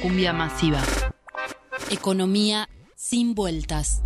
Cumbia masiva. Economía sin vueltas.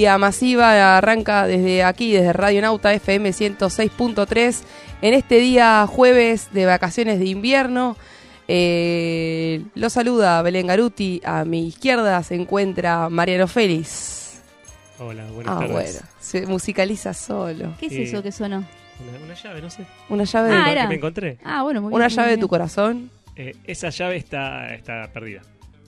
Cumbia masiva arranca desde aquí, desde Radio Nauta FM 106.3, en este día jueves de vacaciones de invierno. Eh, lo saluda Belén Garuti, a mi izquierda se encuentra Mariano Félix. Hola, buenas Ah, tardes. bueno, se musicaliza solo. ¿Qué es Eh, eso que sonó? Una, una llave, no sé. Una llave, Ah, de, era. que me encontré. Ah, bueno, muy bien. una muy llave de tu corazón. Eh, esa llave está, está perdida.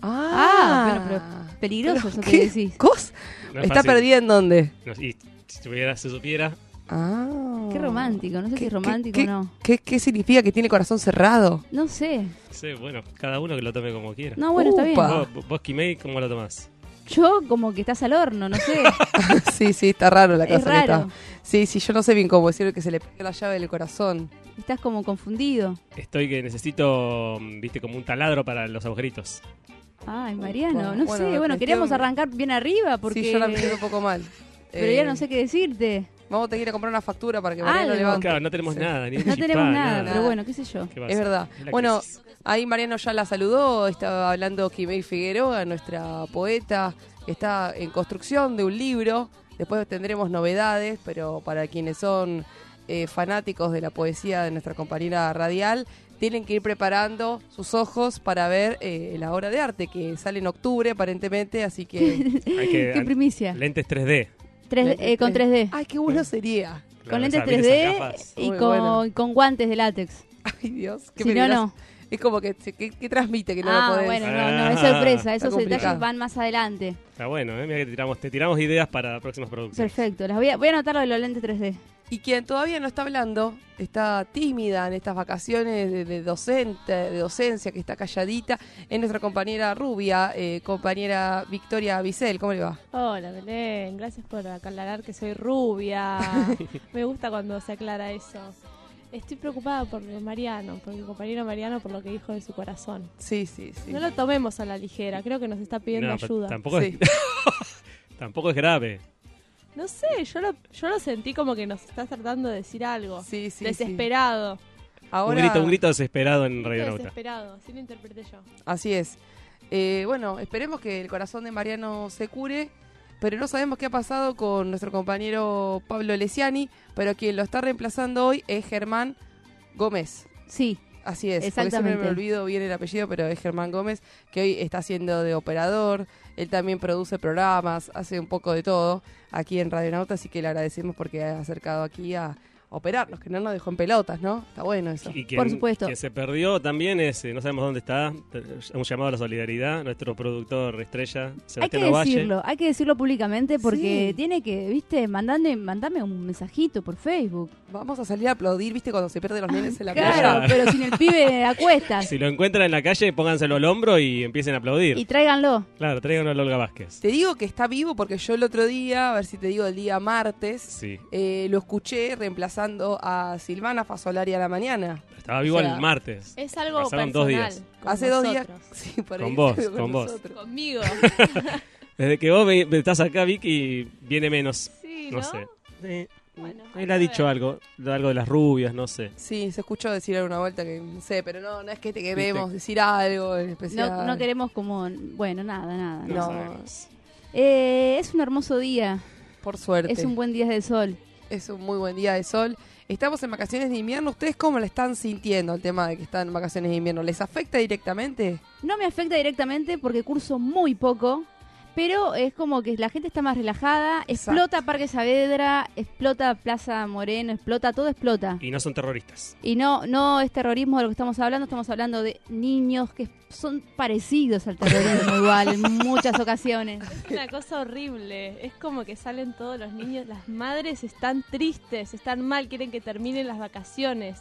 Ah, bueno, pero peligroso eso que ¿Qué? decís. ¿Cos? No es ¿Está fácil. perdida en dónde? No, y si tuviera, se supiera, Ah. Qué romántico, no sé si ¿Qué- es romántico qué- o no. ¿Qué, ¿Qué significa que tiene corazón cerrado? No sé. sé, bueno, cada uno que lo tome como quiera. No, bueno, está bien. Upa. Vos, vos Kimei, ¿cómo lo tomás? Yo como que estás al horno, no sé. sí, sí, está raro la cosa. es que raro. está. Sí, sí, yo no sé bien cómo decir que se le perdió la llave del corazón. Estás como confundido. Estoy que necesito, mm, viste, como un taladro para los agujeritos. Ay, Mariano, no Bueno, sé. Bueno, queríamos arrancar bien arriba porque... Sí, yo la entiendo un poco mal. Pero Eh, ya no sé qué decirte. Vamos a tener que ir a comprar una factura para que Mariano levante. Claro, no tenemos Sí. nada, ni No chipá, tenemos nada, nada. pero bueno, qué sé yo. ¿Qué va a Es verdad. Es Bueno, crisis. ahí Mariano ya la saludó, estaba hablando Kimei Figueroa, nuestra poeta, está en construcción de un libro. Después tendremos novedades, pero para quienes son eh, fanáticos de la poesía de nuestra compañera radial, tienen que ir preparando sus ojos para ver eh, la obra de arte que sale en octubre aparentemente, así que... Hay que, Qué primicia. lentes 3D. Tres- eh, con 3D. ¡Ay, qué bueno sería! Claro, con lentes esas- ¿viste esas 3D gafas? y con, bueno. con guantes de látex. ¡Ay, Dios! qué Si no, no. Es como que, que, que transmite que no ah, lo podés. bueno, no, no, es Ah, sorpresa. Esos detalles van más adelante. Está bueno, ¿eh? Mira que te tiramos, te tiramos ideas para próximas producciones. Perfecto. Las voy, a, voy a anotar lo de los lentes 3D. Y quien todavía no está hablando, está tímida en estas vacaciones de, de docente, de docencia, que está calladita, es nuestra compañera rubia, eh, compañera Victoria Vicel. ¿Cómo le va? Hola Belén, gracias por aclarar que soy rubia. Me gusta cuando se aclara eso. Estoy preocupada por Mariano, por mi compañero Mariano, por lo que dijo de su corazón. Sí, sí, sí. No lo tomemos a la ligera, creo que nos está pidiendo No, ayuda. Tampoco, Sí. es, tampoco es grave. No sé, yo lo, yo lo sentí como que nos está tratando de decir algo. Sí, sí, sí. Desesperado. Ahora, Un grito, un grito desesperado en Un Radio grito Nauta. desesperado, así lo interpreté yo. Así es. Eh, bueno, esperemos que el corazón de Mariano se cure, pero no sabemos qué ha pasado con nuestro compañero Pablo Lesiani, pero quien lo está reemplazando hoy es Germán Gómez. Sí, Así es, porque siempre me Exactamente. olvido bien el apellido, pero es Germán Gómez, que hoy está haciendo de operador, él también produce programas, hace un poco de todo aquí en Radio Nauta, así que le agradecemos porque ha acercado aquí a operarnos, que no nos dejó en pelotas, ¿no? Está bueno eso. Y quien, Por supuesto. quien se perdió también es, eh, no sabemos dónde está, un llamado a la solidaridad, nuestro productor estrella, hay Sebastián que Ovalle. decirlo, hay que decirlo públicamente porque Sí. tiene que, viste, mandame, mandame un mensajito por Facebook. Vamos a salir a aplaudir, ¿viste? Cuando se pierden los nenes en la Claro, playa. pero sin el pibe a cuestas. Si lo encuentran en la calle, pónganselo al hombro y empiecen a aplaudir. Y tráiganlo. Claro, tráiganlo a Olga Vázquez. Te digo que está vivo porque yo el otro día, a ver si te digo el día martes, Sí, eh, lo escuché reemplazando a Silvana Fasolari a la mañana. estaba vivo O sea, el martes. Es algo Pasaron personal. dos días. con Hace dos días. Sí, por Con ahí vos, estuvo con vos. Conmigo. Desde que vos ve- estás acá, Vicky, viene menos. Sí, No, ¿no? sé. Eh, Bueno, él ha dicho algo, algo de las rubias, no sé. Sí, se escuchó decir alguna vuelta que no sé, pero no, no es que te queremos decir algo en especial. No, no queremos como, bueno, nada, nada. No No. Eh, es un hermoso día, por suerte. es un buen día de sol. Es un muy buen día de sol. Estamos en vacaciones de invierno. ¿Ustedes cómo le están sintiendo el tema de que están en vacaciones de invierno? ¿Les afecta directamente? No me afecta directamente porque curso muy poco, pero es como que la gente está más relajada, Exacto. explota Parque Saavedra, explota Plaza Moreno, explota, todo explota. Y no son terroristas. Y no, no es terrorismo de lo que estamos hablando, estamos hablando de niños que son parecidos al terrorismo igual en muchas ocasiones. Es una cosa horrible. Es como que salen todos los niños, las madres están tristes, están mal, quieren que terminen las vacaciones.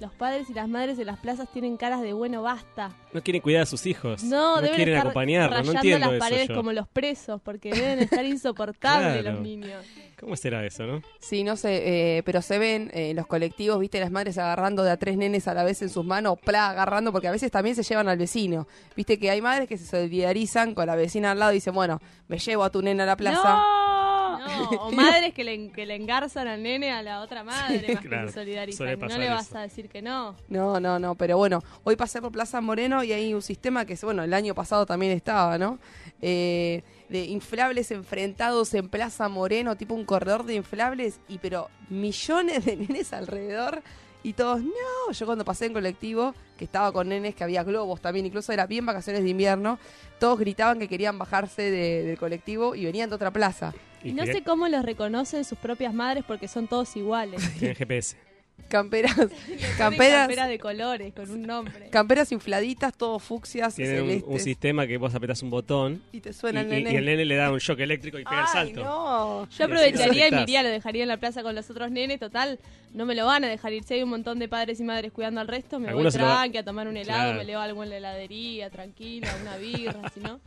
Los padres y las madres de las plazas tienen caras de bueno, basta. No quieren cuidar a sus hijos. No, no deben quieren estar acompañarlos. No rayando entiendo las eso paredes yo. como los presos, porque deben estar insoportables Claro. los niños. ¿Cómo será eso, no? Sí, no sé, eh, pero se ven eh, en los colectivos, viste, las madres agarrando de a tres nenes a la vez en sus manos, pla, agarrando, porque a veces también se llevan al vecino. Viste que hay madres que se solidarizan con la vecina al lado y dicen, bueno, me llevo a tu nena a la plaza. No, o madres que le, que le engarzan al nene a la otra madre, más claro, que se solidarizan. No le vas a decir que no. No, no, no, pero bueno, hoy pasé por Plaza Moreno y hay un sistema que, bueno, el año pasado también estaba, ¿no? Eh, de inflables enfrentados en Plaza Moreno, tipo un corredor de inflables, y pero millones de nenes alrededor y todos, no, yo cuando pasé en colectivo, que estaba con nenes, que había globos también, incluso era bien vacaciones de invierno, todos gritaban que querían bajarse de- del colectivo y venían de otra plaza. Y no sé cómo los reconocen sus propias madres porque son todos iguales. Tienen GPS. Camperas, camperas, camperas de colores con un nombre. camperas infladitas, todos fucsias, Tienen un, un sistema que vos apretás un botón y te y, suena el y- nene. y el nene le da un shock eléctrico y pega el Ay, salto. no. Yo aprovecharía y me lo iría, lo dejaría en la plaza con los otros nenes, total, no me lo van a dejar ir. Si hay un montón de padres y madres cuidando al resto, me Algunos voy lo va- tranqui a tomar un helado, Claro. me leo algo en la heladería, tranquila, una birra, si no.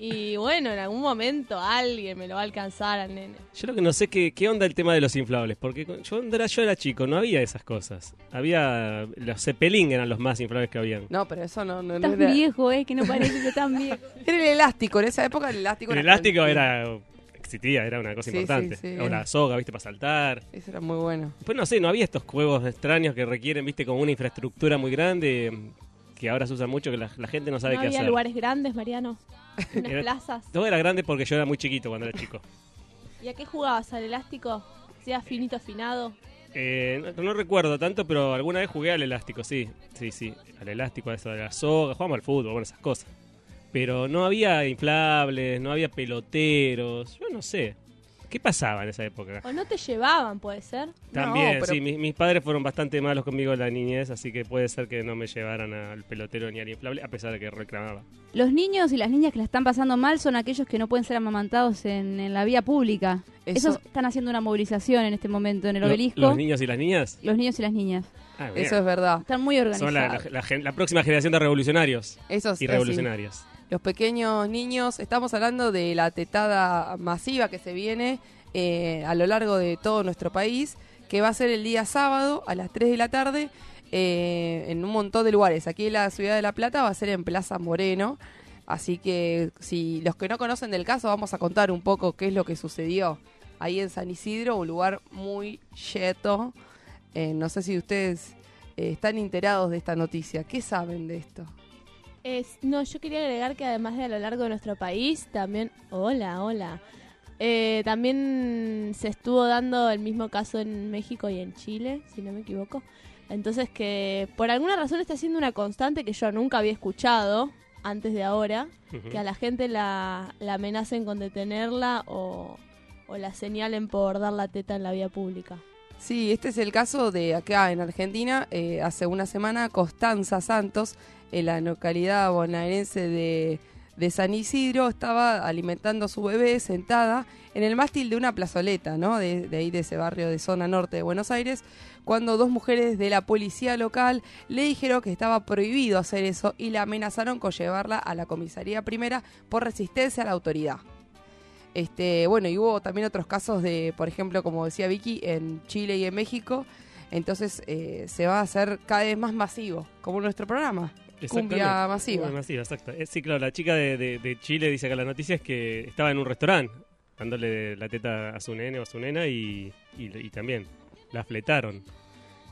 Y bueno, en algún momento alguien me lo va a alcanzar al nene. Yo lo que no sé que qué onda el tema de los inflables, porque yo cuando era, yo era chico, no había esas cosas. Había los Zeppelin eran los más inflables que habían. No, pero eso no, no, no Estás era. viejo, eh, que no parece que tan viejo. Era el elástico, en esa época el elástico El era elástico genial. era existía, era una cosa Sí, importante. sí, sí. o la soga, viste, para saltar. Eso era muy bueno. Después no sé, no había estos juegos extraños que requieren, viste, como una infraestructura muy grande que ahora se usa mucho que la, la gente no sabe ¿No qué había hacer. lugares grandes, Mariano? Unas Era- plazas. Todo era grande porque yo era muy chiquito cuando era chico. ¿Y a qué jugabas? ¿Al elástico? ¿Sea finito afinado? Eh, no, no recuerdo tanto, pero alguna vez jugué al elástico, sí. Sí, sí. Al elástico, a eso de la soga, jugamos al fútbol, bueno, esas cosas. Pero no había inflables, no había peloteros, yo no sé. ¿Qué pasaba en esa época? ¿O no te llevaban, puede ser? También, pero- sí, mis, mis padres fueron bastante malos conmigo en la niñez, así que puede ser que no me llevaran al pelotero ni al inflable, a pesar de que reclamaba. Los niños y las niñas que la están pasando mal son aquellos que no pueden ser amamantados en, en la vía pública. Eso, Esos están haciendo una movilización en este momento en el obelisco. ¿Los niños y las niñas? Los niños y las niñas. Ah, eso es verdad. Están muy organizados. Son la, la- la gen- la próxima generación de revolucionarios Eso es y revolucionarias. Los pequeños niños, estamos hablando de la tetada masiva que se viene eh, a lo largo de todo nuestro país, que va a ser el día sábado a las 3 de la tarde eh, en un montón de lugares. Aquí en la ciudad de La Plata va a ser en Plaza Moreno. Así que si los que no conocen del caso, vamos a contar un poco qué es lo que sucedió ahí en San Isidro, un lugar muy cheto. Eh, no sé si ustedes están enterados de esta noticia. ¿Qué saben de esto? Es, no, yo quería agregar que además de a lo largo de nuestro país, también... Hola, hola. Eh, también se estuvo dando el mismo caso en México y en Chile, si no me equivoco. Entonces que por alguna razón está siendo una constante que yo nunca había escuchado antes de ahora, que a la gente la, la amenacen con detenerla o, o la señalen por dar la teta en la vía pública. Sí, este es el caso de acá en Argentina. Eh, hace una semana, Constanza Santos, en la localidad bonaerense de, San Isidro, estaba alimentando a su bebé sentada en el mástil de una plazoleta, ¿no? De, de ahí, de ese barrio de zona norte de Buenos Aires, cuando dos mujeres de la policía local le dijeron que estaba prohibido hacer eso y la amenazaron con llevarla a la comisaría primera por resistencia a la autoridad. Este, bueno, y hubo también otros casos de, por ejemplo, como decía Vicky, en Chile y en México. Entonces eh, se va a hacer cada vez más masivo, como nuestro programa. Cumbia masiva. Cumbia masiva, exacto. Eh, sí, claro, la chica de, de- de Chile dice acá la noticia es que estaba en un restaurante dándole la teta a su nene o a su nena y, y, y también la fletaron.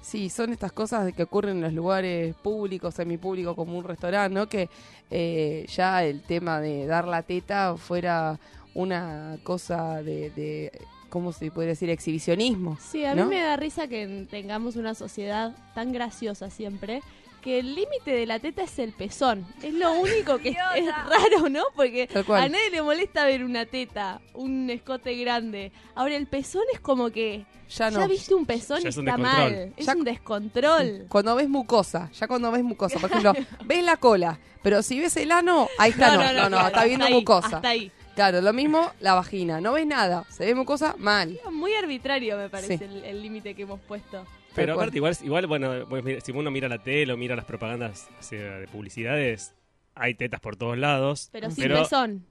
Sí, son estas cosas de que ocurren en los lugares públicos, semipúblicos, como un restaurante, ¿no? Que eh, ya el tema de dar la teta fuera una cosa de, de ¿cómo se puede decir? Exhibicionismo. Sí, a ¿no? mí me da risa que tengamos una sociedad tan graciosa siempre. Que el límite de la teta es el pezón. Es lo único que es, es raro, ¿no? Porque a nadie le molesta ver una teta, un escote grande. Ahora, el pezón es como que. Ya no. Ya viste un pezón Ya y es un está descontrol. mal. Es Ya- un descontrol. Cuando ves mucosa, ya cuando ves mucosa, por ejemplo, ves la cola, pero si ves el ano, ahí está, no, no, no, claro, está viendo hasta ahí, mucosa. Hasta ahí. Claro, lo mismo la vagina, no ves nada, se ve mucosa, mal. Muy arbitrario me parece Sí. el límite que hemos puesto. Pero cual. aparte, igual, igual bueno, pues si uno mira la tele o mira las propagandas o sea, de publicidades, hay tetas por todos lados. Pero sin pezón.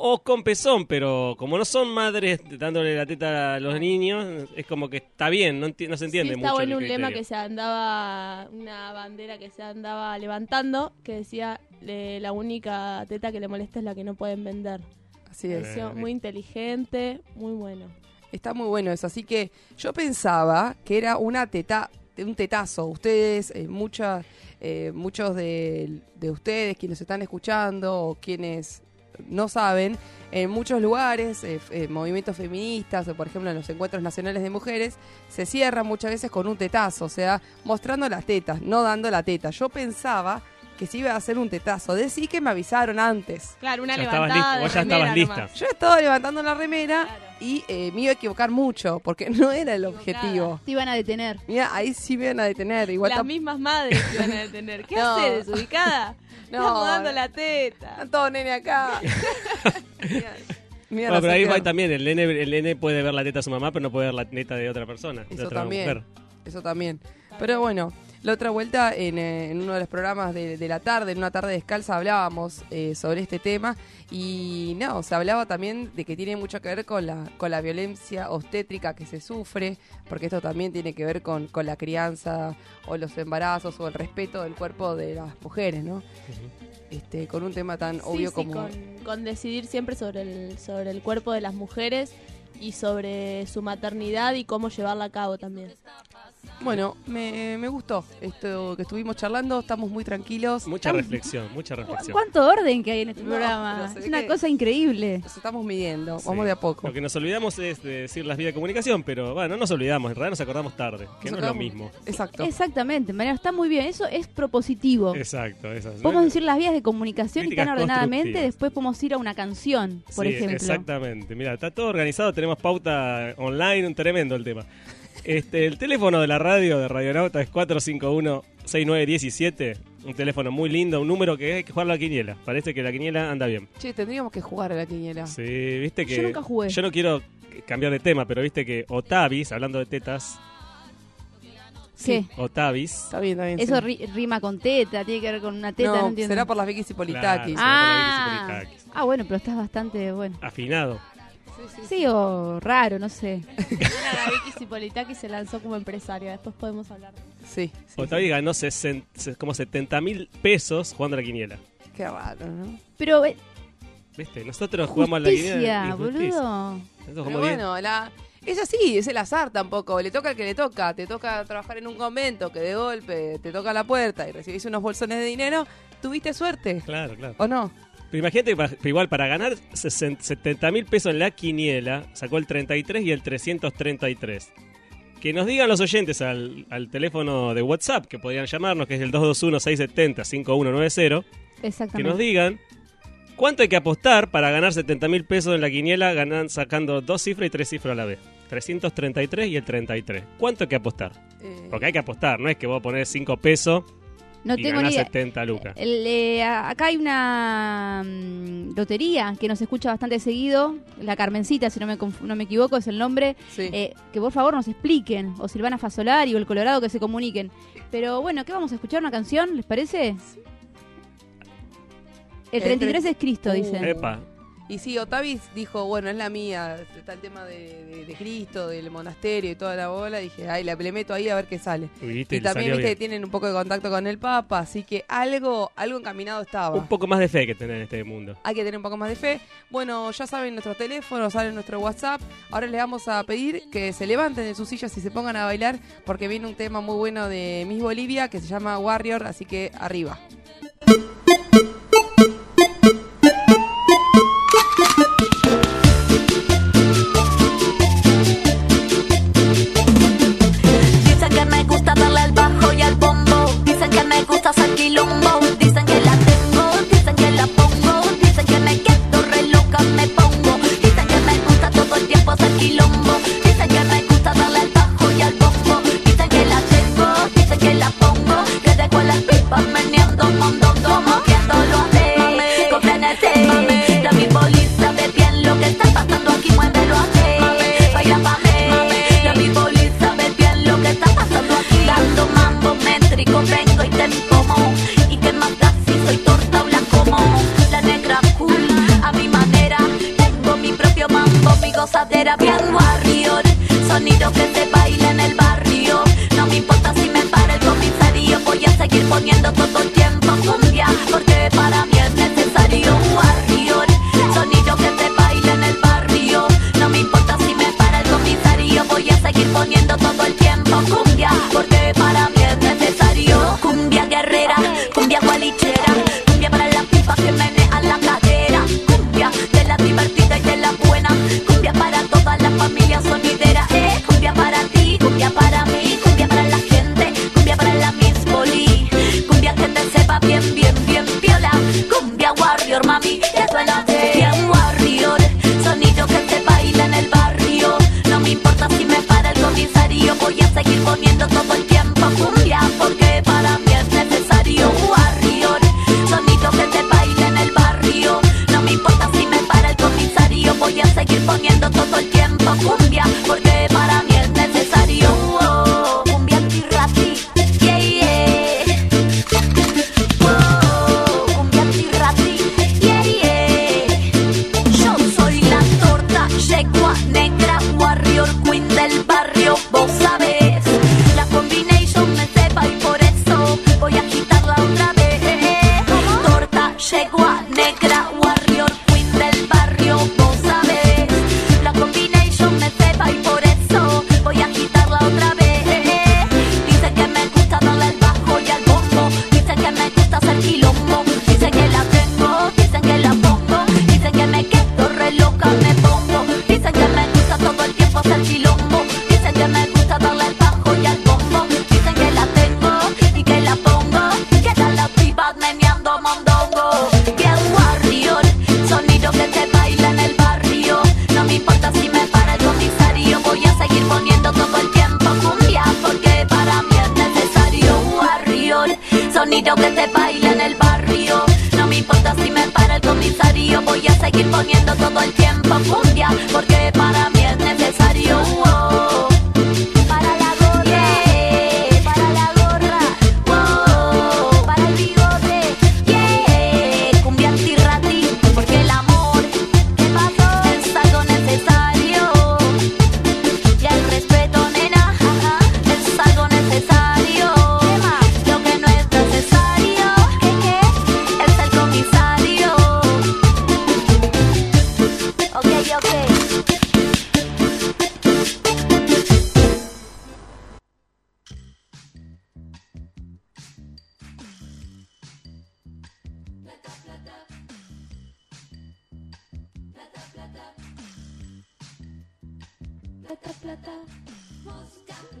O con pezón, pero como no son madres dándole la teta a los niños, es como que está bien, no, enti- no se entiende sí, mucho. está bueno un lema criterio. que se andaba, una bandera que se andaba levantando, que decía, "Le- la única teta que le molesta es la que no pueden vender. Así es. Eh, muy inteligente, muy bueno. Está muy bueno eso. Así que yo pensaba que era una teta, un tetazo. Ustedes, eh, muchas, eh, muchos de, de ustedes, quienes están escuchando o quienes no saben, en muchos lugares, eh, eh, movimientos feministas por ejemplo en los encuentros nacionales de mujeres, se cierran muchas veces con un tetazo, o sea, mostrando las tetas, no dando la teta. Yo pensaba que se iba a hacer un tetazo. Decí que me avisaron antes. Claro, una Ya estabas levantada de vos ya estabas lista. nomás. Yo estaba levantando la remera Claro. y eh, me iba a equivocar mucho porque no era el Equivocada. objetivo. Te iban a detener. Mira, ahí sí me van a detener. Igual Las mismas madres que iban a detener. ¿Qué No. haces, desubicada? No. Estamos dando la Están teta. todos nene acá. Mira, la pero ahí va también, el nene, el nene puede ver la teta de su mamá, pero no puede ver la teta de otra persona, de Eso otra también. mujer. Eso también. Pero bueno, la otra vuelta en, eh, en uno de los programas de, de la tarde, en una tarde descalza, hablábamos eh, sobre este tema y no, se hablaba también de que tiene mucho que ver con la, con la violencia obstétrica que se sufre, porque esto también tiene que ver con, con la crianza o los embarazos o el respeto del cuerpo de las mujeres, ¿no? Este, con un tema tan Sí, obvio sí, como... con, con decidir siempre sobre el, sobre el cuerpo de las mujeres y sobre su maternidad y cómo llevarla a cabo también. Bueno, me, me gustó esto que estuvimos charlando, estamos muy tranquilos. Mucha Estamos- reflexión, mucha ¿Cu- reflexión. ¿Cuánto orden que hay en este No, programa? Es una cosa increíble. Nos estamos midiendo, Sí. vamos de a poco. Lo que nos olvidamos es de decir las vías de comunicación, pero bueno, no nos olvidamos, en realidad nos acordamos tarde, que Nos no es lo mismo. Exacto. Exactamente, Mariano, está muy bien. Eso es propositivo. Exacto, esas. Podemos decir las vías de comunicación y tan ordenadamente, después podemos ir a una canción, por Sí, ejemplo. Exactamente. Mira, está todo organizado, tenemos pauta online, un tremendo el tema. Este, el teléfono de la radio de Radionauta es 451-6917, un teléfono muy lindo, un número que hay que jugar la quiniela. Parece que la quiniela anda bien. Che, tendríamos que jugar a la quiniela. Sí, viste que... Yo nunca jugué. Yo no quiero cambiar de tema, pero viste que Otavis, hablando de tetas, ¿Qué? Otavis... Está bien, está bien. Eso sí. ri- rima con teta, tiene que ver con una teta, no, no, entiendo. será por las Vicky y Politakis. Claro. ah. por la Vicky Politakis. ah, bueno, pero estás bastante bueno. Afinado. Sí, o raro, no sé. la Vicky Cipolitaki se lanzó como empresaria, después podemos hablar. Sí, sí, Otavis ganó sesen- se- como 70 mil pesos jugando a la quiniela. Qué raro, ¿no? Pero, eh, ¿Viste? Nosotros jugamos a la quiniela. boludo. Pero bien. bueno, la... es así, es el azar tampoco. Le toca al que le toca. Te toca trabajar en un convento que de golpe te toca la puerta y recibís unos bolsones de dinero. ¿Tuviste suerte? Claro, claro. ¿O no? Pero imagínate que pero igual para ganar 60 70 mil pesos en la quiniela, sacó el 33 y el 333. Que nos digan los oyentes al, al teléfono de WhatsApp, que podrían llamarnos, que es el 221-670-5190, que Exactamente. nos digan cuánto hay que apostar para ganar 70 mil pesos en la quiniela ganan, sacando dos cifras y tres cifras a la vez. 333 y el 33. ¿Cuánto hay que apostar? Eh, Porque hay que apostar, no es que vos ponés 5 pesos No y tengo ni idea. 70 lucas. El, eh, acá hay una mm, lotería que nos escucha bastante seguido, la Carmencita, si no me, no me equivoco, es el nombre. sí. Eh, que por favor nos expliquen, o Silvana Fasolari o el Colorado que se comuniquen. Pero bueno, ¿qué vamos a escuchar? ¿Una canción? ¿Les parece? El El 33 es Cristo, Uh. dicen. Epa, Y sí, Otavis dijo, bueno, es la mía, está el tema de, de- de Cristo, del monasterio y toda la bola. Dije, ay, la, le meto ahí a ver qué sale. y también viste que tienen un poco de contacto con el Papa, así que algo, algo encaminado estaba. Un poco más de fe que tener en este mundo. Hay que tener un poco más de fe. Bueno, ya saben nuestro teléfono, saben nuestro WhatsApp. Ahora les vamos a pedir que se levanten de sus sillas y se pongan a bailar porque viene un tema muy bueno de Miss Bolivia que se llama Warrior, así que arriba.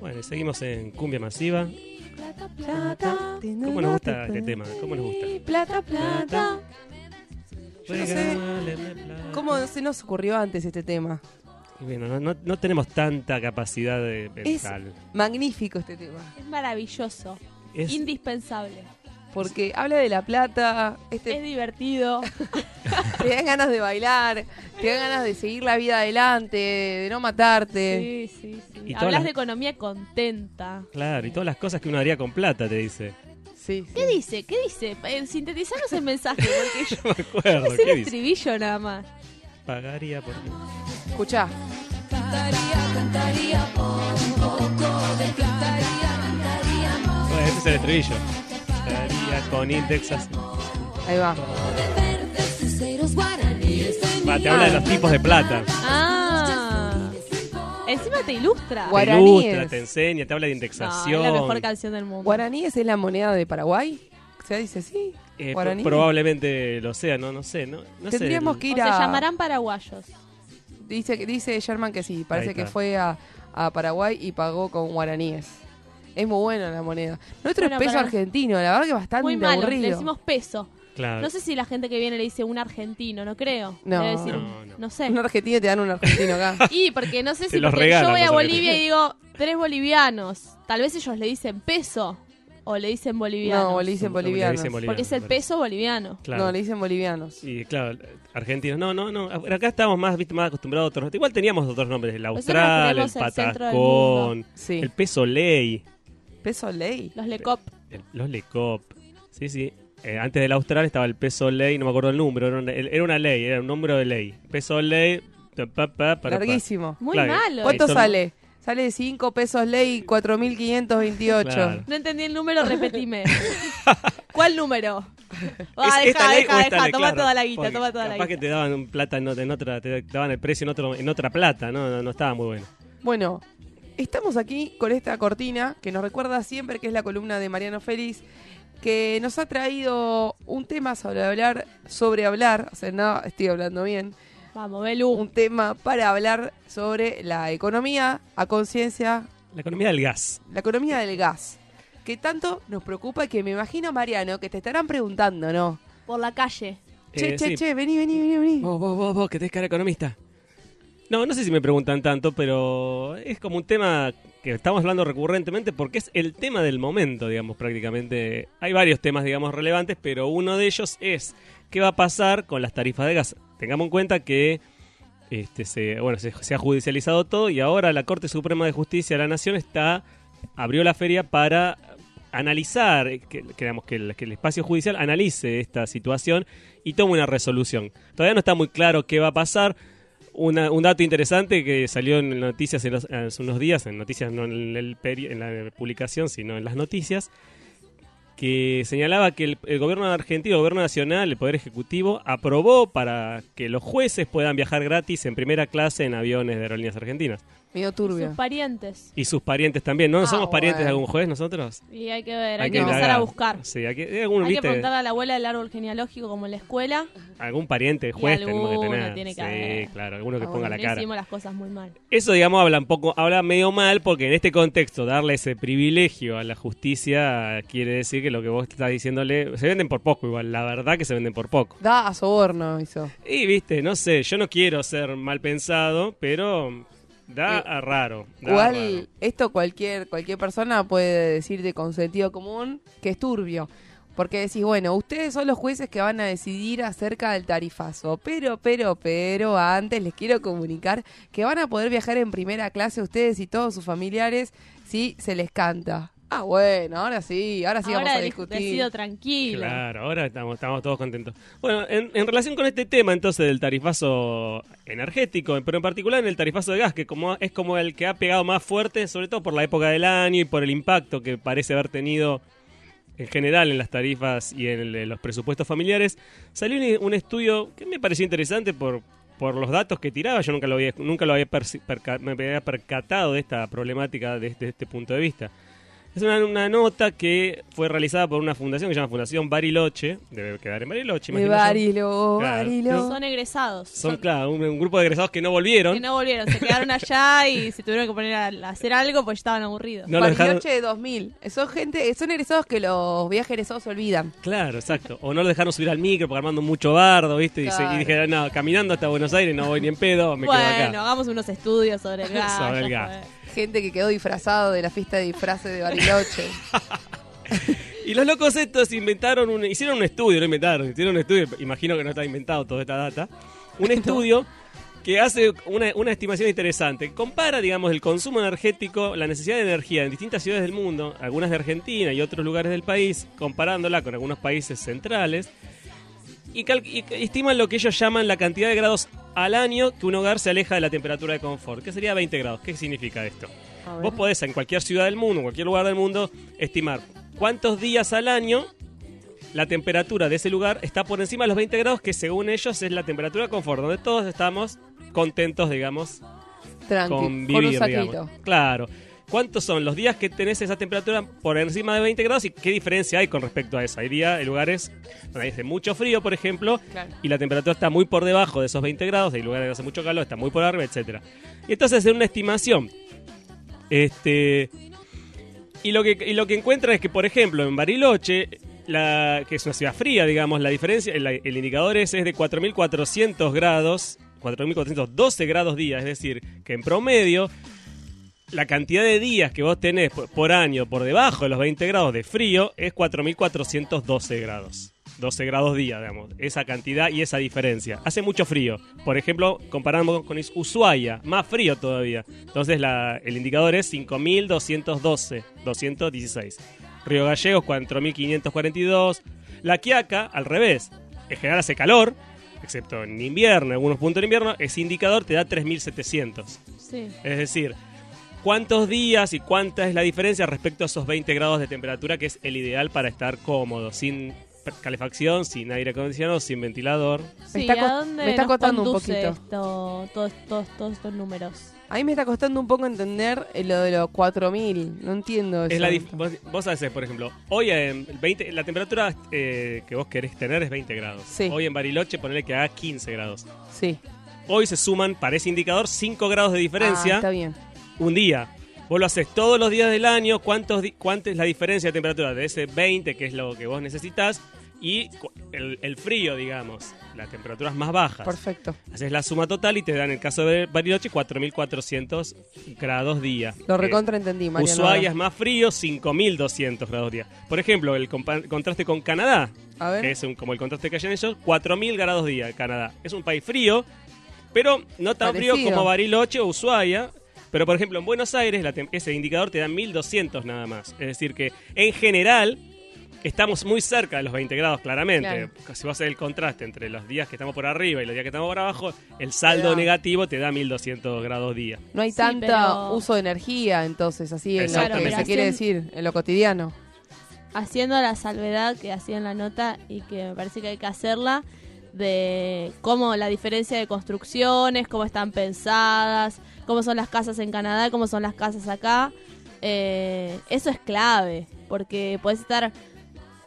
Bueno, y seguimos en Cumbia Masiva. ¿Cómo nos gusta este tema? ¿Cómo nos gusta? Plata, plata. Yo no sé plata. ¿Cómo se nos ocurrió antes este tema? Y bueno, no, no- no tenemos tanta capacidad de mental. Magnífico este tema. Es maravilloso, Es, indispensable, Porque habla de la plata, es este, divertido. te dan ganas de bailar, te dan ganas de seguir la vida adelante, de no matarte. Sí, sí, sí. Y todas Hablas las- de economía contenta. Claro, y todas las cosas que uno haría con plata, te dice. Sí, sí. ¿Qué dice? ¿Qué dice? Eh, Sintetizanos el mensaje, porque yo me acuerdo, me sé ¿qué el dice? estribillo nada más. Pagaría por ti. Escuchá. Bueno, ese es el estribillo. Con index así. Ahí va. Va, te habla de los tipos de plata. Ah. Encima te ilustra. Te Guaraníes. ilustra, te enseña, te habla de No, indexación. es la mejor canción del mundo. ¿Guaraníes es la moneda de Paraguay? Se dice sí. Eh, probablemente lo sea, no, no sé. No, no sé. Tendríamos que O ir se a. llamarán paraguayos. Dice, dice Sherman que sí, parece que está. fue a, a Paraguay y pagó con guaraníes. Es muy buena la moneda. Nuestro Bueno, es peso argentino, la verdad que bastante Muy malo, aburrido. le decimos peso. Claro. No sé si la gente que viene le dice un argentino, no creo. No. Debe decir, No, no. no sé. Un argentino te dan un argentino acá. Y porque no sé Te si los porque regalan yo voy a Bolivia y digo tres bolivianos. Tal vez ellos le dicen peso o le dicen boliviano. no, le dicen le bolivianos. dicen bolivianos, porque es el bueno. peso boliviano. Claro. No, le dicen bolivianos. Y claro, argentinos. No, no, no. Acá estábamos más, viste, más acostumbrados a otros. Igual teníamos otros nombres: el Nosotros austral, el tenemos el centro del patacón, Sí. el peso ley, Peso ley. Los lecop. el- los lecop. Sí, sí. Eh, antes del austral estaba el peso ley, no me acuerdo el número, era una, era una ley, era un número de ley. Peso ley, ta, pa, pa, para, pa. Larguísimo. Muy Claro. malo. ¿Cuánto son- sale? Sale 5 pesos ley, 4.528. Claro. No entendí el número, repetime. ¿Cuál número? Ah, ¿Es esta deja, ley deja, esta deja, ley? toma Claro, toda la guita, porque toma toda la Capaz guita. que te daban plata en, otra- en otra, te daban el precio en, otro, en otra plata, ¿no? No, no estaba muy bueno. Bueno, estamos aquí con esta cortina que nos recuerda siempre que es la columna de Mariano Félix, que nos ha traído un tema sobre hablar, sobre hablar, o sea, no estoy hablando bien, Vamos, Belu. un tema para hablar sobre la economía a conciencia, La economía del gas. la economía del gas, que tanto nos preocupa y que me imagino, Mariano, que te estarán preguntando, ¿no? Por la calle. Che, Eh, che, sí. che, vení, vení, vení, vení. Vos, vos, vos, vos, que tenés cara economista. No, no sé si me preguntan tanto, pero es como un tema que estamos hablando recurrentemente porque es el tema del momento, digamos, prácticamente. Hay varios temas, digamos, relevantes, pero uno de ellos es qué va a pasar con las tarifas de gas. Tengamos en cuenta que este, se, bueno, se, se ha judicializado todo y ahora la Corte Suprema de Justicia de la Nación está abrió la feria para analizar, que el, que el espacio judicial analice esta situación y tome una resolución. Todavía no está muy claro qué va a pasar. Una- un dato interesante que salió en noticias en hace unos días, en noticias no en, el peri- en la publicación, sino en las noticias, que señalaba que el, el gobierno argentino, el gobierno nacional, el Poder Ejecutivo, aprobó para que los jueces puedan viajar gratis en primera clase en aviones de aerolíneas argentinas. Medio turbio. Sus parientes. Y sus parientes también. ¿No Ah, somos parientes de algún juez nosotros? Y hay que ver, hay, Hay que que empezar a buscar. Sí, hay, que, hay algún, Hay que ¿viste? preguntarle a la abuela del árbol genealógico como en la escuela. algún pariente juez tenemos que tener. tiene que sí, haber. claro, alguno que Ah, ponga bueno, la cara. hicimos las cosas muy mal. Eso, digamos, habla un poco, habla medio mal, porque en este contexto darle ese privilegio a la justicia quiere decir que lo que vos estás diciéndole, se venden por poco igual, la verdad que se venden por poco. Da a soborno eso. Y viste, no sé, yo no quiero ser mal pensado, pero da Eh, a raro. da Igual raro. esto cualquier, cualquier persona puede decirte con sentido común que es turbio. Porque decís, bueno, ustedes son los jueces que van a decidir acerca del tarifazo. Pero, pero, pero, antes les quiero comunicar que van a poder viajar en primera clase ustedes y todos sus familiares si se les canta. Ah, bueno, ahora sí, ahora sí vamos a discutir. decido tranquilo. Claro, ahora estamos, estamos todos contentos. Bueno, en, en relación con este tema entonces del tarifazo energético, pero en particular en el tarifazo de gas, que como es como el que ha pegado más fuerte, sobre todo por la época del año y por el impacto que parece haber tenido en general en las tarifas y en el- los presupuestos familiares, salió un, un estudio que me pareció interesante por, por los datos que tiraba. Yo nunca lo había, nunca lo había perci- perca- me había percatado de esta problemática desde este punto de vista. Es una, una nota que fue realizada por una fundación que se llama Fundación Bariloche. Debe quedar en Bariloche, De. Barilo, Claro. Barilo. Son egresados. Son, claro, un, un grupo de egresados que no volvieron. Que no volvieron, se quedaron allá y se tuvieron que poner a, a hacer algo porque estaban aburridos. No lo dejaron- Bariloche de 2000. Son gente, son egresados que los viajes egresados se olvidan. Claro, exacto. O no lo dejaron subir al micro porque armando mucho bardo, ¿viste? Y, Claro. y dijeron, no, caminando hasta Buenos Aires no voy ni en pedo, me bueno, quedo acá. hagamos unos estudios sobre el gas. Sobre el gas. Gente que quedó disfrazado de la fiesta de disfraces de Bariloche. Y los locos estos inventaron un, hicieron un estudio, no inventaron, hicieron un estudio, imagino que no está inventado toda esta data, un estudio que hace una, una estimación interesante. Compara, digamos, el consumo energético, la necesidad de energía en distintas ciudades del mundo, algunas de Argentina y otros lugares del país, comparándola con algunos países centrales, y, cal- y estiman lo que ellos llaman la cantidad de grados al año que un hogar se aleja de la temperatura de confort, que sería 20 grados. ¿Qué significa esto? Vos podés en cualquier ciudad del mundo, en cualquier lugar del mundo, estimar cuántos días al año la temperatura de ese lugar está por encima de los 20 grados, que según ellos es la temperatura de confort, donde todos estamos contentos, digamos, Tranqui, con con un vivir, saquito. digamos. Claro. ¿Cuántos son los días que tenés esa temperatura por encima de 20 grados y qué diferencia hay con respecto a eso? Hay días, hay lugares donde hace mucho frío, por ejemplo, Claro. y la temperatura está muy por debajo de esos 20 grados, hay lugares donde hace mucho calor, está muy por arriba, etcétera. Y entonces en una estimación, este y lo que y lo que encuentra es que, por ejemplo, en Bariloche, la, que es una ciudad fría, digamos, la diferencia, el, el indicador es, es de 4.400 grados, 4.412 grados día, es decir, que en promedio la cantidad de días que vos tenés por, año por debajo de los 20 grados de frío es 4.412 grados. 12 grados día, digamos. Esa cantidad y esa diferencia. Hace mucho frío. Por ejemplo, comparamos con Ushuaia, más frío todavía. Entonces la- el indicador es 5.212, 216. Río Gallegos, 4.542. La Quiaca, al revés. En general hace calor, excepto en invierno, en algunos puntos en invierno, ese indicador te da 3700. Sí. Es decir, cuántos días y cuánta es la diferencia respecto a esos 20 grados de temperatura que es el ideal para estar cómodo, sin calefacción, sin aire acondicionado, sin ventilador. Sí, está ¿a co- dónde me está nos costando un poquito. esto- todos, todos, todos estos números? A mí me está costando un poco entender eh, lo de los 4000. No entiendo eso. Es la dif- vos, vos sabés, por ejemplo, hoy en 20, la temperatura eh, que vos querés tener es 20 grados. Sí. Hoy en Bariloche ponele que haga 15 grados. Sí. Hoy se suman, para ese indicador, 5 grados de Ah, diferencia está bien. Un día. Vos lo haces todos los días del año, ¿cuántos ¿cuánta es la diferencia de temperatura de ese 20, que es lo que vos necesitas, y el, el frío, digamos, las temperaturas más bajas? Perfecto. Haces la suma total y te dan, en el caso de Bariloche, 4.400 grados día. Lo Eh, recontra entendí, Mariano. Ushuaia es más frío, 5.200 grados día. Por ejemplo, el contraste con Canadá, A ver. que es un- como el contraste que hay en ellos, 4.000 grados día Canadá. Es un país frío, pero no tan frío como Bariloche o Ushuaia. Pero, por ejemplo, en Buenos Aires la ese indicador te da 1.200 nada más. Es decir que, en general, estamos muy cerca de los 20 grados, claramente. Si vos haces el contraste entre los días que estamos por arriba y los días que estamos por abajo, el saldo negativo te da 1.200 grados día. No hay Sí, tanto pero- uso de energía, entonces, así en lo que se quiere decir, en lo cotidiano. haciendo la salvedad que hacía en la nota y que me parece que hay que hacerla de cómo la diferencia de construcciones, cómo están pensadas, cómo son las casas en Canadá, cómo son las casas acá. Eh, eso es clave, porque puedes estar,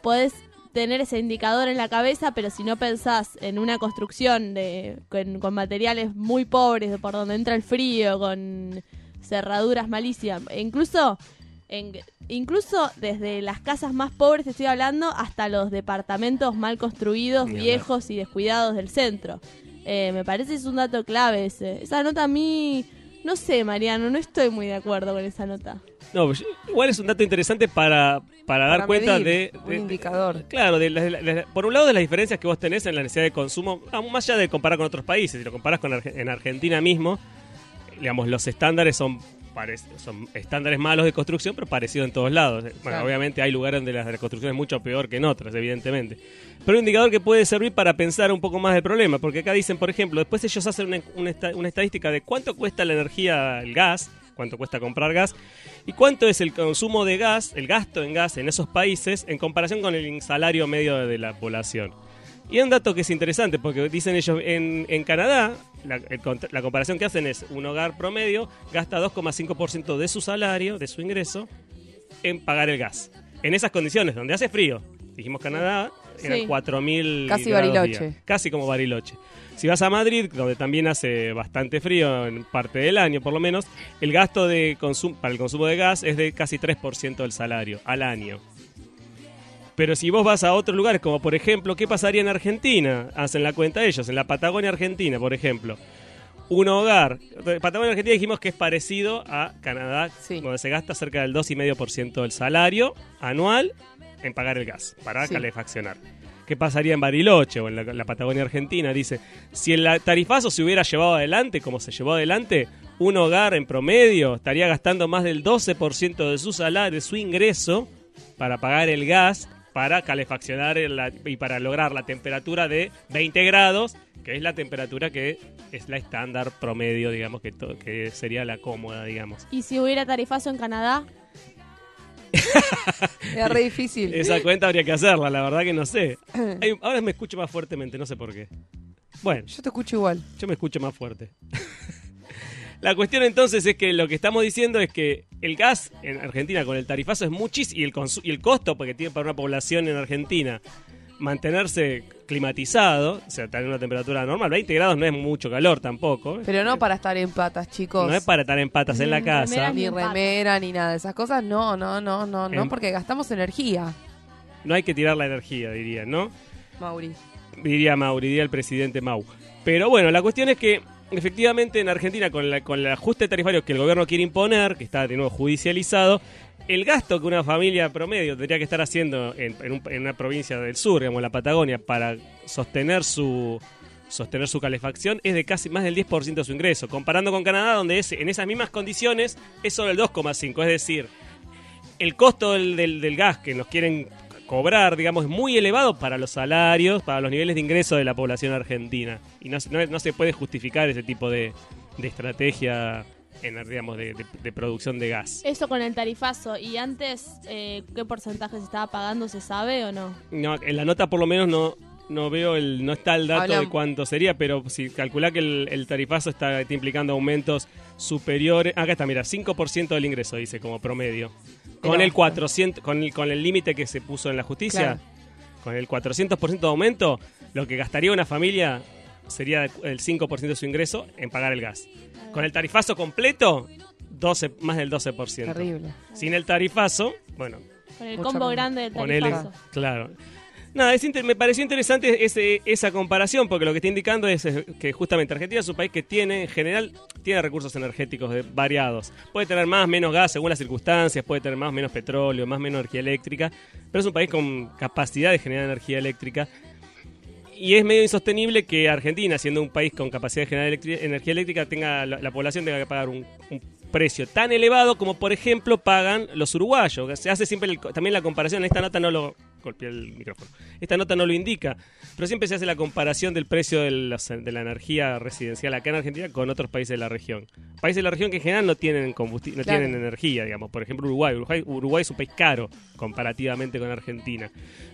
puedes tener ese indicador en la cabeza, pero si no pensás en una construcción de, con, con materiales muy pobres, de por donde entra el frío, con cerraduras malísimas, e incluso en- incluso desde las casas más pobres, te estoy hablando, hasta los departamentos mal construidos, viejos y descuidados del centro. Eh, me parece que es un dato clave ese. Esa nota a mí, no sé, Mariano, no estoy muy de acuerdo con esa nota. No, pues, igual es un dato interesante para, para dar cuenta medir, de, un de- indicador. Claro, de la- de por un lado de las diferencias que vos tenés en la necesidad de consumo, más allá de comparar con otros países, si lo comparás con Arge- en Argentina mismo, digamos, los estándares son, son estándares malos de construcción, pero parecidos en todos lados. Bueno, Claro. obviamente hay lugares donde la, la construcción es mucho peor que en otras, evidentemente. Pero un indicador que puede servir para pensar un poco más del problema, porque acá dicen, por ejemplo, después ellos hacen una, una una estadística de cuánto cuesta la energía, el gas, cuánto cuesta comprar gas, y cuánto es el consumo de gas, el gasto en gas en esos países en comparación con el salario medio de la población. Y un dato que es interesante, porque dicen ellos, en, en Canadá, la, el contra- la comparación que hacen es un hogar promedio gasta 2,5% de su salario, de su ingreso, en pagar el gas. En esas condiciones, donde hace frío, dijimos Canadá, eran Sí. 4.000 Casi grados Bariloche. día. Casi como Bariloche. Si vas a Madrid, donde también hace bastante frío en parte del año por lo menos, el gasto de consum- para el consumo de gas es de casi 3% del salario al año. Pero si vos vas a otros lugares, como por ejemplo, ¿qué pasaría en Argentina? Hacen la cuenta ellos, en la Patagonia Argentina, por ejemplo. Un hogar. Patagonia Argentina dijimos que es parecido a Canadá, Sí. donde se gasta cerca del 2,5% del salario anual en pagar el gas para Sí. calefaccionar. ¿Qué pasaría en Bariloche o en la, la Patagonia Argentina? Dice, si el tarifazo se hubiera llevado adelante como se llevó adelante, un hogar en promedio estaría gastando más del 12% de su salario, de su ingreso, para pagar el gas, para calefaccionar la- y para lograr la temperatura de 20 grados, que es la temperatura que es la estándar promedio, digamos, que, to- que sería la cómoda, digamos. Y si hubiera tarifazo en Canadá, Era re difícil. Esa cuenta habría que hacerla, la verdad que no sé. Hay- ahora me escucho más fuertemente, no sé por qué. Bueno, Yo te escucho igual. yo me escucho más fuerte. La cuestión entonces es que lo que estamos diciendo es que el gas en Argentina con el tarifazo es muchísimo y el, y el costo porque tiene para una población en Argentina mantenerse climatizado, o sea, tener una temperatura normal, 20 grados no es mucho calor tampoco. Pero no para estar en patas, chicos. No es para estar en patas en la Mm, casa. remera Ni remera, ni nada de esas cosas. No, no, no, no, no, porque gastamos energía, No hay que tirar la energía, diría, ¿no? Mauri. diría Mauri, diría el presidente Mau. Pero bueno, la cuestión es que efectivamente en Argentina con, con el ajuste tarifario que el gobierno quiere imponer, que está de nuevo judicializado, el gasto que una familia promedio tendría que estar haciendo en, en un- en una provincia del sur, digamos la Patagonia, para sostener su sostener su calefacción es de casi más del 10% de su ingreso, comparando con Canadá donde es, en esas mismas condiciones es solo el 2,5, es decir, el costo del- del gas que nos quieren cobrar, digamos, es muy elevado para los salarios, para los niveles de ingreso de la población argentina. Y no, se- no- no se puede justificar ese tipo de, de estrategia en, digamos, de, de- de producción de gas. Eso con el tarifazo. ¿Y antes eh, qué porcentaje se estaba pagando? ¿Se sabe o no? No, en la nota por lo menos no no veo el no está el dato de cuánto sería, pero si calcula que el, el tarifazo está, está implicando aumentos superiores, acá está, mira, 5% del ingreso dice como promedio. Con el 400 con el con el límite que se puso en la justicia, Claro. con el 400% de aumento, lo que gastaría una familia sería el 5% de su ingreso en pagar el gas. Con el tarifazo completo, 12 más del 12%. Terrible. Sin el tarifazo, bueno, Con el combo grande del Ponele, tarifazo. claro. Nada, es me pareció interesante ese- esa comparación porque lo que está indicando es que justamente Argentina es un país que tiene, en general, tiene recursos energéticos de- variados. Puede tener más, menos gas según las circunstancias, puede tener más, menos petróleo, más, menos energía eléctrica, pero es un país con capacidad de generar energía eléctrica. Y es medio insostenible que Argentina, siendo un país con capacidad de generar energía eléctrica, tenga la, la población tenga que pagar un precio tan elevado como, por ejemplo, pagan los uruguayos. Se hace siempre el- también la comparación. Esta nota no lo. Golpeé el micrófono. Esta nota no lo indica. Pero siempre se hace la comparación del precio de, los- de la energía residencial acá en Argentina con otros países de la región. Países de la región que en general no tienen combusti- no Claro. tienen energía, digamos. Por ejemplo, Uruguay. Uruguay. Uruguay es un país caro comparativamente con Argentina.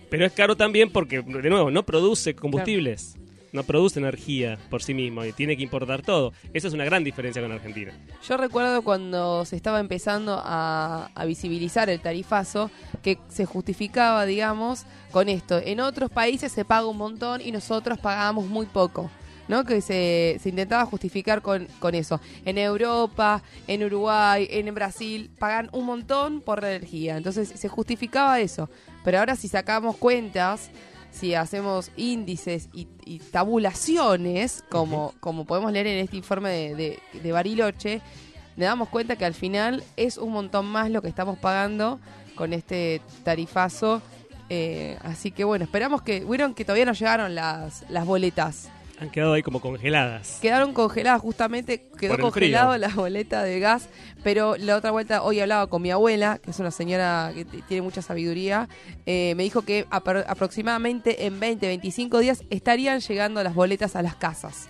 Pero es caro también porque, de nuevo, no produce combustibles. No produce energía por sí mismo y tiene que importar todo. Esa es una gran diferencia con Argentina. Yo recuerdo cuando se estaba empezando a, visibilizar el tarifazo, que se justificaba, digamos, con esto. En otros países se paga un montón y nosotros pagamos muy poco. ¿no? Que se, se intentaba justificar con, con eso. En Europa, en Uruguay, en Brasil, pagan un montón por la energía. Entonces se justificaba eso. Pero ahora si sacamos cuentas, si hacemos índices y, y tabulaciones, como, como podemos leer en este informe de, de, de Bariloche, nos damos cuenta que al final es un montón más lo que estamos pagando con este tarifazo. Eh, así que bueno, esperamos que. Vieron que todavía no llegaron las, las boletas. Han quedado ahí como congeladas. Quedaron congeladas, justamente quedó congelado frío. la boleta de gas, pero la otra vuelta, hoy hablaba con mi abuela, que es una señora que tiene mucha sabiduría, eh, me dijo que apro- aproximadamente en 20, 25 días estarían llegando las boletas a las casas,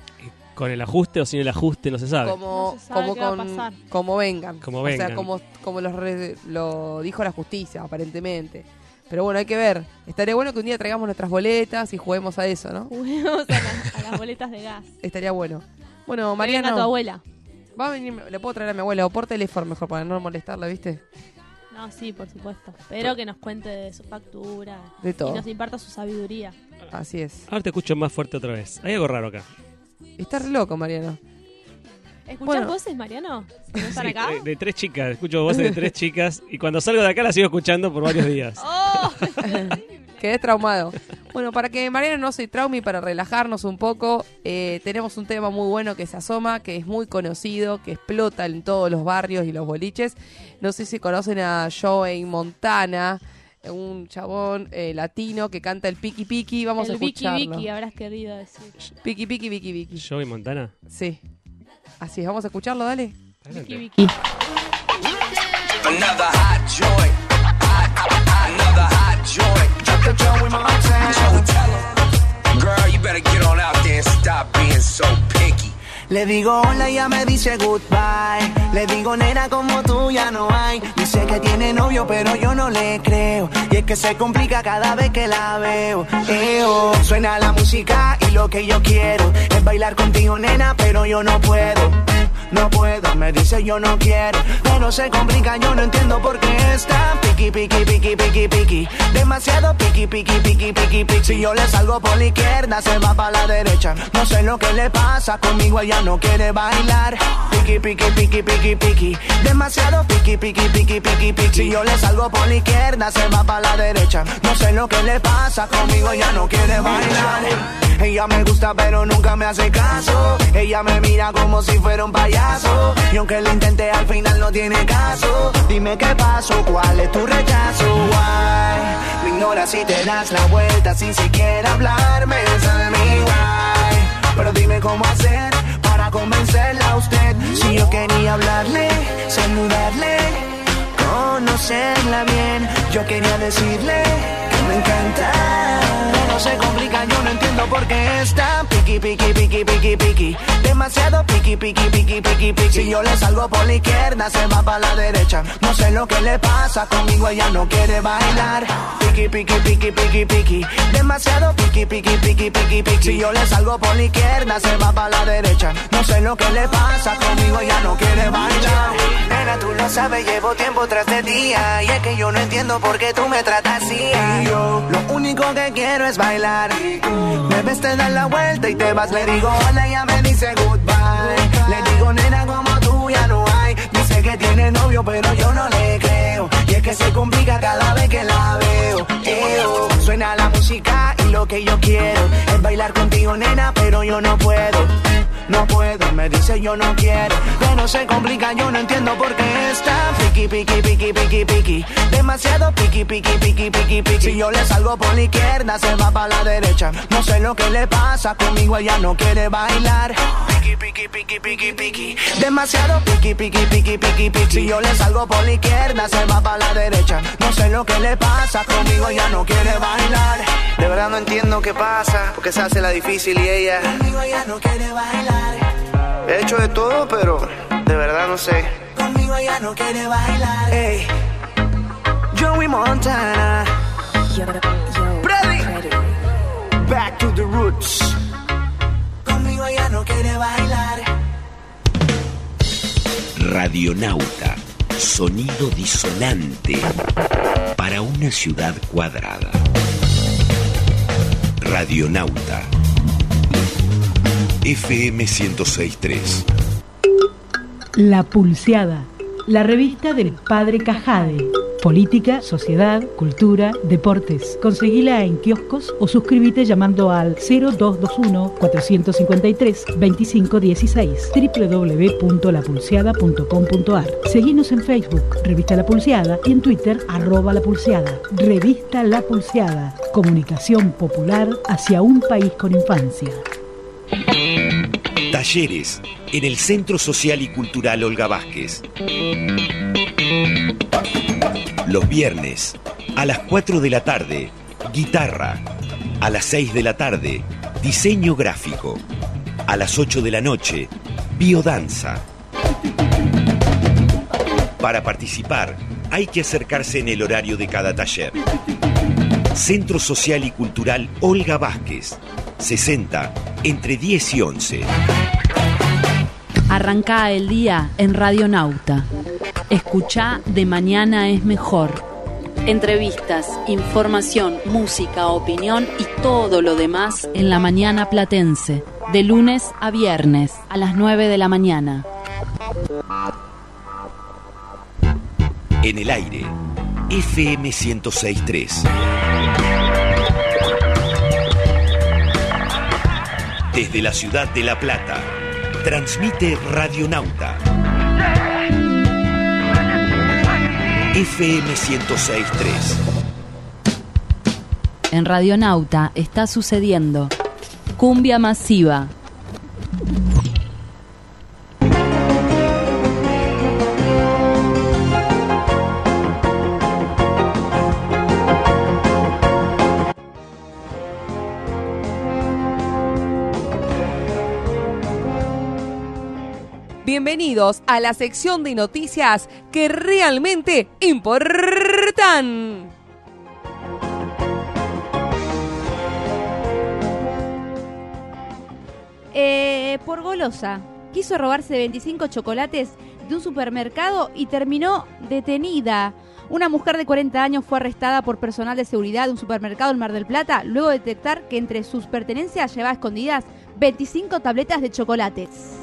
Con el ajuste o sin el ajuste no se sabe. como, No se sabe como, con- vengan, Como o sea, vengan. como, como los re- lo dijo la justicia, aparentemente. Pero bueno, hay que ver. Estaría bueno que un día traigamos nuestras boletas y juguemos a eso, ¿no? Juguemos a, las- a las boletas de gas. Estaría bueno. Bueno, Que venga Mariano. tu abuela. Va a venir, le puedo traer a mi abuela o por teléfono mejor para no molestarla, ¿viste? No, sí, por supuesto. Pero que nos cuente de su factura. De todo. Y nos imparta su sabiduría. Así es. Ahora te escucho más fuerte otra vez. Hay algo raro acá. Estás re loco, Mariano. ¿Escuchás Bueno. voces, Mariano? ¿Que no están Sí, acá? de, de tres chicas. Escucho voces de tres chicas. Y cuando salgo de acá la sigo escuchando por varios días. ¡Oh! Quedé traumado. Bueno, para que Mariano no se traume y para relajarnos un poco, eh, tenemos un tema muy bueno que se asoma, que es muy conocido, que explota en todos los barrios y los boliches. No sé si conocen a Joey Montana, un chabón eh, latino que canta el Piki Piki. Vamos el a escucharlo. Vicky, habrás querido decir. Piki Piki Piki Piki. Joey Montana. Sí. Así es, vamos a escucharlo, dale. Vicky. Vicky. Another hot joint. Another tell 'em. Girl, you better get on out there and stop being so picky. Le digo hola y ella me dice goodbye. Le digo nena como tú ya no hay. Dice que tiene novio pero yo no le creo. Y es que se complica cada vez que la veo. Eo, suena la música y lo que yo quiero es bailar contigo nena pero yo no puedo. No puedo, me dice yo no quiero. Pero se complica, yo no entiendo por qué está piqui, piqui, piqui, piqui, piqui. Demasiado piqui, piqui, piqui, piqui, piqui. Si yo le salgo por la izquierda, se va para la derecha. No sé lo que le pasa conmigo, ella no quiere bailar. Piqui, piqui, piqui, piqui, piqui. Demasiado piqui, piqui, piqui, piqui, piqui. Si yo le salgo por la izquierda, se va para la derecha. No sé lo que le pasa conmigo, ella no quiere bailar. Ella me gusta pero nunca me hace caso. Ella me mira como si fuera un payaso. Y aunque lo intenté al final no tiene caso. Dime qué pasó, cuál es tu rechazo. Why? Me ignoras si te das la vuelta sin siquiera hablarme. Tell me why. Pero dime cómo hacer para convencerla a usted. Si yo quería hablarle, saludarle, conocerla bien. Yo quería decirle que me encanta. Todo se complica, yo no entiendo por qué es tan piqui, piqui, piqui, piqui, piqui. Demasiado piqui, piqui, piqui, piqui, piqui. Si yo le salgo por la izquierda, se va para la derecha. No sé lo que le pasa, conmigo ella no quiere bailar. Piqui, piqui, piqui, piqui, piqui. Demasiado piqui, piqui, piqui, piqui, piqui. Si yo le salgo por la izquierda, se va para la derecha. No sé lo que le pasa, conmigo ella no quiere bailar. Nena, tú lo sabes, llevo tiempo tras de día. Y es que yo no entiendo por qué tú me tratas así. Lo único que quiero es bailar. Me ves, te das la vuelta y te vas. Le digo hola, ella me dice goodbye. Le digo, nena, como tú ya no hay. Dice que tiene novio, pero yo no le creo. Y es que se complica cada vez que la veo. Eo, suena la música y lo que yo quiero es bailar contigo, nena, pero yo no puedo. No puedo, me dice yo no quiero. Pero se complica, yo no entiendo por qué es tan piqui, piqui, piqui, piqui, piqui. Demasiado piqui, piqui, piqui, piqui, piqui. Si yo le salgo por la izquierda, se va para la derecha. No sé lo que le pasa, conmigo ella no quiere bailar. Piqui, piqui, piqui, piqui, piqui. Demasiado piqui, piqui, piqui, piqui, piqui. Si yo le salgo por la izquierda, se va para la derecha. No sé lo que le pasa, conmigo ella no quiere bailar. De verdad no entiendo qué pasa, porque se hace la difícil y ella. Conmigo ella no quiere bailar. He hecho de todo, pero de verdad no sé. Conmigo ella no quiere bailar. Ey, Joey Montana. Freddy. Back to the roots. Conmigo ella no quiere bailar. Radionauta, sonido disonante para una ciudad cuadrada. Radionauta, FM 1063. La Pulseada, la revista del padre Cajade. Política, sociedad, cultura, deportes. Conseguila en kioscos o suscríbete llamando al 0221-453-2516 www.lapulseada.com.ar Seguinos en Facebook, Revista La Pulseada y en Twitter, arroba La Pulseada. Revista La Pulseada, comunicación popular hacia un país con infancia. Talleres en el Centro Social y Cultural Olga Vázquez. Los viernes a las 4 de la tarde, guitarra. A las 6 de la tarde, diseño gráfico. A las 8 de la noche, biodanza. Para participar, hay que acercarse en el horario de cada taller. Centro Social y Cultural Olga Vázquez, 60, entre 10 y 11. Arranca el día en Radionauta. Escucha De Mañana es Mejor. Entrevistas, información, música, opinión y todo lo demás en la mañana platense. De lunes a viernes a las 9 de la mañana. En el aire, FM 1063. Desde la ciudad de La Plata, transmite Radionauta. FM 1063. En Radionauta está sucediendo Cumbia Masiva. Bienvenidos a la sección de noticias que realmente importan. Eh, por golosa, quiso robarse 25 chocolates de un supermercado y terminó detenida. Una mujer de 40 años fue arrestada por personal de seguridad de un supermercado en Mar del Plata luego de detectar que entre sus pertenencias llevaba escondidas 25 tabletas de chocolates.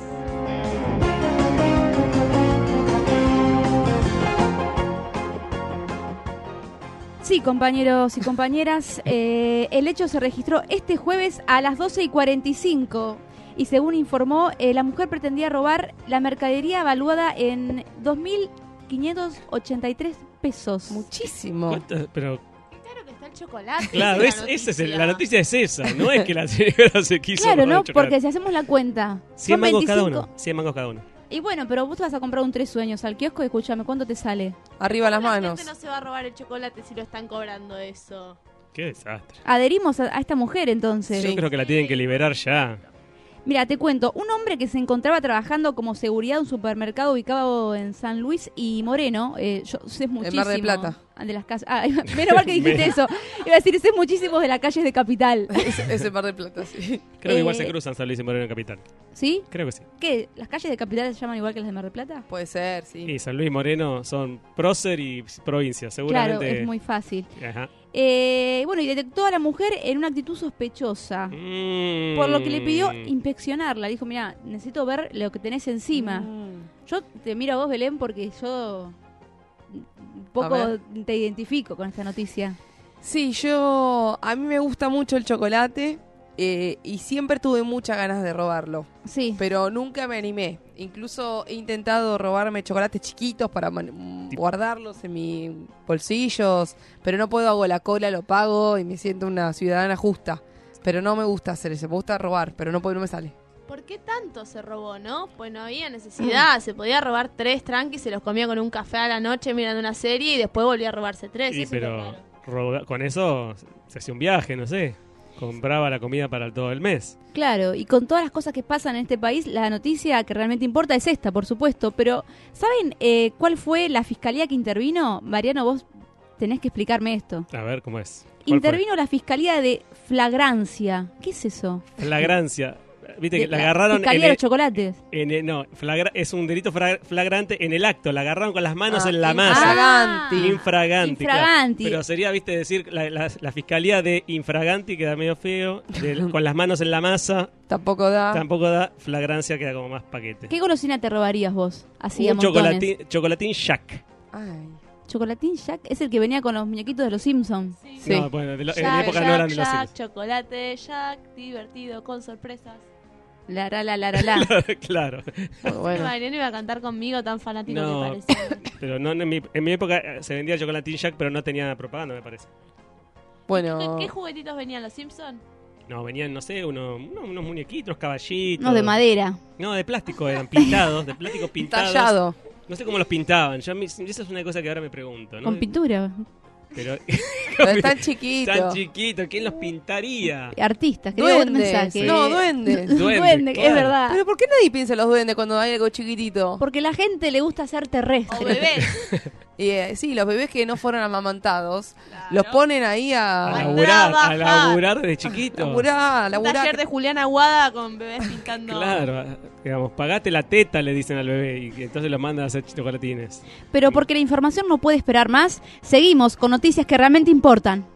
Sí, compañeros y compañeras, eh, el hecho se registró este jueves a las 12 y 45 y según informó, eh, la mujer pretendía robar la mercadería evaluada en 2.583 pesos. Muchísimo. ¿Cuánto? Pero Claro que está el chocolate. claro, la es, esa es el- noticia. la noticia es esa, no es que la señora se quiso Claro, robar ¿no? el chocolate. Porque si hacemos la cuenta, 100 son mangos 25. cada uno, 100 mangos cada uno. Y bueno, pero vos te vas a comprar un tres sueños al kiosco y escúchame, ¿cuánto te sale? Arriba las La manos. gente no se va a robar el chocolate si lo están cobrando eso. Qué desastre. Adherimos a, a esta mujer entonces. Yo creo que la tienen que liberar ya. Mira, te cuento, un hombre que se encontraba trabajando como seguridad de un supermercado ubicado en San Luis y Moreno, eh, yo sé muchísimo Mar del Plata. De las casas. Ah, menos mal que dijiste eso. Iba a decir, sé muchísimo de las calles de Capital. Ese, ese Mar del Plata, sí. Creo que igual Eh, se cruzan San Luis y Moreno Capital. ¿Sí? Creo que sí. ¿Qué? ¿Las calles de Capital se llaman igual que las de Mar del Plata? Puede ser, sí. Y San Luis y Moreno son prócer y provincia, Claro, seguramente. es muy fácil. Ajá. Eh, bueno, y detectó a la mujer en una actitud sospechosa. Mm. Por lo que le pidió inspeccionarla. Dijo, mira, necesito ver lo que tenés encima. Mm. Yo te miro a vos, Belén, porque yo poco te identifico con esta noticia. Sí, yo. A mí me gusta mucho el chocolate eh, y siempre tuve muchas ganas de robarlo. Sí. Pero nunca me animé. Incluso he intentado robarme chocolates chiquitos para man- guardarlos en mis bolsillos. Pero no puedo, hago la cola, lo pago y me siento una ciudadana justa. Pero no me gusta hacer eso, me gusta robar, pero no, puedo, no me sale. ¿Por qué tanto se robó, no? Pues no había necesidad. Se podía robar tres tranquis, se los comía con un café a la noche mirando una serie y después volvía a robarse tres. Eso pero roba- con eso se hacía un viaje, no sé. Compraba la comida para todo el mes. Claro, y con todas las cosas que pasan en este país, la noticia que realmente importa es esta, por supuesto. Pero, ¿saben eh, cuál fue la fiscalía que intervino? Mariano, vos tenés que explicarme esto. A ver cómo es. Intervino la fiscalía de flagrancia. ¿Qué es eso? Flagrancia. Viste que De la agarraron en de el, los chocolates. en el- no, flagra- es un delito flagrante en el acto. La agarraron con las manos Ah, en la masa. infraganti. Infraganti. claro. Pero sería, viste, decir la, la- la fiscalía de infraganti queda medio feo. del- con las manos en la masa Tampoco da. tampoco da. Flagrancia queda como más paquete. ¿Qué golosina te robarías vos? Así un montones. chocolatín, chocolatín Jack. Ay. Chocolatín Jack es el que venía con los muñequitos de los Simpsons. Sí. No, bueno, de lo- en Jack, mi época no Jack, eran de los Jack, Simpsons. chocolate, Jack, divertido, con sorpresas. La la la la la la. claro. Bueno. Mariano iba a cantar conmigo, tan fanático No. que parecía. Pero no, en, mi, en mi época eh, se vendía el chocolatín Jack, pero no tenía propaganda, me parece. Bueno. ¿Qué, qué juguetitos venían los Simpsons? No, venían, no sé, unos, unos, unos muñequitos, unos caballitos. No, de madera. No, de plástico eran, pintados, de plástico pintados. Tallado. No sé cómo los pintaban. Yo, esa es una cosa que ahora me pregunto, ¿no? Con pintura. Pero, Pero es tan chiquito. tan chiquito, ¿quién los pintaría? Artistas. que un Duendes. mensaje. No, duendes. Duende, Duende, claro. es verdad. Pero ¿por qué nadie piensa en los duendes cuando hay algo chiquitito? Porque la gente le gusta ser O terrestre. bebés. Y, eh, sí, los bebés que no fueron amamantados, los ponen ahí A a, laburar, a laburar desde chiquito. laburar, a Un laburar. taller de Juliana Aguada con bebés pintando. Claro, digamos, pagate la teta, le dicen al bebé, y entonces lo mandan a hacer chocolatines. Pero porque la información no puede esperar más, seguimos con noticias que realmente importan.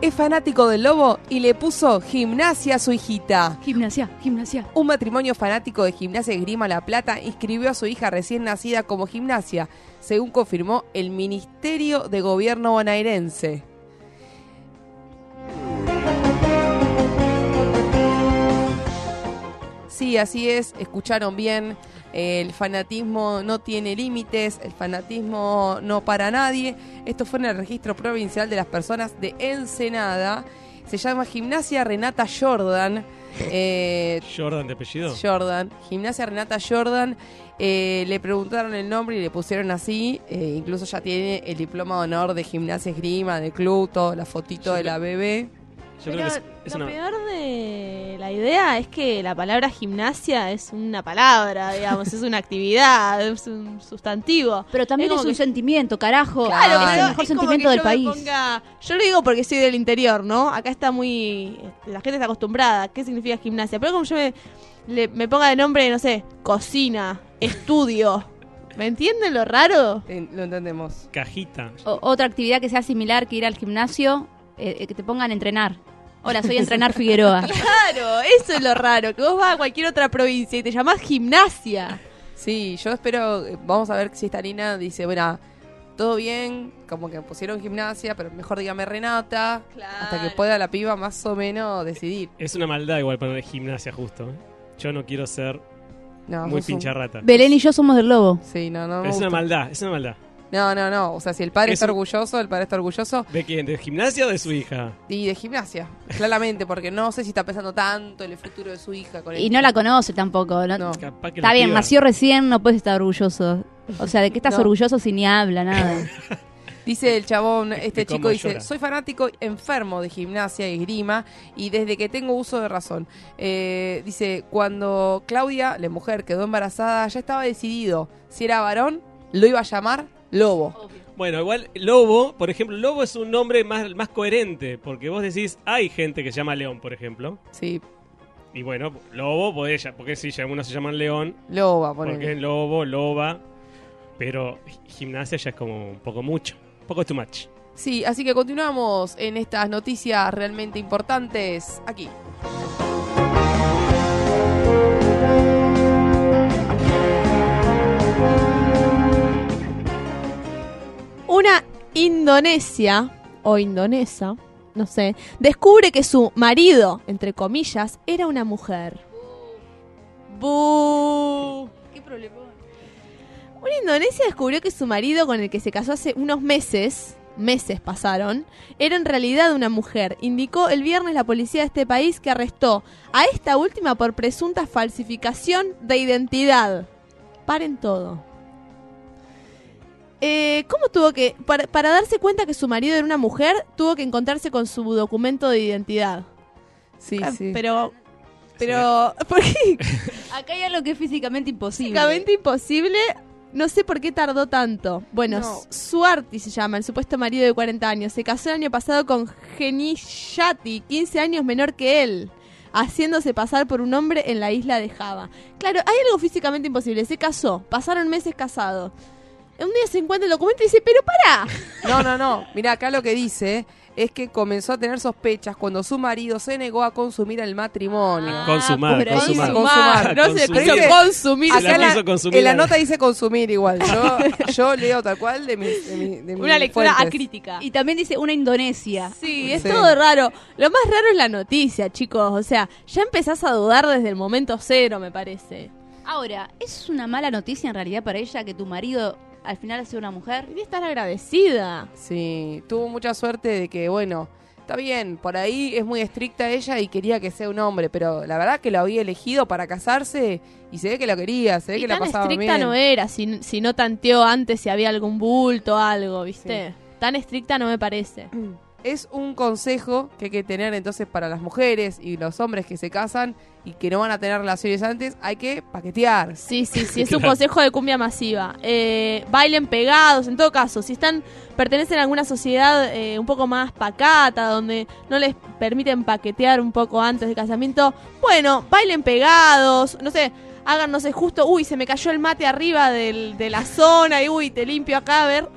Es fanático del lobo y le puso gimnasia a su hijita. Gimnasia, gimnasia. Un matrimonio fanático de Gimnasia Esgrima La Plata inscribió a su hija recién nacida como gimnasia, según confirmó el Ministerio de Gobierno bonaerense. Sí, así es, escucharon bien. El fanatismo no tiene límites, el fanatismo no para nadie. Esto fue en el registro provincial de las personas de Ensenada. Se llama Gimnasia Renata Jordan. Eh, Jordan de apellido. Jordan, Gimnasia Renata Jordan. eh, le preguntaron el nombre y le pusieron así. eh, incluso ya tiene el diploma de honor de Gimnasia Esgrima, de club, todo, la fotito Yo de la bebé. Yo Pero creo que es, es lo una... peor de la idea es que la palabra gimnasia es una palabra, digamos, es una actividad, es un sustantivo. Pero también Es es, un que- sentimiento, carajo. Claro, es pero el mejor es sentimiento que del yo país. ponga- yo lo digo porque soy del interior, ¿no? Acá está muy... La gente está acostumbrada. ¿Qué significa gimnasia? Pero como yo me, le- me ponga de nombre, no sé, cocina, estudio. ¿Me entienden lo raro? Eh, lo entendemos. Cajita. O- otra actividad que sea similar que ir al gimnasio, eh, eh, que te pongan a entrenar. Hola, soy entrenar Figueroa. Claro, eso es lo raro. Que vos vas a cualquier otra provincia y te llamás gimnasia. Sí, yo espero, eh, vamos a ver si esta Lina dice, bueno, todo bien, como que pusieron gimnasia, pero mejor dígame Renata, hasta que pueda la piba más o menos decidir. Es una maldad igual ponerle gimnasia justo. ¿eh? Yo no quiero ser No, muy sos un- pincharrata. Belén y yo somos del Lobo. Sí, no, no. me Es una maldad, es una maldad. No, no, no. O sea, si el padre Es está un- orgulloso, el padre está orgulloso. ¿De quién? ¿De gimnasia o de su hija? Y de gimnasia, claramente, porque no sé si está pensando tanto en el futuro de su hija. Con Y el- no la conoce tampoco. ¿no? No. Capaz que Está la bien, piba- nació recién, no puedes estar orgulloso. O sea, ¿de qué estás No. orgulloso si ni habla, nada? Dice el chabón, este cómo chico dice, llora. soy fanático enfermo de gimnasia y esgrima y desde que tengo uso de razón. Eh, dice, cuando Claudia, la mujer, quedó embarazada, ya estaba decidido. Si era varón, lo iba a llamar Lobo. Bueno, igual Lobo, por ejemplo, Lobo es un nombre más, más coherente, porque vos decís, hay gente que se llama León, por ejemplo. Sí, Y bueno, Lobo, podés, porque si ya algunos se llaman León, Lobo va a porque es Lobo, Loba, pero gimnasia ya es como un poco mucho, un poco too much. Sí, así que continuamos en estas noticias realmente importantes aquí. Una indonesia o indonesa, no sé, descubre que su marido, entre comillas, era una mujer. ¡Bú! ¿Qué problema? Una indonesia descubrió que su marido, con el que se casó hace unos meses, meses pasaron, era en realidad una mujer. Indicó el viernes la policía de este país que arrestó a esta última por presunta falsificación de identidad. Paren todo. Eh, ¿Cómo tuvo que, para, para darse cuenta que su marido era una mujer, tuvo que encontrarse con su documento de identidad? Sí, Ah, sí. Pero, pero, ¿por qué? Acá hay algo que es físicamente imposible. Físicamente imposible. No sé por qué tardó tanto. Bueno, No. Suarti se llama, el supuesto marido de 40 años. Se casó el año pasado con Genishati, 15 años menor que él, haciéndose pasar por un hombre en la isla de Java. Claro, hay algo físicamente imposible. Se casó, pasaron meses casados. Un día se encuentra el documento y dice, pero pará. No, no, no. Mira, acá lo que dice es que comenzó a tener sospechas cuando su marido se negó a consumir el matrimonio. Ah, consumar, consumar. Consumar. No se Consumir. consumir. Se la la, consumir en la nota dice consumir igual. Yo, yo leo tal cual de mi- de mis Una lectura fuentes. acrítica. Y también dice una Indonesia. Sí, es Sí. todo raro. Lo más raro es la noticia, chicos. O sea, ya empezás a dudar desde el momento cero, me parece. Ahora, ¿es una mala noticia en realidad para ella que tu marido al final ha sido una mujer? Debería estar agradecida. Sí, tuvo mucha suerte de que, bueno, está bien, por ahí es muy estricta ella y quería que sea un hombre, pero la verdad que lo había elegido para casarse y se ve que lo quería, se ve Y que la tan pasaba estricta bien. no era, si, si no tanteó antes si había algún bulto o algo, ¿viste? Tan estricta no me parece. Es un consejo que hay que tener entonces para las mujeres y los hombres que se casan y que no van a tener relaciones antes, hay que paquetear. Sí, sí, sí, es un consejo de cumbia masiva. Eh, bailen pegados, en todo caso, si están pertenecen a alguna sociedad eh, un poco más pacata, donde no les permiten paquetear un poco antes del casamiento, bueno, bailen pegados, no sé, hagan, no sé, justo, uy, se me cayó el mate arriba del- de la zona y uy, te limpio acá, a ver,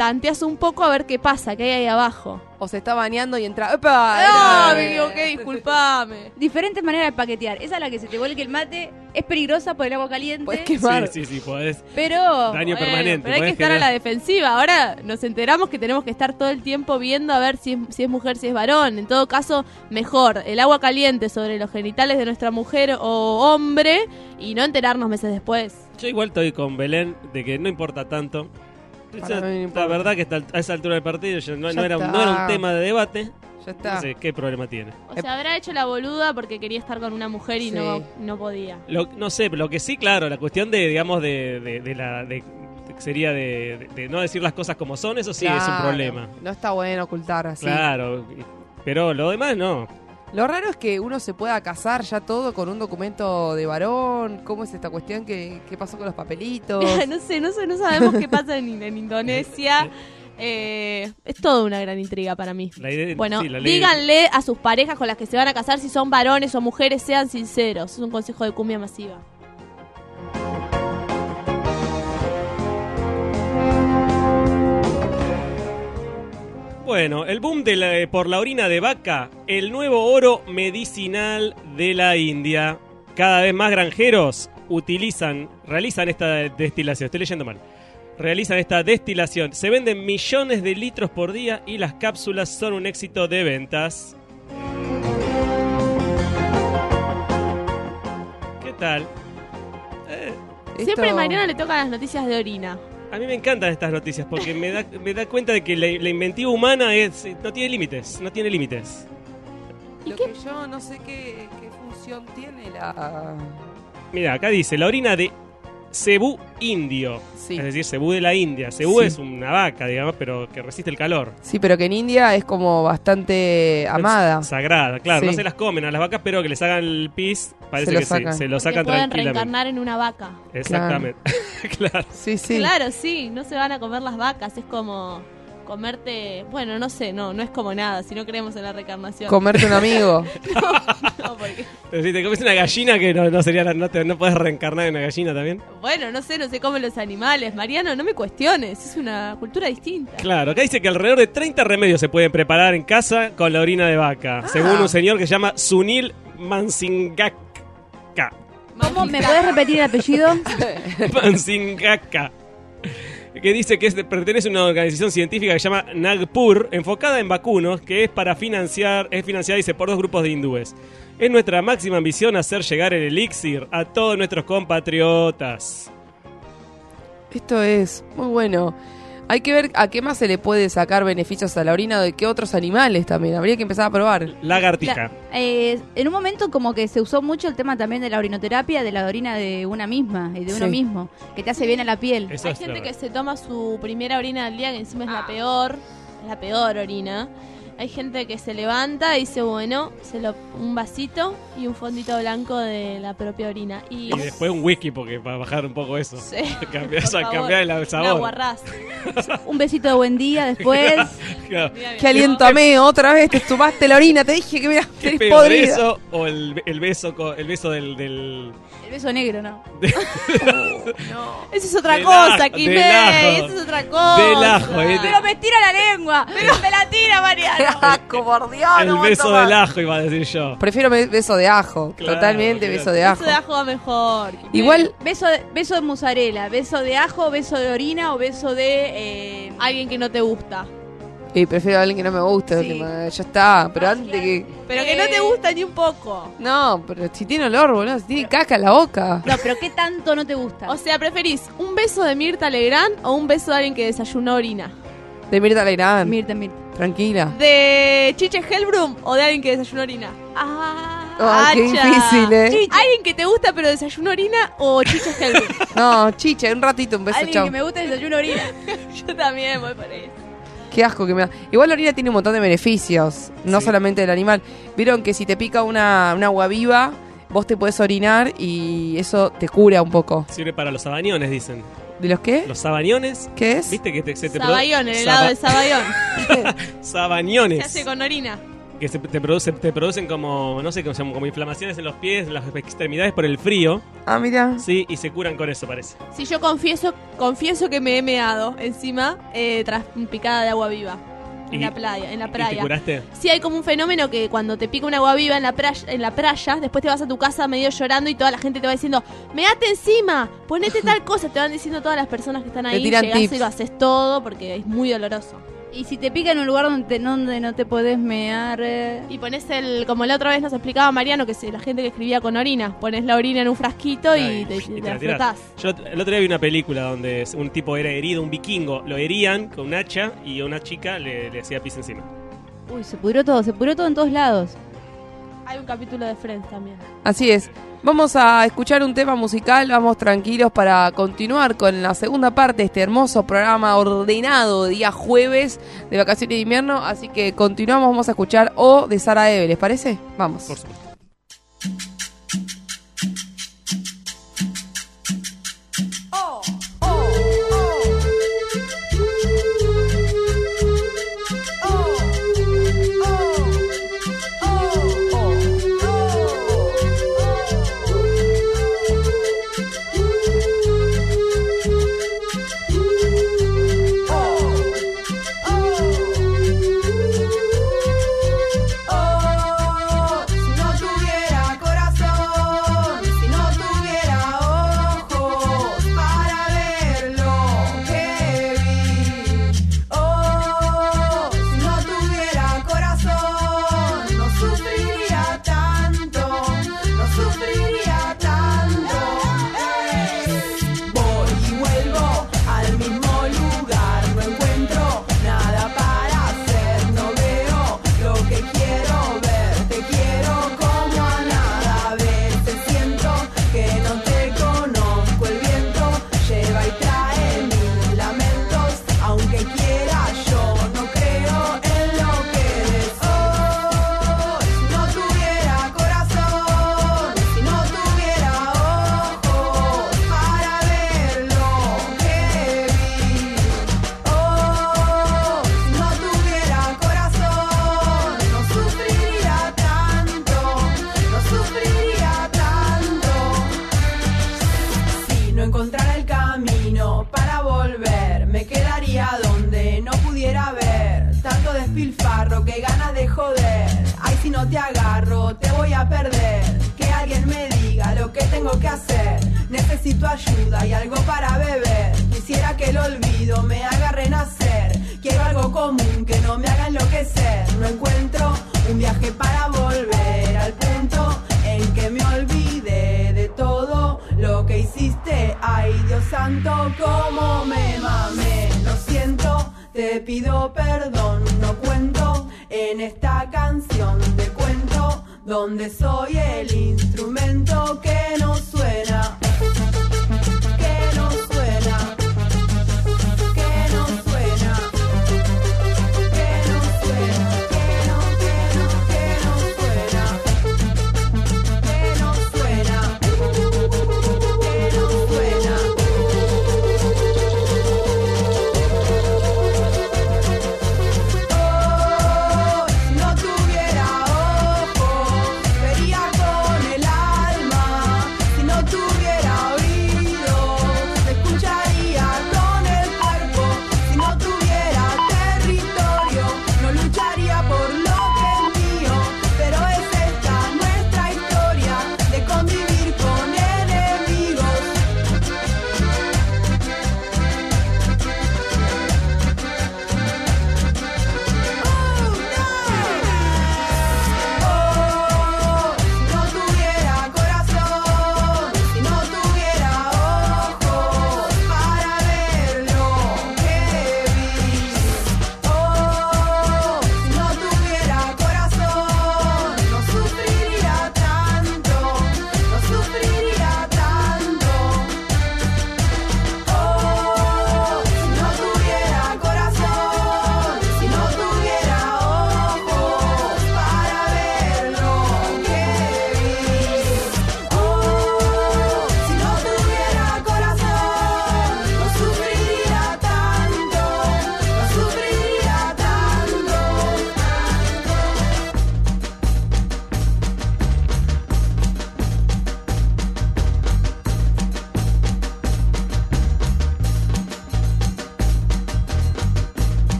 tanteas un poco a ver qué pasa, qué hay ahí abajo. O se está bañando y entra... ¡Ah, ¡Epa! me equivoqué, disculpame! Diferentes maneras de paquetear. Esa es la que se te vuelque el mate. Es peligrosa por el agua caliente. Puedes quemar. Sí, sí, sí, podés. Pero. Daño Bueno, permanente. Pero hay que estar a la defensiva. Ahora nos enteramos que tenemos que estar todo el tiempo viendo a ver si es, si es mujer, si es varón. En todo caso, mejor el agua caliente sobre los genitales de nuestra mujer o hombre y no enterarnos meses después. Yo igual estoy con Belén de que no importa tanto. Para Esa- mí la verdad que está- a esa altura del partido ya no, Ya no era, un- no era un tema de debate. Ya está. No sé qué problema tiene. O sea, habrá hecho la boluda porque quería estar con una mujer y Sí. no, no podía. Lo- no sé, pero lo que sí, claro, la cuestión de, digamos, de, de, de la... De, sería de, de- de no decir las cosas como son, eso sí es un Claro, problema. No está bueno ocultar así. Claro, pero lo demás no. Lo raro es que uno se pueda casar ya todo con un documento de varón. ¿Cómo es esta cuestión? ¿Qué, qué pasó con los papelitos? no sé, no sé, no sabemos qué pasa en, en Indonesia. Eh, es toda una gran intriga para mí. La idea- Bueno, sí, la ley- díganle a sus parejas con las que se van a casar si son varones o mujeres, sean sinceros. Es un consejo de cumbia masiva. Bueno, el boom de la- por la orina de vaca, el nuevo oro medicinal de la India. Cada vez más granjeros utilizan, realizan esta destilación. Estoy leyendo mal. Realizan esta destilación. Se venden millones de litros por día y las cápsulas son un éxito de ventas. ¿Qué tal? Eh, Siempre a Esto- Mariana le tocan las noticias de orina. A mí me encantan estas noticias porque me da, me da cuenta de que la, la inventiva humana es, no tiene límites. No tiene límites. ¿Y Lo qué? que yo no sé qué, qué función tiene la... Mira, acá dice, la orina de cebú indio. Sí. Es decir, cebú de la India. Cebú Sí. es una vaca, digamos, pero que resiste el calor. Sí, pero que en India es como bastante amada. Sagrada, claro. Sí. No se las comen a las vacas, pero que les hagan el pis, parece Se lo que sí, sacan. se lo sacan pueden tranquilamente. reencarnar en una vaca. Exactamente. claro. Sí, sí. Claro, sí, no se van a comer las vacas, es como comerte, bueno, no sé, no, no es como nada, si no creemos en la reencarnación. Comerte un amigo. No, porque- Pero si te comes una gallina, que no, no sería la- no, te, no puedes reencarnar en una gallina también. bueno, no sé, no se comen los animales. Mariano, no me cuestiones, es una cultura distinta. Claro, acá dice que alrededor de 30 remedios se pueden preparar en casa con la orina de vaca, según un señor que se llama Sunil Mansingaka. ¿Cómo? ¿Me puedes repetir el apellido? Mansingaka. Que dice que es de- pertenece a una organización científica que se llama Nagpur, enfocada en vacunos, que es para financiar, es financiada dice, por dos grupos de hindúes. Es nuestra máxima ambición hacer llegar el elixir a todos nuestros compatriotas. Esto es muy bueno. Hay que ver a qué más se le puede sacar beneficios a la orina de qué otros animales también. Habría que empezar a probar. Lagartija. La- eh, en un momento como que se usó mucho el tema también de la orinoterapia, de la orina de una misma y de uno Sí. mismo, que te hace bien a la piel. Eso Hay gente que se toma su primera orina del día, que encima es la peor, es la peor orina. Hay gente que se levanta y dice, bueno, se lo, un vasito y un fondito blanco de la propia orina. Y, Y después un whisky, porque para bajar un poco eso. Sí, Cambiar, por favor. cambiar el sabor. Un besito de buen día después. Claro. Mira, Qué aliento a mí, otra vez te tomaste la orina, te dije que mira, ¿Qué peor podrida. eso o el, el beso co- el beso del, del El beso negro, ¿no? Eso es otra Del cosa, ajo. Eso es otra cosa. Del ajo, de- Pero me tira la lengua. Pero me la tira, Mariano. por Dios, el no beso del ajo iba a decir yo. Prefiero be- beso de ajo, Claro, totalmente claro. beso de ajo. Eso de ajo va mejor. Igual, Beso de, beso de mozzarella, beso de ajo, beso de orina o beso de... eh, Alguien que no te gusta. y prefiero a alguien que no me guste, Sí. ya está, pero antes que... Pero que no te gusta ni un poco. No, pero si tiene olor, boludo, si tiene caca en la boca. No, pero ¿qué tanto no te gusta? O sea, ¿preferís un beso de Mirta Legrand o un beso de alguien que desayunó orina? De Mirta Legrand, Mirta, Mirta. Tranquila. ¿De Chiche Hellbrum o de alguien que desayunó orina? Ah, Ah, qué Hacha. difícil, eh. ¿Alguien que te gusta pero desayunó orina o Chiche Hellbrum? No, chicha, un ratito, un beso, alguien chao. que me gusta desayuno orina. Yo también voy por eso. Qué asco que me da. Igual la orina tiene un montón de beneficios, no Sí. solamente del animal. Vieron que si te pica una, una agua viva, vos te puedes orinar y eso te cura un poco. Sirve para los sabañones, dicen. ¿De los qué? Los sabañones, ¿Qué es? ¿viste que te, se te Sabayón, el helado de Saba- Sabayón. Sabañones. Se hace con orina. Que se, te, produce, te producen como, no sé, cómo se llama, como inflamaciones en los pies, en las extremidades por el frío. Ah, mira. Sí, y se curan con eso, parece. Si yo confieso, confieso que me he meado encima eh, tras picada de agua viva. En Y- la playa, en la ¿Y te playa. curaste? Sí, hay como un fenómeno que cuando te pica un agua viva en la playa, en la playa, después te vas a tu casa medio llorando y toda la gente te va diciendo, meate encima, ponete tal cosa, te van diciendo todas las personas que están Te ahí, tiran llegás tips. y lo haces todo porque es muy doloroso. Y si te pica en un lugar donde, te- donde no te podés mear... eh, Y pones el, como la otra vez nos explicaba Mariano, que se- la gente que escribía con orina, pones la orina en un frasquito y te, y te te la la tirás. frotás. Yo el otro día vi una película donde un tipo era herido, un vikingo, lo herían con un hacha y a una chica le, le hacía pis encima. Uy, se pudrió todo, se pudrió todo en todos lados. Hay un capítulo de Friends también. Así es. Vamos a escuchar un tema musical, vamos tranquilos para continuar con la segunda parte de este hermoso programa ordenado día jueves de vacaciones de invierno. Así que continuamos, vamos a escuchar O de Sara Eve, ¿les parece? Vamos. Por supuesto.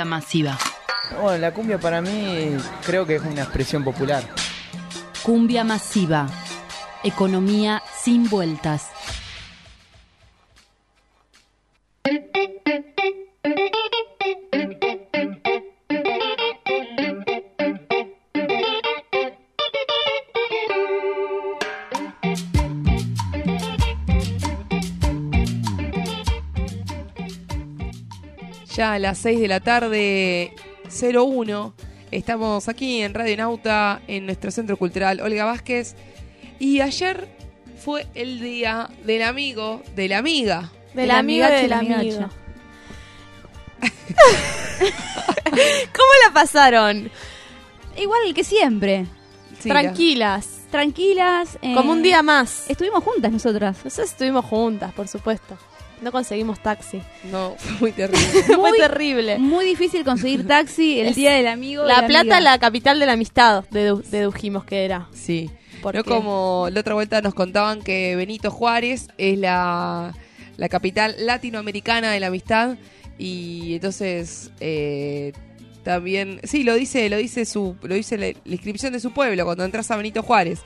Cumbia masiva. Bueno, la cumbia para mí creo que es una expresión popular. Cumbia masiva. Economía sin vueltas. A las 6 de la tarde, 01. Estamos aquí en Radio Nauta, en nuestro centro cultural Olga Vázquez. Y ayer fue el día del amigo, de la amiga. Del amigo amigache, del la amigache. ¿Cómo la pasaron? Igual que siempre. Sí, Tranquilas. Tranquilas. eh, Como un día más. Estuvimos juntas nosotras. Nosotros estuvimos juntas, por supuesto. No conseguimos taxi. No, fue muy terrible. Fue Muy- terrible. Muy difícil conseguir taxi el Es- día del amigo. La de Plata, amiga. la capital de la amistad, dedu- dedujimos que era. Sí. ¿Por No qué? como la otra vuelta nos contaban que Benito Juárez es la, la capital latinoamericana de la amistad y entonces eh, también sí lo dice lo dice su lo dice la, la inscripción de su pueblo cuando entras a Benito Juárez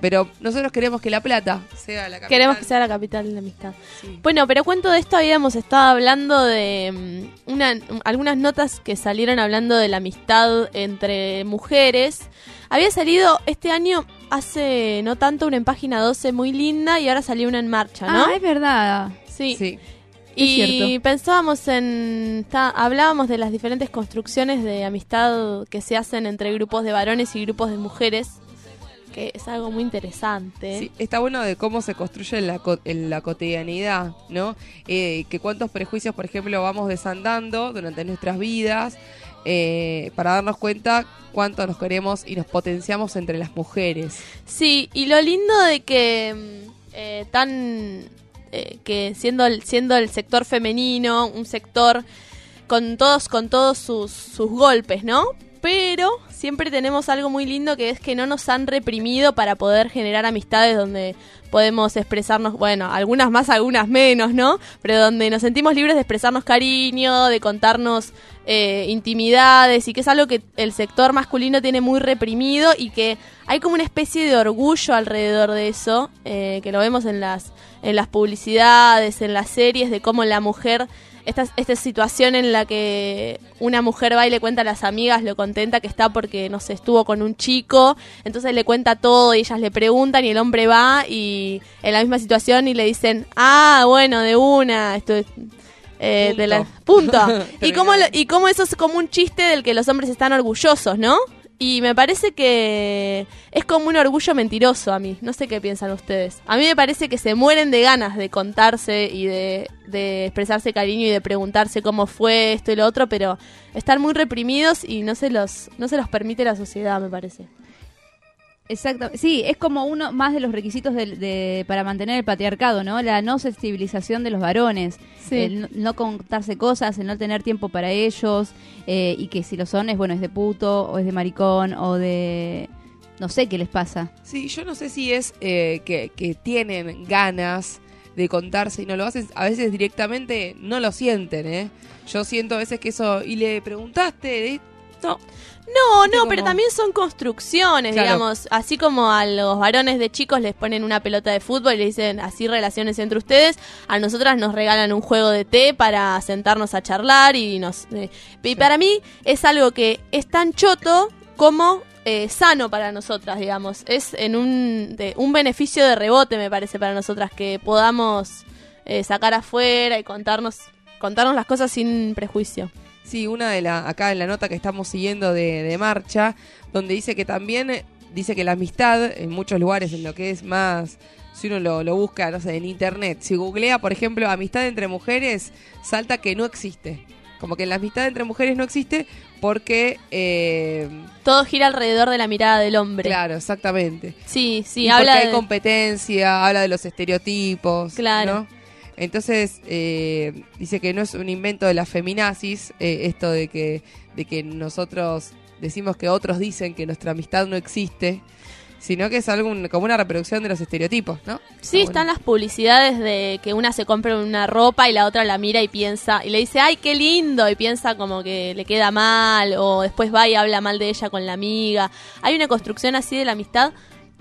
pero nosotros queremos que La Plata sea la capital Queremos que sea la capital de la amistad. Sí. Bueno, pero cuento de esto, habíamos estado hablando de mm, una, algunas notas que salieron hablando de la amistad entre mujeres. Había salido este año, hace no tanto, una en página 12 muy linda y ahora salió una en marcha, ¿no? Ah, es verdad. sí. sí Y Es cierto. pensábamos en. ta- hablábamos de las diferentes construcciones de amistad que se hacen entre grupos de varones y grupos de mujeres, que es algo muy interesante. Sí, está bueno de cómo se construye en la, co- en la cotidianidad, ¿no? Eh, que cuántos prejuicios, por ejemplo, vamos desandando durante nuestras vidas eh, para darnos cuenta cuánto nos queremos y nos potenciamos entre las mujeres. Sí, y lo lindo de que mm, eh, tan eh, que siendo el, siendo el sector femenino un sector con todos con todos sus, sus golpes, ¿no? Pero siempre tenemos algo muy lindo que es que no nos han reprimido para poder generar amistades donde podemos expresarnos, bueno, algunas más, algunas menos, ¿no? Pero donde nos sentimos libres de expresarnos cariño, de contarnos eh, intimidades y que es algo que el sector masculino tiene muy reprimido y que hay como una especie de orgullo alrededor de eso, eh, que lo vemos en las, en las publicidades, en las series, de cómo la mujer esta, esta situación en la que una mujer va y le cuenta a las amigas lo contenta que está porque, no sé, estuvo con un chico, entonces le cuenta todo y ellas le preguntan y el hombre va y en la misma situación y le dicen, ah, bueno, de una, esto es... eh, de la, punto. y, cómo lo- y cómo eso es como un chiste del que los hombres están orgullosos, ¿no? Y me parece que es como un orgullo mentiroso a mí. No sé qué piensan ustedes. A mí me parece que se mueren de ganas de contarse y de, de expresarse cariño y de preguntarse cómo fue esto y lo otro, pero están muy reprimidos y no se los, no se los permite la sociedad, me parece. Exacto. Sí, es como uno más de los requisitos del- de, para mantener el patriarcado, ¿no? La no sensibilización de los varones, Sí. el no, no contarse cosas, el no tener tiempo para ellos, eh, y que si lo son es, bueno, es de puto, o es de maricón, o de... No sé qué les pasa. Sí, yo no sé si es eh, que, que tienen ganas de contarse y no lo hacen. A veces directamente no lo sienten, ¿eh? Yo siento a veces que eso... Y le preguntaste... de- No. No, no, como- pero también son construcciones, Claro. digamos. Así como a los varones de chicos les ponen una pelota de fútbol y le dicen así relaciones entre ustedes, a nosotras nos regalan un juego de té para sentarnos a charlar y nos... eh, y para mí es algo que es tan choto como eh, sano para nosotras, digamos. Es en un, de, un beneficio de rebote, me parece, para nosotras, que podamos eh, sacar afuera y contarnos, contarnos las cosas sin prejuicio. Sí, una de la acá en la nota que estamos siguiendo de, de marcha, donde dice que también dice que la amistad en muchos lugares, en lo que es más, si uno lo, lo busca, no sé, en internet, si googlea, por ejemplo, amistad entre mujeres, salta que no existe. Como que la amistad entre mujeres no existe porque... eh, Todo gira alrededor de la mirada del hombre. Claro, exactamente. Sí, sí, y habla porque hay de... competencia, habla de los estereotipos. Claro. ¿no? Entonces, eh, dice que no es un invento de la feminazis, eh, esto de que, de que nosotros decimos que otros dicen que nuestra amistad no existe, sino que es algo un- como una reproducción de los estereotipos, ¿no? Sí, están las publicidades de que una se compra una ropa y la otra la mira y piensa, y le dice, ay, qué lindo, y piensa como que le queda mal, o después va y habla mal de ella con la amiga. Hay una construcción así de la amistad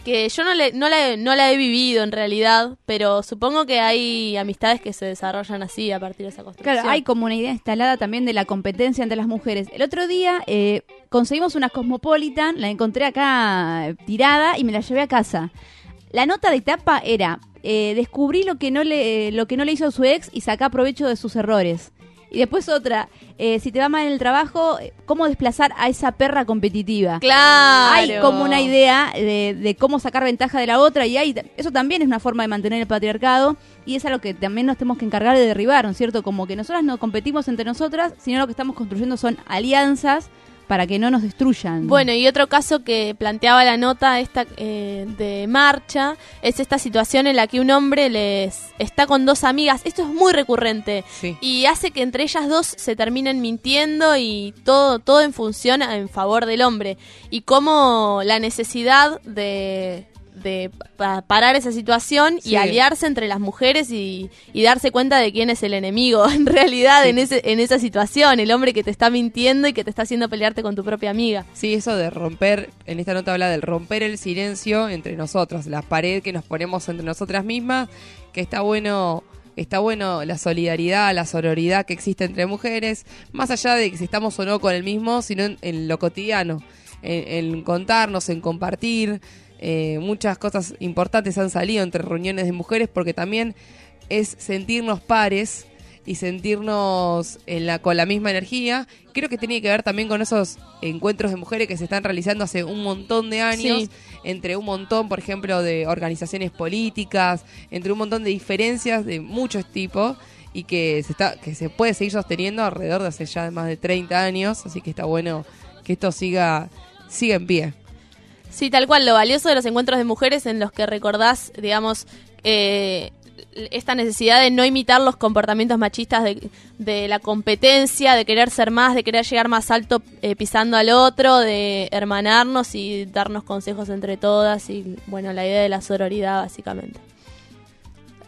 que yo no, le, no, la, he- no la he vivido en realidad, pero supongo que hay amistades que se desarrollan así a partir de esa construcción. Claro, hay como una idea instalada también de la competencia entre las mujeres. El otro día eh, conseguimos una Cosmopolitan, la encontré acá eh, tirada y me la llevé a casa. La nota de tapa era eh, descubrí lo que no le lo que no le hizo su ex y saca provecho de sus errores. Y después otra, eh, si te va mal en el trabajo, eh, cómo desplazar a esa perra competitiva. Claro. Hay como una idea de, de cómo sacar ventaja de la otra y hay, eso también es una forma de mantener el patriarcado y es algo que también nos tenemos que encargar de derribar, ¿no es cierto? Como que nosotras no competimos entre nosotras, sino lo que estamos construyendo son alianzas para que no nos destruyan. Bueno, y otro caso que planteaba la nota esta eh, de marcha es esta situación en la que un hombre les está con dos amigas. Esto es muy recurrente Sí. y hace que entre ellas dos se terminen mintiendo y todo todo en función en favor del hombre y cómo la necesidad de de pa- parar esa situación y aliarse entre las mujeres y, y darse cuenta de quién es el enemigo en realidad en ese en esa situación el hombre que te está mintiendo y que te está haciendo pelearte con tu propia amiga Sí, eso de romper, en esta nota habla del romper el silencio entre nosotros, la pared que nos ponemos entre nosotras mismas, que está bueno, está bueno la solidaridad, la sororidad que existe entre mujeres, más allá de que si estamos o no con el mismo, sino en, en lo cotidiano, en, en contarnos, en compartir. Eh, muchas cosas importantes han salido entre reuniones de mujeres porque también es sentirnos pares y sentirnos en la, con la misma energía. Creo que tiene que ver también con esos encuentros de mujeres que se están realizando hace un montón de años, Sí. entre un montón, por ejemplo, de organizaciones políticas, entre un montón de diferencias de muchos tipos y que se está que se puede seguir sosteniendo alrededor de hace ya más de 30 años, así que está bueno que esto siga siga en pie. Sí, tal cual, lo valioso de los encuentros de mujeres en los que recordás, digamos, eh, esta necesidad de no imitar los comportamientos machistas de, de la competencia, de querer ser más, de querer llegar más alto eh, pisando al otro, de hermanarnos y darnos consejos entre todas y bueno, la idea de la sororidad básicamente.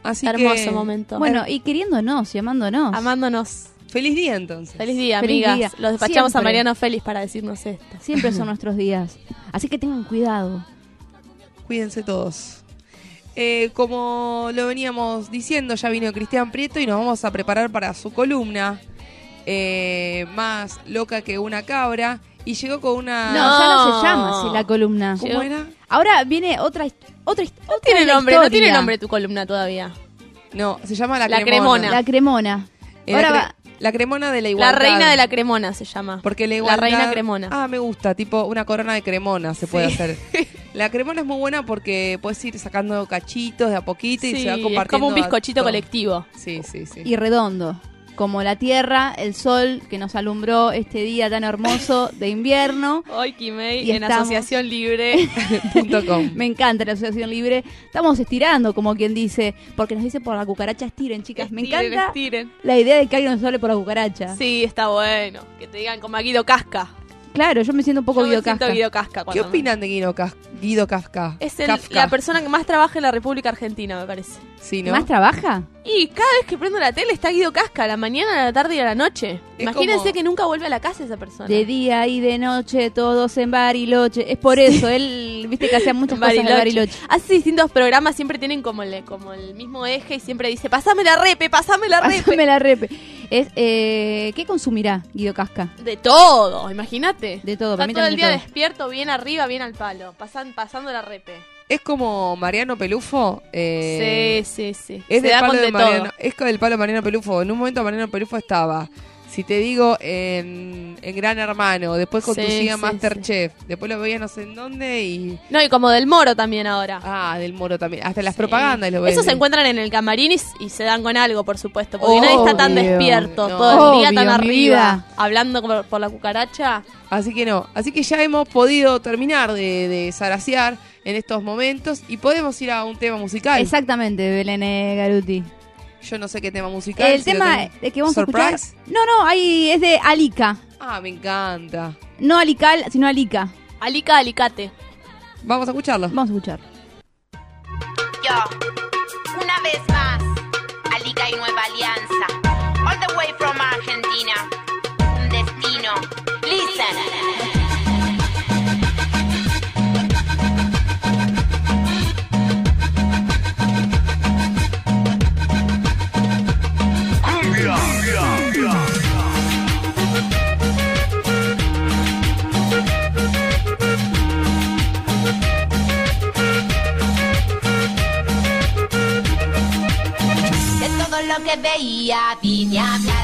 Así Hermoso que, momento. Bueno, y queriéndonos y amándonos. Amándonos. Feliz día entonces. Feliz día, Feliz amigas. día. Los despachamos a. Mariano Félix para decirnos esto. Siempre son nuestros días. Así que tengan cuidado. Cuídense todos. Eh, como lo veníamos diciendo, ya vino Cristian Prieto y nos vamos a preparar para su columna eh, más loca que una cabra. Y llegó con una... No, ya no se llama así la columna. ¿Cómo era? Ahora viene otra otra, No tiene nombre, no historia. tiene nombre tu columna todavía. No, se llama La, La Cremona. Cremona. La cremona. Eh, Ahora va- la Cremona de la La igualdad. reina de la cremona se llama. Porque la La igualdad... reina cremona. Ah, me gusta, tipo una corona de cremona se puede hacer. La cremona es muy buena porque puedes ir sacando cachitos de a poquito y Sí, se va es compartiendo. como un bizcochito colectivo. Sí, sí, sí. y redondo. Como la tierra, el sol que nos alumbró este día tan hermoso de invierno. Hoy Kimei Y en estamos- Asociación Libre. Punto com. Me encanta la asociación libre. Estamos estirando, como quien dice, porque nos dice por la cucaracha estiren, chicas. Me encanta estiren. la idea de que alguien nos hable por la cucaracha. Sí, está bueno. Que te digan como a Guido Casca. Claro, yo me siento un poco Yo me Guido siento Casca. Guido Casca. ¿Qué opinan de Guido, Cas- Guido Kafka? Es el- Kafka. la persona que más trabaja en la República Argentina, me parece. Sí, ¿no? ¿Más trabaja? Y cada vez que prendo la tele está Guido Casca, a la mañana, a la tarde y a la noche. Es Imagínense como- que nunca vuelve a la casa esa persona. De día y de noche, todos en Bariloche. Es por eso, él, viste que hacía muchas cosas en Bariloche. Hace distintos programas, siempre tienen como el, como el mismo eje y siempre dice, pasame la repe, pasame la repe. Pásame la repe. Es, eh, ¿Qué consumirá Guido Casca? De todo, imagínate. De todo, Está para mí todo el día todo. despierto, bien arriba, bien al palo, pasan, pasando la repe. Es como Mariano Pelufo. eh, sí, sí, sí. Es Se del da palo con de de Mariano. todo. Es con el palo de Mariano Pelufo. En un momento Mariano Pelufo estaba. Si te digo en, en Gran Hermano, después Sí, conducía sí, Masterchef, después lo veía no sé en dónde y. No, y como del Moro también ahora. Ah, del Moro también. Hasta las propagandas lo ves. Esos se encuentran en el camarín y, y se dan con algo, por supuesto. Porque nadie está tan despierto No. todo el día tan Obvio, arriba, hablando por, por la cucaracha. Así que no. Así que ya hemos podido terminar de, de zarasear en estos momentos y podemos ir a un tema musical. Exactamente, Belén eh, Garuti. Yo no sé qué tema musical. El si tema de que vamos ¿Surprise? a escuchar. No, no, ahí es de Alica. Ah, me encanta. No Alical, sino Alica. Alica, alicate. Vamos a escucharlo. Vamos a escuchar. Yo, una vez más, Alica y Nueva Alianza. All the way from Argentina. Todo lo que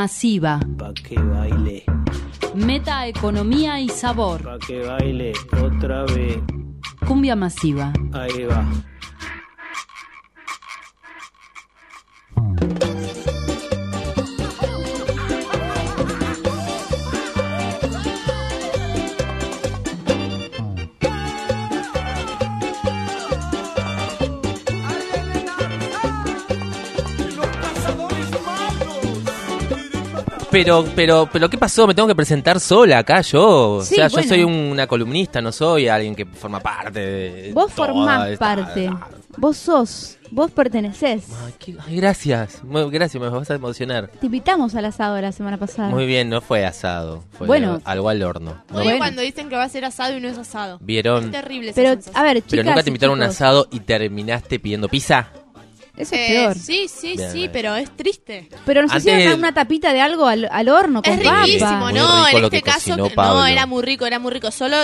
masiva. Pa' que baile, Meta economía y sabor. pa' que baile otra vez. Cumbia masiva. Ahí va. Pero, pero, pero, ¿qué pasó? Me tengo que presentar sola acá yo. Sí, o sea, bueno. yo soy una columnista, no soy alguien que forma parte de. Vos formás esta- parte. Vos sos. Vos pertenecés. Ay, qué- ay, gracias. Muy, gracias, me vas a emocionar. Te invitamos al asado la semana pasada. Muy bien, no fue asado. Fue Bueno. algo al horno. ¿no? Cuando dicen que va a ser asado y no es asado. ¿Vieron? Es terrible Pero, a ver, chicas Pero nunca te invitaron a un asado y terminaste pidiendo pizza. Eso es Eh, peor. Sí, sí, Bien, sí, bien. pero es triste. Pero nos Antes- hicieron una tapita de algo al, al horno con Es riquísimo, no, en este caso Pablo. no, era muy rico, era muy rico. Solo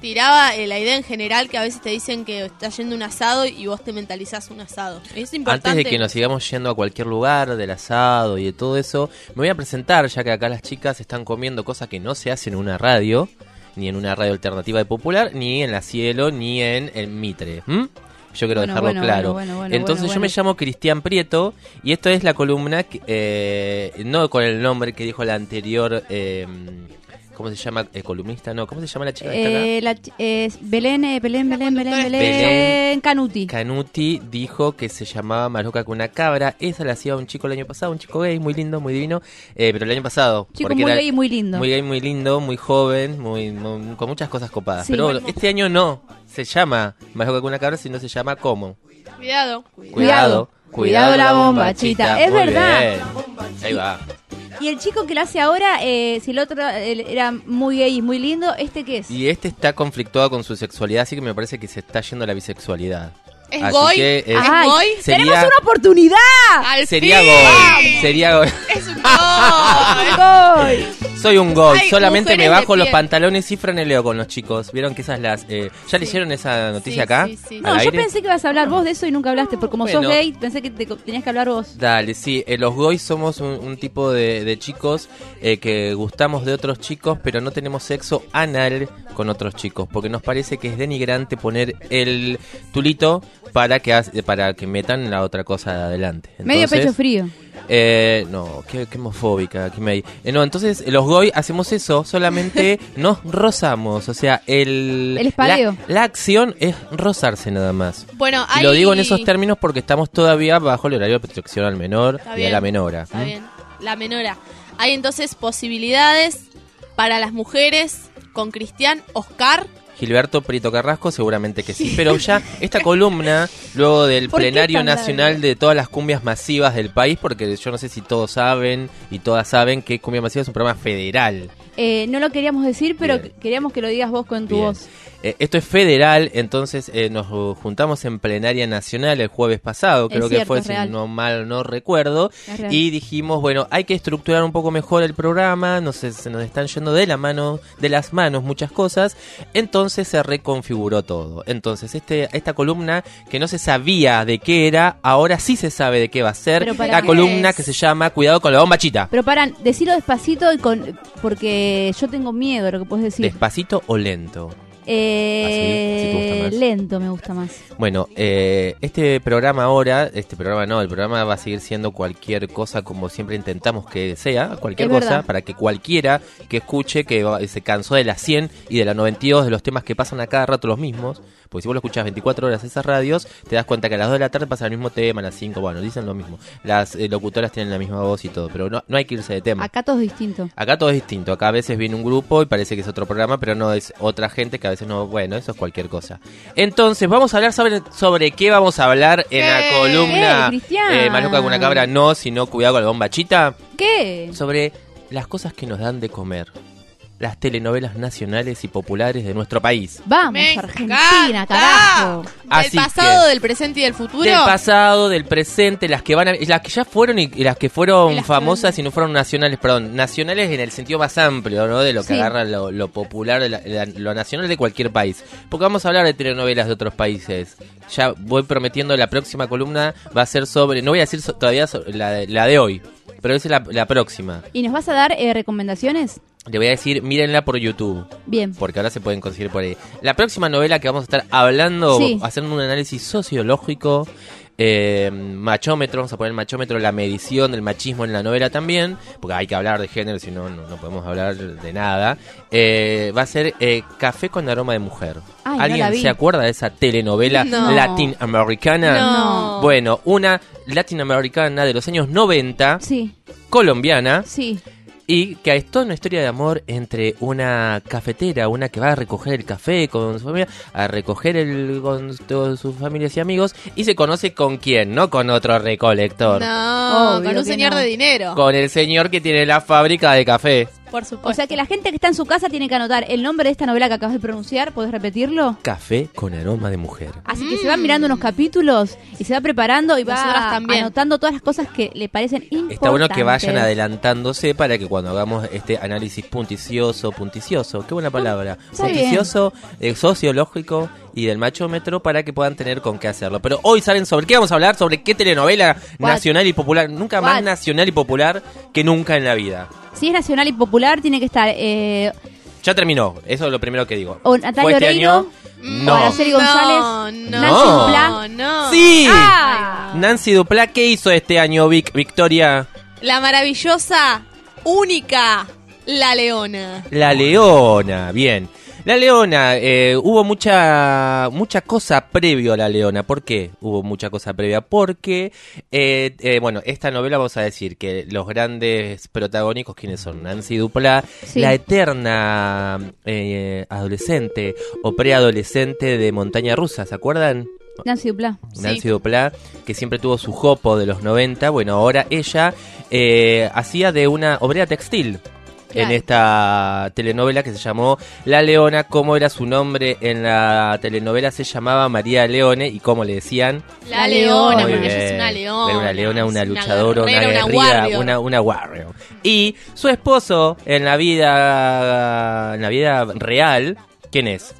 tiraba eh, la idea en general que a veces te dicen que estás yendo a un asado y vos te mentalizás un asado. Es importante. Antes de que nos sigamos yendo a cualquier lugar del asado y de todo eso, me voy a presentar, ya que acá las chicas están comiendo cosas que no se hacen en una radio, ni en una radio alternativa de popular, ni en la cielo, ni en el Mitre. ¿m? Yo quiero Bueno, dejarlo bueno, claro. bueno, Entonces yo me llamo Cristian Prieto y esto es la columna, que, eh, no con el nombre que dijo la anterior, eh, ¿cómo se llama? Eh, columnista, no, ¿cómo se llama la chica que está acá? Eh, la ch- eh, Belén, eh, Belén, Belén, Belén, Belén, Belén. Canuti. Canuti dijo que se llamaba Maruca con una cabra. Esa la hacía un chico el año pasado, un chico gay, muy lindo, muy divino. Eh, pero el año pasado. Chico muy era gay y muy lindo. Muy gay, muy lindo, muy joven, muy, muy- con muchas cosas copadas. Sí. pero Bueno. este año no se llama Maruca con una cabra, sino se llama ¿cómo? Cuidado. Cuidado. Cuidado la bombachita. Es Muy verdad. bien. Ahí va. Y el chico que lo hace ahora, eh, si el otro eh, era muy gay y muy lindo, ¿este qué es? Y este está conflictuado con su sexualidad, así que me parece que se está yendo a la bisexualidad. ¿Es Así goy? que es- Ay, goy? sería- ¡Tenemos una oportunidad! Al Sería fin. goy. Sería goy. Es un Goy. Soy un gol, Hay solamente me mujeres de bajo los pie. pantalones y franeleo con los chicos. ¿Vieron que esas las... eh, ¿Ya leyeron esa noticia acá? ¿Al No, yo aire? pensé que ibas a hablar vos de eso y nunca hablaste, porque como sos gay, pensé que te tenías que hablar vos. Dale, sí, eh, los goys somos un, un tipo de, de chicos eh, que gustamos de otros chicos, pero no tenemos sexo anal con otros chicos, porque nos parece que es denigrante poner el tulito para que, hace- para que metan la otra cosa de adelante. Medio pecho frío. Eh, no, qué, qué homofóbica. qué me- eh, no, entonces los goy hacemos eso, solamente nos rozamos. O sea, el, El. La, la acción es rozarse nada más. Bueno, Y hay... lo digo en esos términos porque estamos todavía bajo el horario de protección al menor Está y a la menora. Está bien. La menora. Hay entonces posibilidades para las mujeres con Cristian Oscar. Gilberto Prieto Carrasco, seguramente que sí. Pero ya esta columna, luego del ¿Por qué plenario nacional de todas las cumbias masivas del país, porque yo no sé si todos saben y todas saben que Cumbia Masiva es un programa federal. Eh, no lo queríamos decir, pero Bien. queríamos que lo digas vos con tu Bien. voz. Eh, esto es federal, entonces eh, nos juntamos en plenaria nacional el jueves pasado, creo que fue, si no mal no recuerdo, y dijimos, bueno, hay que estructurar un poco mejor el programa, no sé, se nos están yendo de la mano, de las manos muchas cosas, entonces se reconfiguró todo. Entonces, este, esta columna que no se sabía de qué era, ahora sí se sabe de qué va a ser, la columna es. que se llama Cuidado con la bombachita. Pero paran, decilo despacito y con porque yo tengo miedo de lo que puedes decir. ¿Despacito o lento? Eh, Así, si te gusta más. lento me gusta más. Bueno, eh, este programa ahora, este programa no, el programa va a seguir siendo cualquier cosa como siempre intentamos que sea, cualquier Es cosa, verdad. para que cualquiera que escuche, que se cansó de las 100 y de las 92, de los temas que pasan a cada rato los mismos, porque si vos lo escuchás 24 horas esas radios, te das cuenta que a las 2 de la tarde pasa el mismo tema, a las 5, bueno, dicen lo mismo. Las eh, locutoras tienen la misma voz y todo, pero no, no hay que irse de tema. Acá todo es distinto. Acá todo es distinto. Acá a veces viene un grupo y parece que es otro programa, pero no es otra gente que a veces no. Bueno, eso es cualquier cosa. Entonces, vamos a hablar sobre, sobre qué vamos a hablar en la ¿Qué? columna. Eh, Maluca con una cabra, no, sino cuidado con la bombachita. ¿Qué? Sobre las cosas que nos dan de comer. Las telenovelas nacionales y populares de nuestro país. Vamos, Me Argentina, encanta. carajo. Así del pasado, que- del presente y del futuro. Del pasado, del presente, las que van a, las que ya fueron y, y las que fueron que famosas y no fueron nacionales, perdón, nacionales en el sentido más amplio, ¿no? De lo que Sí. agarra lo, lo popular, la- la- lo nacional de cualquier país. Porque vamos a hablar de telenovelas de otros países. Ya voy prometiendo la próxima columna va a ser sobre, no voy a decir so- todavía so- la, de- la de hoy. Pero esa es la, la próxima. ¿Y nos vas a dar eh, recomendaciones? Le voy a decir, mírenla por YouTube. Bien. Porque ahora se pueden conseguir por ahí. La próxima novela que vamos a estar hablando, Sí. haciendo un análisis sociológico, eh, machómetro, vamos a poner machómetro, la medición del machismo en la novela también, porque hay que hablar de género, si no, no, no podemos hablar de nada. Eh, va a ser eh, Café con aroma de mujer. Ay, ¿Alguien se acuerda de esa telenovela No. latinoamericana? No. Bueno, una latinoamericana de los años 90, Sí, colombiana, sí. Y que es toda una historia de amor entre una cafetera, una que va a recoger el café con su familia, a recoger el con todas sus familias y amigos, y se conoce con quién, no con otro recolector. No, Obvio con un señor no. de dinero. Con el señor que tiene la fábrica de café. Por supuesto. O sea que la gente que está en su casa tiene que anotar el nombre de esta novela que acabas de pronunciar. ¿Puedes repetirlo? Café con aroma de mujer. Así que se va mirando unos capítulos y se va preparando y va anotando todas las cosas que le parecen importantes. Está bueno que vayan adelantándose para que cuando hagamos este análisis punticioso, punticioso, qué buena palabra, está punticioso, eh, sociológico y del machómetro para que puedan tener con qué hacerlo. Pero hoy salen sobre qué vamos a hablar, sobre qué telenovela What? nacional y popular, nunca más nacional y popular que nunca en la vida. Si es nacional y popular, tiene que estar eh, Ya terminó, eso es lo primero que digo. o ¿Fue Natalia este Oreiro, año? o Araceli González, No, no, Nancy Duplá. no. ¡Sí! Ah. Nancy Duplá, ¿qué hizo este año, Vic, Victoria? La maravillosa, única, la leona. La Leona, bien. La Leona, eh, hubo mucha mucha cosa previo a La Leona. ¿Por qué hubo mucha cosa previa? Porque, eh, eh, bueno, esta novela vamos a decir que los grandes protagónicos, ¿quiénes son? Nancy Duplá, Sí. la eterna eh, adolescente o preadolescente de Montaña Rusa, ¿se acuerdan? Nancy Duplá. Nancy Duplá, que siempre tuvo su jopo de los 90. Bueno, ahora ella eh, hacía de una obrera textil. En esta telenovela que se llamó La Leona, como era su nombre en la telenovela, se llamaba María Leone y como le decían, La leona, porque ella es una leona. Era una leona, una luchadora, una, guerrera, una una, una warrior. Y su esposo en la vida, en la vida real, ¿quién es?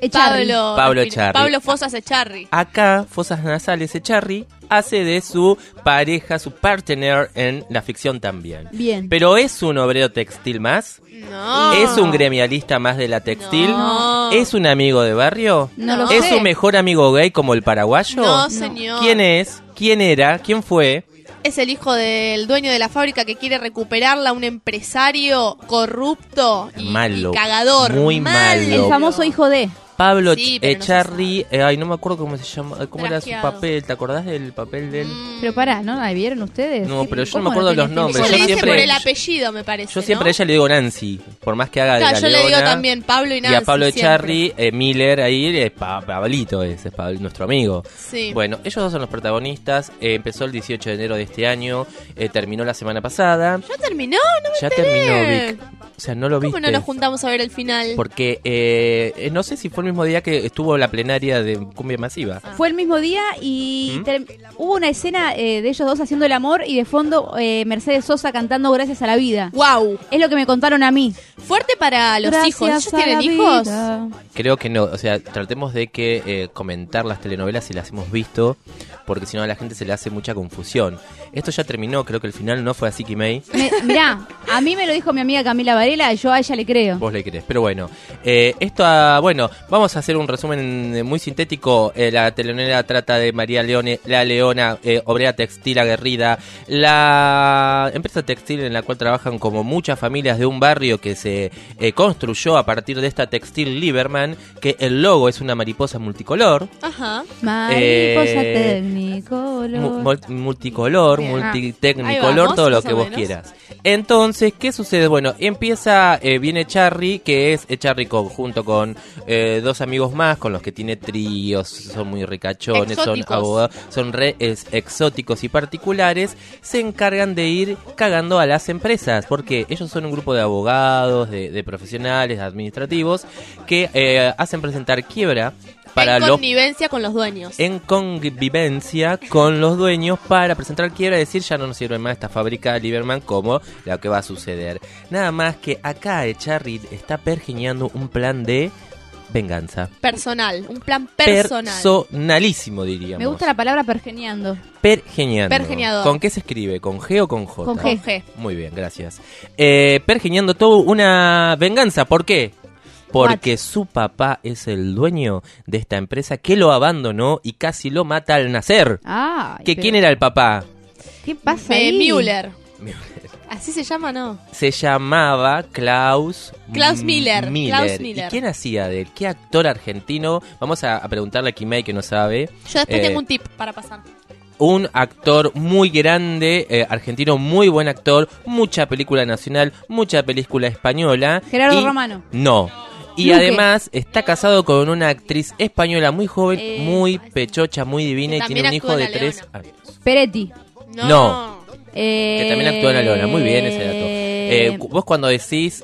Echarri. Pablo, Pablo Echarri. Pablo Fosas Echarri. Acá, Fosas Nasales Echarri hace de su pareja, su partner en la ficción también. Bien. Pero es un obrero textil más, No. es un gremialista más de la textil, No. es un amigo de barrio, No lo es sé. su mejor amigo gay como el paraguayo. No, señor. ¿Quién es? ¿Quién era? ¿Quién fue? Es el hijo del dueño de la fábrica que quiere recuperarla, un empresario corrupto y, Malo. y cagador. Muy malo. El famoso hijo de. Pablo Sí, pero no Echarri, eh, ay, no me acuerdo cómo se llama, cómo era su papel, ¿te acordás del papel de él? Pero pará, ¿no? ¿La vieron ustedes? No, ¿Qué- pero yo no me acuerdo de los nombres, yo le dice siempre- por el apellido, me parece. Yo siempre ¿no? a ella le digo Nancy, por más que haga de Claro, la yo le digo también Pablo y Y Nancy. a Pablo. Echarri, eh, Miller ahí, es Pa- Pablito, ese es Pablo, nuestro amigo. Sí. Bueno, ellos dos son los protagonistas. eh, empezó el 18 de enero de este año, eh, terminó la semana pasada. ¿Ya terminó? No me Ya enteré. terminó, Vic. O sea, no lo ¿Cómo viste. no nos juntamos a ver el final? Porque eh, eh, no sé si fue el mismo día que estuvo la plenaria de Cumbia Masiva. Fue el mismo día y ¿Mm? hubo una escena eh, de ellos dos haciendo el amor y de fondo eh, Mercedes Sosa cantando Gracias a la vida. ¡Wow! Es lo que me contaron a mí. Fuerte para los Gracias hijos. ¿Ellos tienen hijos? vida. Creo que no, o sea, tratemos de que eh, comentar las telenovelas si las hemos visto, porque si no a la gente se le hace mucha confusión. Esto ya terminó, creo que el final no fue así que May. Me- mirá, a mí me lo dijo mi amiga Camila Varela yo a ella le creo. Vos le querés, pero bueno. Eh, esto, ah, bueno, vamos a hacer un resumen eh, muy sintético. Eh, la telenovela trata de María Leone, la leona, eh, obrera textil aguerrida, la empresa textil en la cual trabajan como muchas familias de un barrio que se eh, construyó a partir de esta textil Lieberman, que el logo es una mariposa multicolor. Ajá. Mariposa Eh. Mu- mul- multicolor, multitecnicolor, vamos, todo lo que vos menos. quieras. Entonces, ¿qué sucede? Bueno, empieza, eh, viene Charry, que es Charry con- junto con eh, dos amigos más, con los que tiene tríos, son muy ricachones, son abogados, son re es- exóticos y particulares, se encargan de ir cagando a las empresas, porque ellos son un grupo de abogados, de, de profesionales, administrativos, que eh, hacen presentar quiebra para en los connivencia con los dueños. en convivencia con los dueños para presentar quiebra y decir ya no nos sirve más esta fábrica Lieberman como lo que va a suceder. Nada más que acá Echarri está pergeñando un plan de venganza. Personal, un plan personal. Personalísimo, diríamos. Me gusta la palabra pergeniando. Pergeñando. Pergeñador. ¿Con qué se escribe? ¿Con G o con J? Con G. Muy bien, gracias. Eh, pergeñando tuvo una venganza. ¿Por qué? Porque su papá es el dueño de esta empresa que lo abandonó y casi lo mata al nacer. Ay, ¿Que pero- quién era el papá? ¿Qué pasa Eh, ahí? Müller. Así se llama, ¿no? Se llamaba Klaus... Klaus M- Miller, Klaus Miller. ¿Y quién hacía de él? ¿Qué actor argentino? Vamos a, a preguntarle a Kimei que no sabe. Yo después Eh, tengo un tip para pasar. un actor muy grande, eh, argentino, muy buen actor, mucha película nacional, mucha película española. Gerardo y- Romano. No. Y Luque. además está casado con una actriz española muy joven, Eh, muy pechocha, muy divina y tiene un hijo actúa de en La tres Leona. años. Peretti. No. Eh, Que también actúa en La Leona. Muy bien ese dato. Eh, cu- vos cuando decís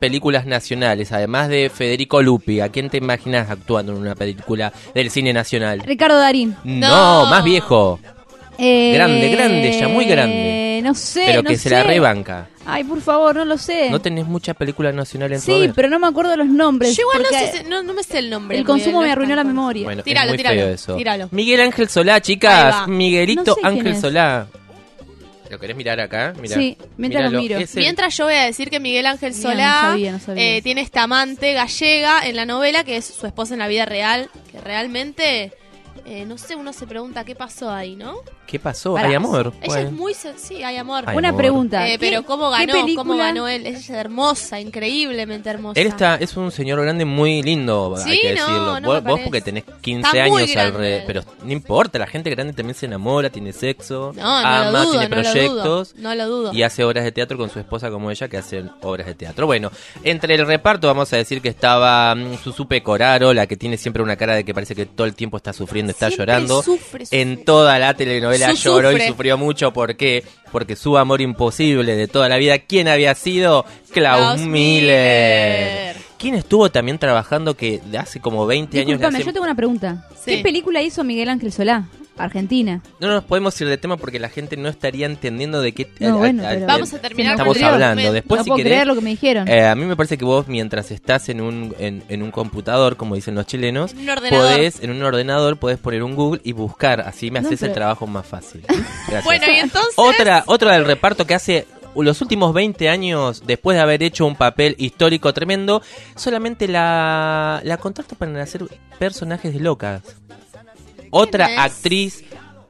películas nacionales, además de Federico Lupi, ¿a quién te imaginas actuando en una película del cine nacional? Ricardo Darín. No, más viejo. Eh, Grande, grande, ya muy grande. No sé, pero no que se la sé. rebanca. Ay, por favor, no lo sé. ¿No tenés mucha película nacional en tu sí, haber? pero no me acuerdo los nombres. Yo igual no, sé, si- no, no me sé el nombre. El consumo bien, me arruinó la memoria. Bueno, Tíralo, es muy tíralo, feo eso. tíralo. Miguel Ángel Solá, chicas. Miguelito sé Ángel. Solá. ¿Lo querés mirar acá? Mirá. Sí, mientras lo miro. El- Mientras yo voy a decir que Miguel Ángel Mira, Solá no sabía, no sabía. eh, tiene esta amante gallega en la novela que es su esposa en la vida real, que realmente, eh, no sé, uno se pregunta qué pasó ahí, ¿no? ¿Qué pasó? Pará. ¿Hay amor? Ella Bueno. es muy... Sí, hay amor. Hay Una amor. pregunta. Eh, ¿Qué- pero ¿cómo ganó? ¿Cómo ganó él? Ella es hermosa, increíblemente hermosa. Él está, es un señor grande muy lindo, hay Sí, que no, decirlo. no vos, porque tenés 15 Está años alrededor, pero no importa, la gente grande también se enamora, tiene sexo, No, no ama, lo dudo, tiene no lo dudo. proyectos. No lo dudo. Y hace obras de teatro con su esposa como ella, que hacen obras de teatro. Bueno, entre el reparto vamos a decir que estaba mm, Susupe Coraro, la que tiene siempre una cara de que parece que todo el tiempo está sufriendo, está Siempre llorando. sufre, sufre. En toda la telenovela Su lloró y sufrió mucho. ¿Por qué? Porque su amor imposible de toda la vida, ¿quién había sido? Klaus, Klaus Miller. ¿Quién estuvo también trabajando que hace como 20 años? le Disculpame, hace- yo tengo una pregunta. Sí. ¿Qué película hizo Miguel Ángel Solá? Argentina. No nos podemos ir de tema porque la gente no estaría entendiendo de qué No, bueno, pero- Vamos a terminar estamos con hablando. Después, no si puedo querés, creer lo que me dijeron. Eh, a mí me parece que vos, mientras estás en un, en, en un computador, como dicen los chilenos, En un podés, en un ordenador, podés poner un Google y buscar. Así me No, haces el trabajo más fácil. Gracias. Bueno, y entonces... Otra, otra del reparto que hace los últimos 20 años, después de haber hecho un papel histórico tremendo, solamente la, la contrato para hacer personajes de locas. Otra es? actriz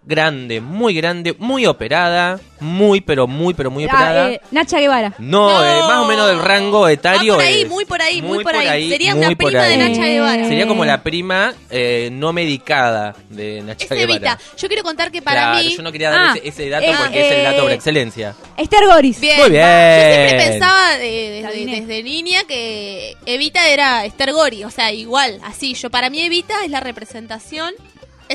grande, muy grande, muy operada, muy pero muy pero muy Ah, operada. eh, Nacha Guevara. No, No. eh, más o menos del rango etario. Va por ahí, es- muy por ahí, muy por ahí. Sería una por prima de. Nacha Guevara. Sería como la prima eh, no medicada de Nacha Es Guevara. Evita. Yo quiero contar que para Claro, mí... yo no quería dar Ah, ese, ese dato eh, porque es el dato por eh, excelencia. Esther Goris. Bien, Muy bien. Yo siempre pensaba de- desde, niña que Evita era Esther Gori, o sea, igual, así. Yo para mí Evita es la representación,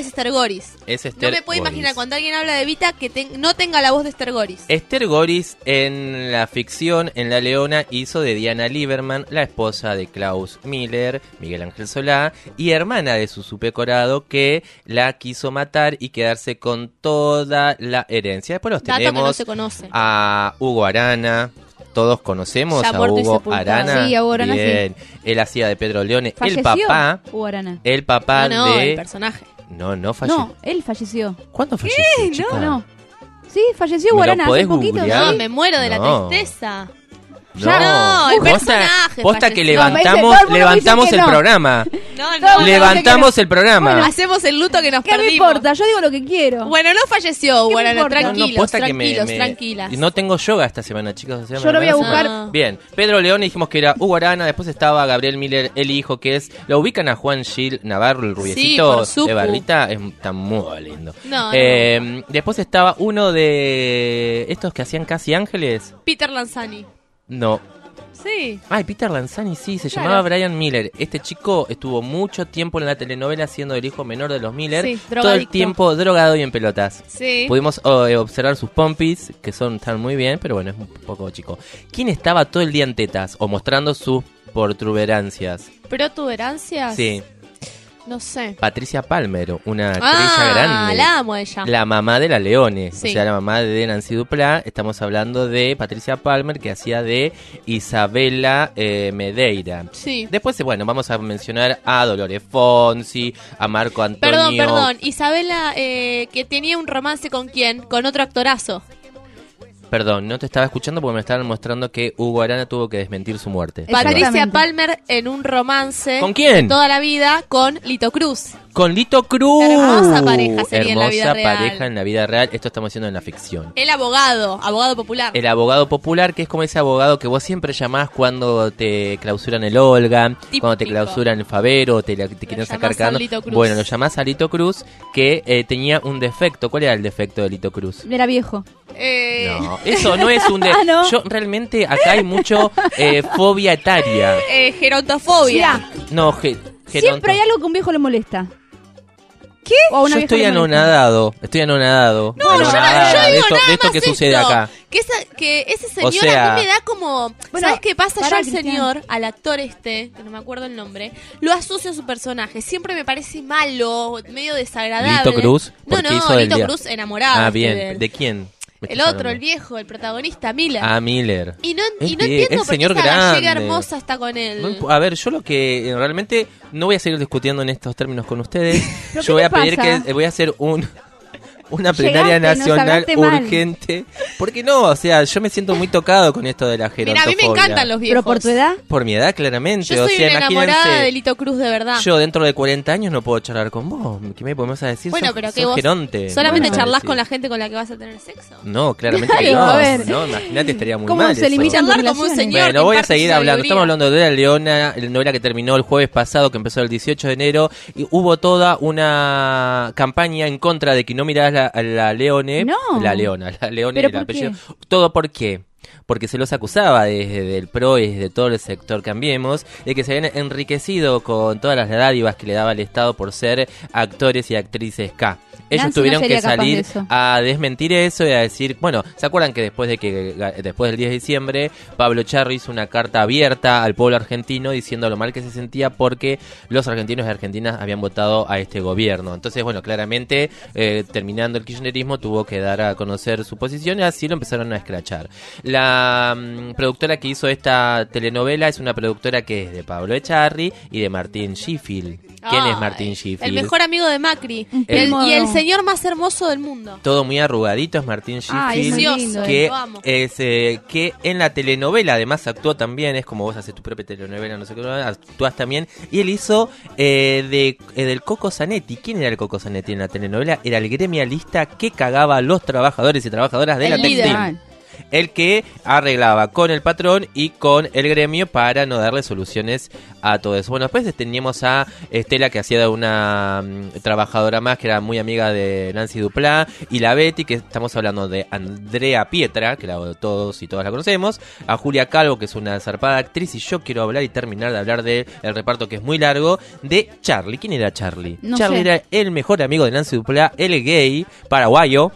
es Esther Goris. Es No me puedo Goris. imaginar cuando alguien habla de Evita que no tenga la voz de Esther Goris. Esther Goris en la ficción, en La Leona, hizo de Diana Lieberman, la esposa de Klaus Miller, Miguel Ángel Solá, y hermana de su Corado, que la quiso matar y quedarse con toda la herencia. Después los Dato que no tenemos se conoce. a Hugo Arana. Todos conocemos Ya a Hugo. Arana. Sí, a Hugo Arana, sí. Bien. Él hacía de Pedro Leone. Falleció. El papá. Hugo Arana. El papá no, no, de. el personaje. No, no falleció. No, él falleció. ¿Cuándo falleció? chica? No, no. Sí, falleció ¿Me lo Arana hace poquito. googlear? No, sí. me muero de la No. tristeza. No, No, el Posta- personaje Posta que levantamos, No, levantamos el no. programa. No, no. Levantamos el programa. Hacemos el luto que nos ¿Qué me perdimos. importa? Yo digo lo que quiero. Bueno, no falleció, ¿Qué me bueno, tranquilos, tranquilos, me- tranquilas. y No tengo yoga esta semana, chicos. Yo lo voy a buscar. Bien, Pedro León dijimos que era Hugo Arana, después estaba Gabriel Miller, el hijo, que es... ¿Lo ubican a Juan Gil Navarro, el rubiecito de barbita? Es, está muy lindo. Eh, Después estaba uno de estos que hacían casi ángeles. Peter Lanzani. No. Sí. Ay, Peter Lanzani, sí, se Claro. llamaba Brian Miller. Este chico estuvo mucho tiempo en la telenovela siendo el hijo menor de los Miller. Sí, todo el tiempo drogado y en pelotas. Sí. Pudimos oh, eh, observar sus pompis, que son están muy bien, pero bueno, es un poco chico. ¿Quién estaba todo el día en tetas o mostrando sus protuberancias? ¿Protuberancias? Sí. No sé. Patricia Palmer, una actriz Ah, ya grande. la amo a ella. La mamá de la Leone, Sí. o sea, la mamá de Nancy Duplá. Estamos hablando de Patricia Palmer, que hacía de Isabela eh, Medeira. Sí. Después, eh, bueno, vamos a mencionar a Dolores Fonsi, a Marco Antonio. Perdón, perdón. Isabela, eh, que tenía un romance con quién? Con otro actorazo. Perdón, no te estaba escuchando porque me estaban mostrando que Hugo Arana tuvo que desmentir su muerte. Patricia Palmer en un romance. ¿Con quién? Toda la vida con Lito Cruz. Con Lito Cruz. Hermosa pareja sería en la vida Hermosa real. pareja en la vida real. Esto estamos haciendo en la ficción. El abogado, abogado popular. El abogado popular, que es como ese abogado que vos siempre llamás cuando te clausuran el Olga, cuando te clausuran el Favero, te, la- te quieren sacar llamás a cagando. Lito Cruz. Bueno, lo llamás a Lito Cruz, que eh, tenía un defecto. ¿Cuál era el defecto de Lito Cruz? Era viejo. Eh, No, eso no es un de... Ah, ¿no? Yo realmente acá hay mucho eh, fobia etaria. eh, gerontofobia. No, ge- Siempre hay algo que a un viejo le molesta. ¿Qué? O a una Yo estoy anonadado, estoy anonadado. No, yo, Anonadada yo de digo esto, nada de esto más que sucede esto, acá. Que, esa- que ese señor O sea- a mí me da como... Bueno, ¿Sabes qué pasa? yo al señor, al actor este, que no me acuerdo el nombre, lo asocio a su personaje. Siempre me parece malo, medio desagradable. Lito Cruz, No, no, Lito Cruz enamorado. Ah, de bien. ¿De quién? El otro, el viejo, el protagonista, Miller. Ah, Miller. Y no, y no entiendo por qué señor esa gallega hermosa está con él. No a ver, yo lo que eh, realmente no voy a seguir discutiendo en estos términos con ustedes. ¿Pero yo voy a pedir pasa? que voy a hacer un una plenaria Llegaste, nacional urgente. Porque no, o sea, yo me siento muy tocado con esto de la Mira, a mí gerontofobia. me encantan los viejos. Pero por tu edad. Por mi edad, claramente. Yo o soy sea, una enamorada imagínense, de Lito Cruz de verdad. Yo dentro de 40 años no puedo charlar con vos. ¿Qué me podemos decir? bueno, Sos- pero que vos geronte. solamente No, charlas con la gente con la que vas a tener sexo. No, claramente que no. No, imagínate, estaría muy ¿Cómo mal se eso. Charlar como un señor Bueno, voy a seguir hablando. Estamos hablando de la Leona, la novela que terminó el jueves pasado, que empezó el 18 de enero, y hubo toda una campaña en contra de que no mirás la, la Leone, No. la Leona, la Leone, ¿Pero el apellido. qué? Todo por qué. Porque se los acusaba desde el PRO y desde todo el sector Cambiemos de que se habían enriquecido con todas las dádivas que le daba el Estado por ser actores y actrices K. Ellos Nancy no tuvieron que salir a desmentir eso y a decir, bueno, ¿se acuerdan que después de que después del 10 de diciembre Pablo Charri hizo una carta abierta al pueblo argentino diciendo lo mal que se sentía porque los argentinos y argentinas habían votado a este gobierno? Entonces, bueno, claramente eh, terminando el kirchnerismo tuvo que dar a conocer su posición y así lo empezaron a escrachar. La mm, productora que hizo esta telenovela es una productora que es de Pablo Echarri y de Martín Sheffield. ¿Quién es Martín Sheffield? El mejor amigo de Macri. El- El- y el señor más hermoso del mundo. todo muy arrugadito es Martín Sheffield que es eh, que en la telenovela además actuó también es como vos haces tu propia telenovela no sé qué actúas también y él hizo eh, de eh, del Coco Zanetti quién era el Coco Zanetti en la telenovela era el gremialista que cagaba a los trabajadores y trabajadoras de El la líder. textil el que arreglaba con el patrón y con el gremio para no darle soluciones a todo eso. Bueno, después teníamos a Estela que hacía de una mm, trabajadora más que era muy amiga de Nancy Duplá y la Betty que estamos hablando de Andrea Pietra, que la, todos y todas la conocemos, a Julia Calvo que es una zarpada actriz y yo quiero hablar y terminar de hablar del reparto que es muy largo de Charlie. ¿Quién era Charlie? No Charlie sé. era el mejor amigo de Nancy Duplá, el gay paraguayo.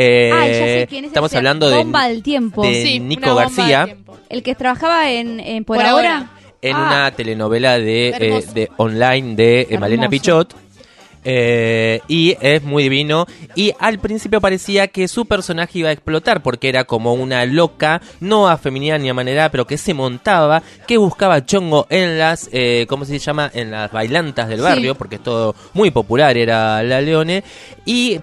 Eh, Ay, ya sé quién es estamos ese hablando de, bomba del tiempo. de Sí, Nico una bomba de García tiempo. El que trabajaba en, en Por, Por ahora. ahora. en Ah. una telenovela de, eh, de online de eh, Malena. Pichot. Eh, y es muy divino. Y al principio parecía que su personaje iba a explotar porque era como una loca, no afeminada ni a manera, pero que se montaba, que buscaba chongo en las, eh, ¿cómo se llama? En las bailantas del Sí. barrio, porque es todo muy popular, era la Leone. Y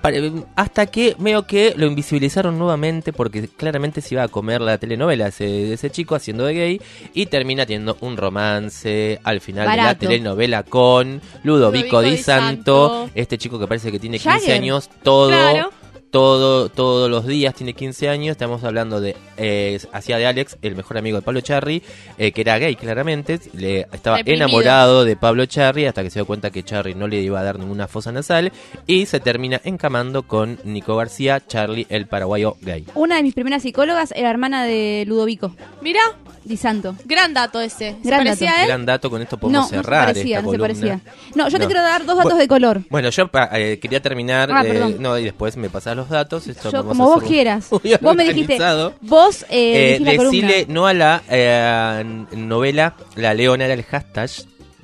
hasta que veo que lo invisibilizaron nuevamente porque claramente se iba a comer la telenovela ese, ese chico haciendo de gay y termina teniendo un romance al final de la Barato. telenovela con Ludovico, Ludovico Di Santo. Este chico que parece que tiene 15 Jagger. años, todo, Claro. Todo, todos los días tiene 15 años, estamos hablando de, eh, hacía de Alex, el mejor amigo de Pablo Charri, eh, que era gay claramente, le estaba Reprimido. enamorado de Pablo Charri hasta que se dio cuenta que Charri no le iba a dar ninguna fosa nasal y se termina encamando con Nico García, Charlie el paraguayo gay. Una de mis primeras psicólogas era hermana de Ludovico, Mira, Di Santo. gran dato ese. ¿Se Gran parecía dato. a él? Gran dato, con esto No, podemos no se cerrar parecía, esta no se columna. parecía. No, yo te No. quiero dar dos datos Bu- de color. Bueno, yo pa- eh, quería terminar, Ah, eh, perdón. no, y después me los datos. Esto Yo, como vos quieras. Vos me dijiste, vos eh, Eh, decile no a la eh, novela La Leona era el hashtag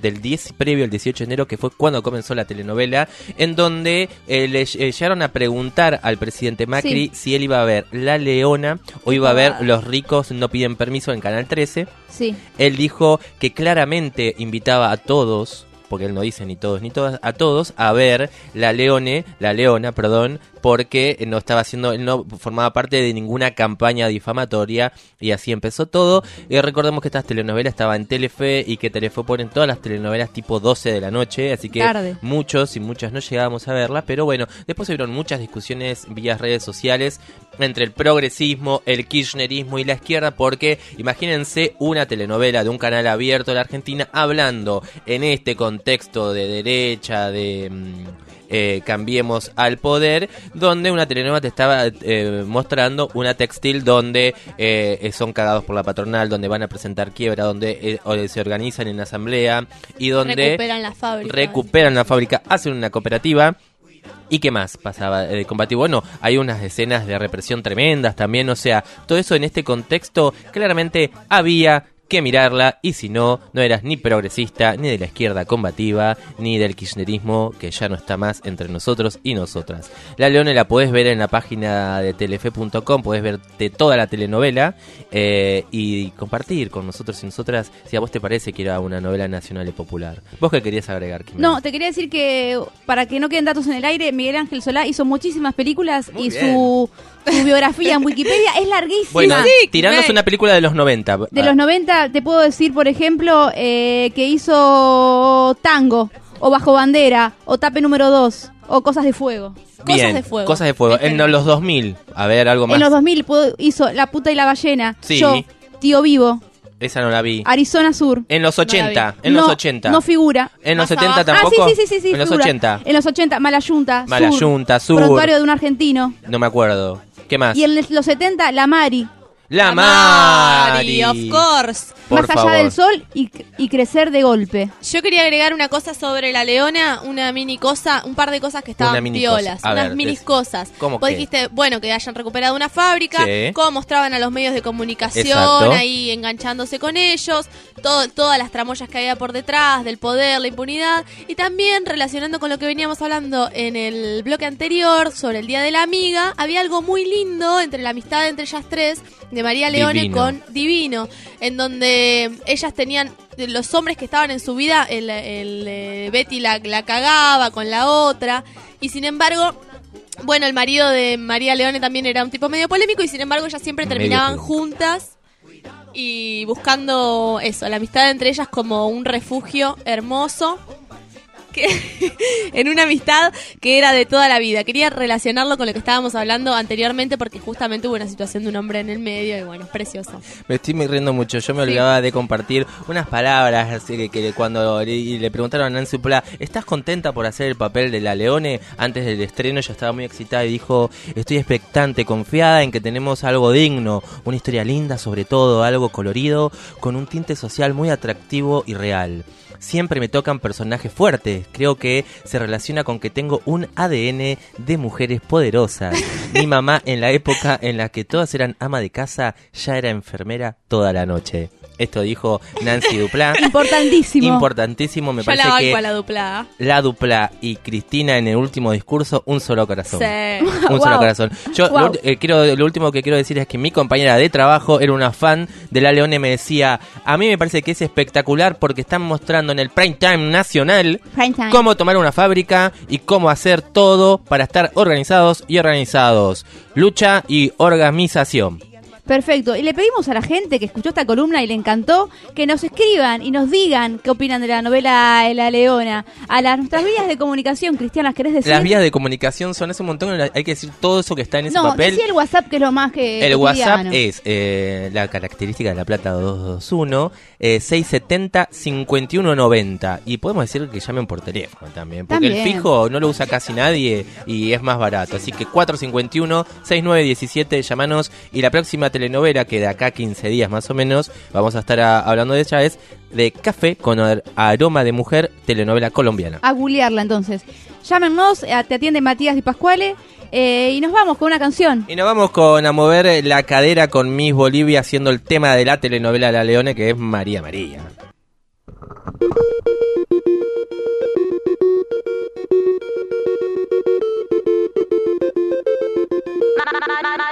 del 10 previo al 18 de enero, que fue cuando comenzó la telenovela, en donde eh, le eh, llegaron a preguntar al presidente Macri Sí. si él iba a ver La Leona o iba a ver Los ricos no piden permiso en Canal 13. Sí. Él dijo que claramente invitaba a todos, porque él no dice ni todos ni todas, a todos a ver la Leone, la Leona, perdón, porque no estaba haciendo, él no formaba parte de ninguna campaña difamatoria y así empezó todo. Y recordemos que estas telenovelas estaban en Telefe y que Telefe ponen todas las telenovelas tipo 12 de la noche, así que Tarde. muchos y muchas no llegábamos a verlas, pero bueno, después se vieron muchas discusiones vía redes sociales entre el progresismo, el kirchnerismo y la izquierda, porque imagínense una telenovela de un canal abierto de la Argentina hablando en este contexto de derecha, de... mm, eh, cambiemos al poder, donde una telenovela te estaba eh, mostrando una textil donde eh, son cagados por la patronal, donde van a presentar quiebra, donde eh, se organizan en asamblea y donde Recuperan la fábrica. recuperan la fábrica, hacen una cooperativa. ¿Y qué más pasaba de combativo? Bueno, hay unas escenas de represión tremendas también, o sea, todo eso en este contexto claramente había que mirarla y si no, no eras ni progresista, ni de la izquierda combativa, ni del kirchnerismo que ya no está más entre nosotros y nosotras. La Leone la podés ver en la página de telefe.com, podés verte toda la telenovela eh, y compartir con nosotros y nosotras si a vos te parece que era una novela nacional y popular. ¿Vos qué querías agregar? Kimberly? No, te quería decir que para que no queden datos en el aire, Miguel Ángel Solá hizo muchísimas películas y bien. su, su biografía en Wikipedia es larguísima. Bueno, tiranos una película de los 90. De los 90 te puedo decir, por ejemplo, eh, que hizo Tango, o Bajo Bandera, o Tape Número 2, o Cosas de Fuego. Bien, Cosas de fuego. En los 2000. A ver, algo más. En los 2000 pudo- hizo La puta y la ballena, Sí. Yo, Tío Vivo, Esa no la vi. Arizona Sur. En los 80. en No, los 80. No figura. En los Más 70 abajo. tampoco. Ah, sí, sí, sí, sí, En los figura. 80. En los 80, Malayunta. Malayunta, Sur. Prontuario de un argentino. No me acuerdo. ¿Qué más? Y en los 70, La Mari. La Mari. of course. Por Más allá del sol y, y crecer de golpe. Yo quería agregar una cosa sobre la leona, una mini cosa, un par de cosas que estaban Una cosa. A unas ver, mini des- cosas. ¿Cómo Vos qué? dijiste, bueno, que hayan recuperado una fábrica, Sí. cómo mostraban a los medios de comunicación Exacto. ahí enganchándose con ellos, todo, todas las tramoyas que había por detrás, del poder, la impunidad, y también relacionando con lo que veníamos hablando en el bloque anterior sobre el Día de la Amiga, había algo muy lindo entre la amistad entre ellas tres de María Leone Divino. con Divino, en donde ellas tenían los hombres que estaban en su vida, el, el, eh, Betty la, la cagaba con la otra, y sin embargo, bueno, el marido de María Leone también era un tipo medio polémico, y sin embargo ellas siempre Medio terminaban polémico. juntas y buscando eso, la amistad entre ellas como un refugio hermoso. Que, en una amistad que era de toda la vida. Quería relacionarlo con lo que estábamos hablando anteriormente porque justamente hubo una situación de un hombre en el medio y bueno, es precioso. Me estoy riendo mucho. Yo me olvidaba de compartir unas palabras así que, que cuando le, y le preguntaron a Nancy Pla, ¿estás contenta por hacer el papel de la Leone? Antes del estreno ella estaba muy excitada y dijo, estoy expectante, confiada en que tenemos algo digno, una historia linda sobre todo, algo colorido, con un tinte social muy atractivo y real. Siempre me tocan personajes fuertes. Creo que se relaciona con que tengo un ADN de mujeres poderosas. Mi mamá en la época en la que todas eran ama de casa ya era enfermera toda la noche. Esto dijo Nancy Duplá. Importantísimo. Importantísimo, me Yo parece la banco que a la dupla y Cristina en el último discurso, un solo corazón. Sí. Un Wow. solo corazón. Yo Wow. lo, eh, quiero, lo último que quiero decir es que mi compañera de trabajo era una fan de La Leone. Me decía, a mí me parece que es espectacular porque están mostrando en el prime time nacional Prime time. cómo tomar una fábrica y cómo hacer todo para estar organizados y organizados. Lucha y organización. Perfecto. Y le pedimos a la gente que escuchó esta columna y le encantó que nos escriban y nos digan qué opinan de la novela La Leona. A las nuestras vías de comunicación, Cristiana, ¿querés decir? Las vías de comunicación son ese montón, hay que decir todo eso que está en ese no, papel. decía el WhatsApp que es lo más que El WhatsApp es eh, la característica de la plata 221 eh, 670 5190 y podemos decir que llamen por teléfono también porque el También. fijo no lo usa casi nadie y es más barato así que 451 6917 llamanos y la próxima telenovela que de acá a 15 días más o menos vamos a estar a- hablando de ella es de Café con ar- aroma de mujer telenovela colombiana A googlearla entonces. Llámenos, eh, te atiende Matías Di Pascuale eh, y nos vamos con una canción. Y nos vamos con a mover la cadera con Miss Bolivia haciendo el tema de la telenovela La Leone que es María María.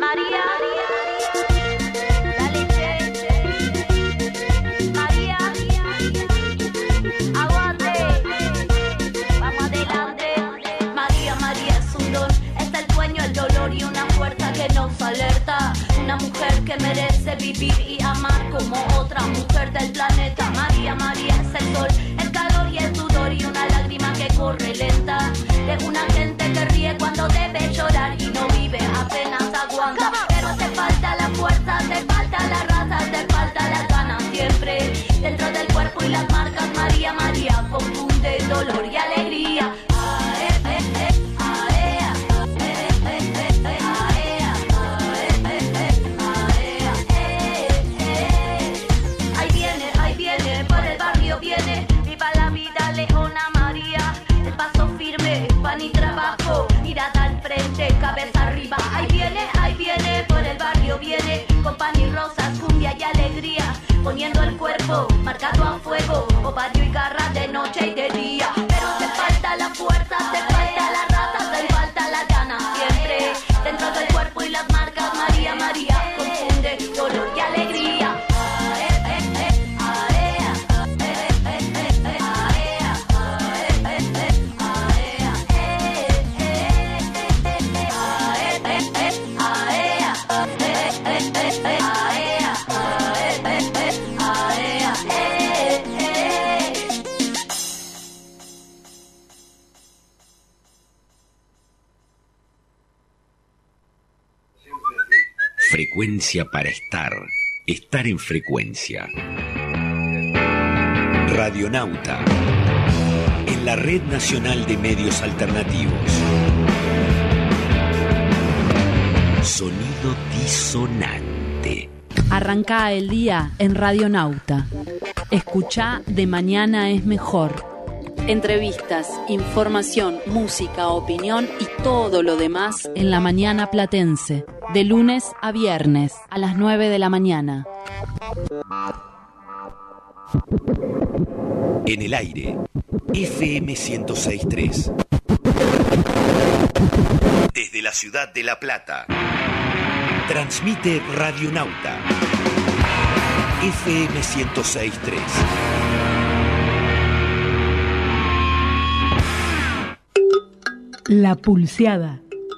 mujer que merece vivir y amar como otra mujer del planeta. María, María es el sol, el calor y el sudor y una lágrima que corre lenta. De una gente que ríe cuando debe llorar y no vive, apenas aguanta. Pero te falta la fuerza, te falta la raza, te falta las ganas siempre. Dentro del cuerpo y las marcas, María, María confunde dolor y alegría. Con pan y rosas, cumbia y alegría. Poniendo el cuerpo, marcado a fuego. Para estar. Estar en frecuencia. Radionauta. En la Red Nacional de Medios Alternativos. Sonido disonante. Arranca el día en Radionauta. Escucha de mañana es mejor. Entrevistas, información, música, opinión y todo lo demás en la mañana platense. De lunes a viernes a las 9 de la mañana. En el aire. FM 1063. Desde la ciudad de La Plata. Transmite Radionauta. FM 1063. La Pulseada,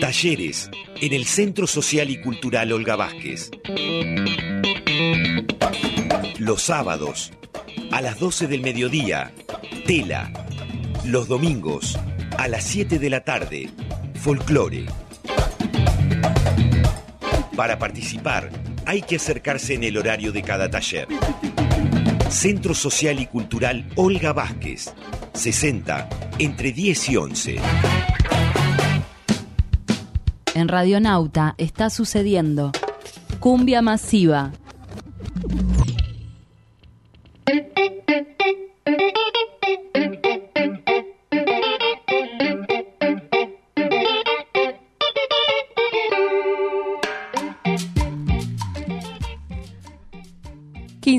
Talleres en el Centro Social y Cultural Olga Vázquez. Los sábados a las 12 del mediodía, tela. Los domingos a las 7 de la tarde, folclore. Para participar hay que acercarse en el horario de cada taller. Centro Social y Cultural Olga Vázquez, 60 entre 10 y 11. En Radionauta está sucediendo Cumbia Masiva.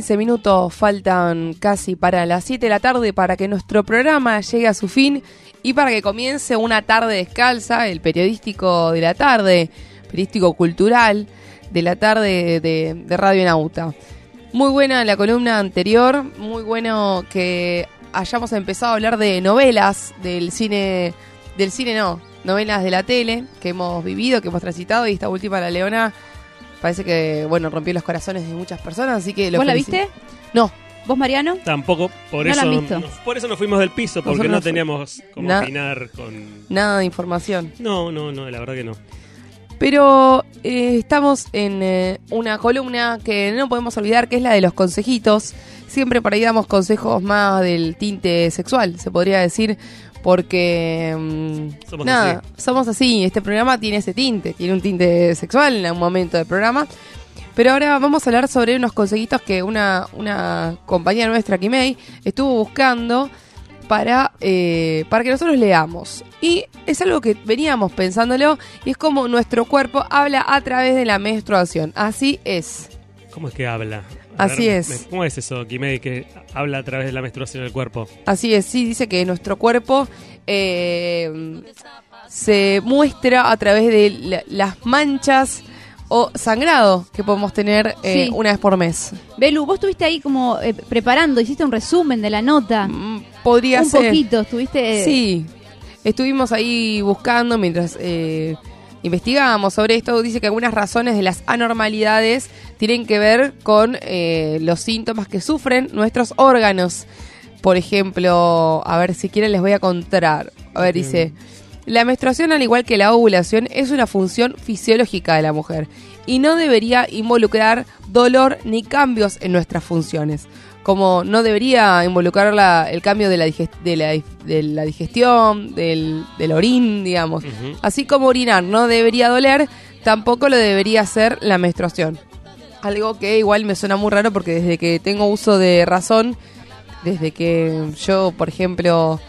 Quince minutos faltan casi para las 7 de la tarde para que nuestro programa llegue a su fin y para que comience una tarde descalza, el periodístico de la tarde, periodístico cultural de la tarde de, de Radio Nauta. Muy buena la columna anterior, muy bueno que hayamos empezado a hablar de novelas del cine, del cine no, novelas de la tele que hemos vivido, que hemos transitado y esta última, La Leona, parece que, bueno, rompió los corazones de muchas personas, así que... lo ¿Vos la viste? No. ¿Vos, Mariano? Tampoco, por No la eso han visto. no- por eso nos fuimos del piso, porque Nosotros no teníamos como Na- opinar con... Nada de información. No, no, no, la verdad que no. Pero eh, estamos en eh, una columna que no podemos olvidar, que es la de los consejitos. Siempre por ahí damos consejos más del tinte sexual, se podría decir, porque mm, Somos nada, somos así. Este programa tiene ese tinte, tiene un tinte sexual en algún momento del programa. Pero ahora vamos a hablar sobre unos consejitos que una, una compañera nuestra, Kimei, estuvo buscando para, eh, para que nosotros leamos. Y es algo que veníamos pensándolo y es como nuestro cuerpo habla a través de la menstruación. Así es. ¿Cómo es que habla? A Así es. ¿Cómo es eso, Kimei, que habla a través de la menstruación del cuerpo? Así es, sí, dice que nuestro cuerpo eh, se muestra a través de la- las manchas o sangrado que podemos tener eh, Sí. una vez por mes. Belu, vos estuviste ahí como eh, preparando, hiciste un resumen de la nota. Podría un ser. poquito, estuviste... Sí, estuvimos ahí buscando mientras eh, investigábamos sobre esto. Dice que algunas razones de las anormalidades tienen que ver con eh, los síntomas que sufren nuestros órganos. Por ejemplo, a ver si quieren les voy a contar. A ver, dice, la menstruación al igual que la ovulación es una función fisiológica de la mujer y no debería involucrar dolor ni cambios en nuestras funciones. Como no debería involucrar la- el cambio de la, de la, de la digestión, del, del orín, digamos. Así como orinar no debería doler, tampoco lo debería hacer la menstruación. Algo que igual me suena muy raro porque desde que tengo uso de razón, desde que yo, por ejemplo,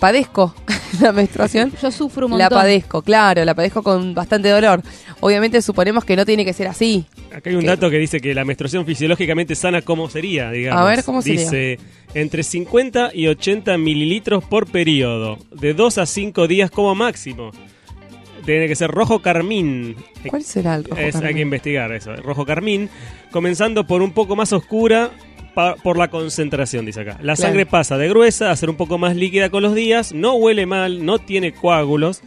padezco la menstruación. Yo sufro un La montón. padezco, claro, la padezco con bastante dolor. Obviamente suponemos que no tiene que ser así. Acá hay un dato que dice que la menstruación fisiológicamente sana, ¿cómo sería? Digamos. A ver, ¿cómo sería? Dice, entre 50 y 80 mililitros por periodo, de 2 a 5 días como máximo. Tiene que ser rojo carmín. ¿Cuál será el rojo Es- Hay carmín? que investigar eso. Rojo carmín, comenzando por un poco más oscura por la concentración, dice acá. La Claro. sangre pasa de gruesa a ser un poco más líquida con los días, no huele mal, no tiene coágulos.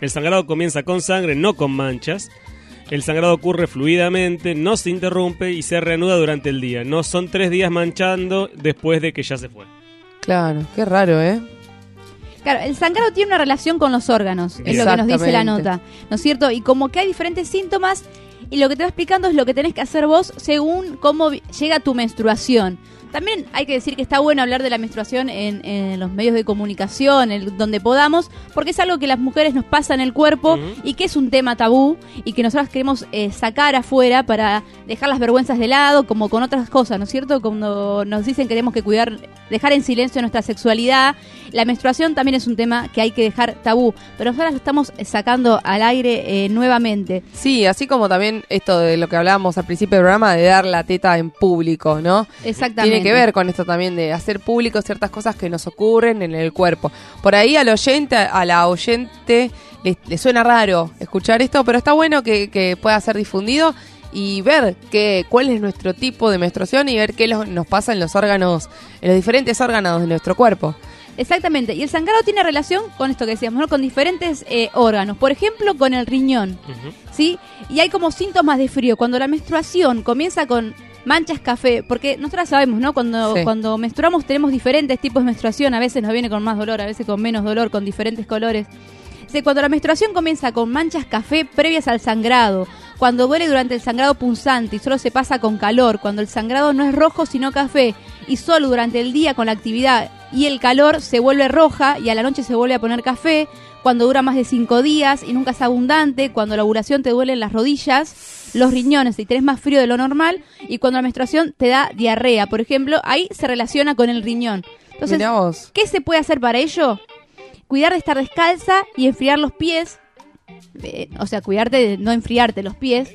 El sangrado comienza con sangre, no con manchas. El sangrado ocurre fluidamente, no se interrumpe y se reanuda durante el día. No son tres días manchando después de que ya se fue. Claro, qué raro, ¿eh? Claro, el sangrado tiene una relación con los órganos, es lo que nos dice la nota, ¿no es cierto? Y como que hay diferentes síntomas y lo que te va explicando es lo que tenés que hacer vos según cómo llega tu menstruación. También hay que decir que está bueno hablar de la menstruación en, en los medios de comunicación, en donde podamos, porque es algo que las mujeres nos pasa en el cuerpo y que es un tema tabú y que nosotras queremos eh, sacar afuera para dejar las vergüenzas de lado, como con otras cosas, ¿no es cierto? Cuando nos dicen que tenemos que cuidar, dejar en silencio nuestra sexualidad, la menstruación también es un tema que hay que dejar tabú, pero nosotras lo estamos sacando al aire eh, nuevamente. Sí, así como también esto de lo que hablábamos al principio del programa de dar la teta en público, ¿no? Exactamente. Tiene que ver con esto también de hacer público ciertas cosas que nos ocurren en el cuerpo. Por ahí al oyente, a la oyente, le, le suena raro escuchar esto, pero está bueno que, que pueda ser difundido y ver qué, cuál es nuestro tipo de menstruación y ver qué lo- nos pasa en los órganos, en los diferentes órganos de nuestro cuerpo. Exactamente, y el sangrado tiene relación con esto que decíamos, ¿no? con diferentes eh, órganos, por ejemplo con el riñón, ¿sí? Y hay como síntomas de frío, cuando la menstruación comienza con manchas café, porque nosotras sabemos, ¿no? Cuando, Sí. cuando menstruamos tenemos diferentes tipos de menstruación, a veces nos viene con más dolor, a veces con menos dolor, con diferentes colores. Dice, cuando la menstruación comienza con manchas café previas al sangrado, cuando duele durante el sangrado punzante y solo se pasa con calor, cuando el sangrado no es rojo sino café y solo durante el día con la actividad y el calor se vuelve roja y a la noche se vuelve a poner café, cuando dura más de cinco días y nunca es abundante, cuando la ovulación te duele en las rodillas, los riñones y tenés más frío de lo normal y cuando la menstruación te da diarrea, por ejemplo, ahí se relaciona con el riñón. Entonces, vos. ¿qué se puede hacer para ello? Cuidar de estar descalza y enfriar los pies. eh, o sea, cuidarte de no enfriarte los pies.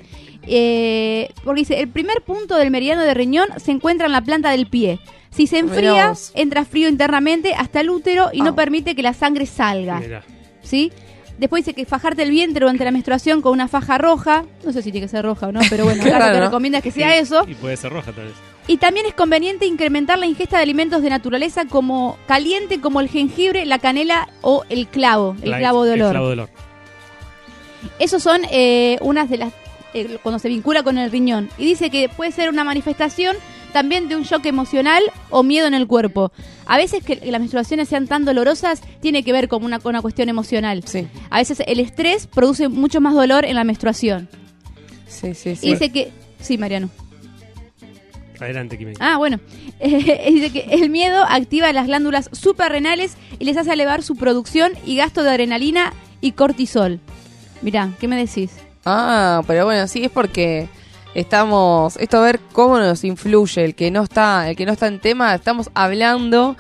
eh, porque dice, el primer punto del meridiano de riñón se encuentra en la planta del pie. Si se enfría, entra frío internamente hasta el útero y Ah. no permite que la sangre salga. Mirá. ¿Sí? Después dice que fajarte el vientre durante la menstruación con una faja roja. No sé si tiene que ser roja o no, pero bueno, acá lo que ¿no? recomienda es que sea Y- eso. Y puede ser roja tal vez. Y también es conveniente incrementar la ingesta de alimentos de naturaleza como caliente, como el jengibre, la canela o el clavo, el La- clavo de el olor. clavo de olor. Esos son eh, unas de las eh, cuando se vincula con el riñón y dice que puede ser una manifestación también de un shock emocional o miedo en el cuerpo. A veces que las menstruaciones sean tan dolorosas tiene que ver con una, con una cuestión emocional. Sí, A veces el estrés produce mucho más dolor en la menstruación. sí, sí. sí. Y dice que sí, Mariano. Adelante, Kimei. Ah, bueno. Eh, dice que el miedo activa las glándulas suprarrenales y les hace elevar su producción y gasto de adrenalina y cortisol. Mirá, ¿qué me decís? Ah, pero bueno, sí, es porque estamos, esto a ver cómo nos influye, el que no está, el que no está en tema, estamos hablando,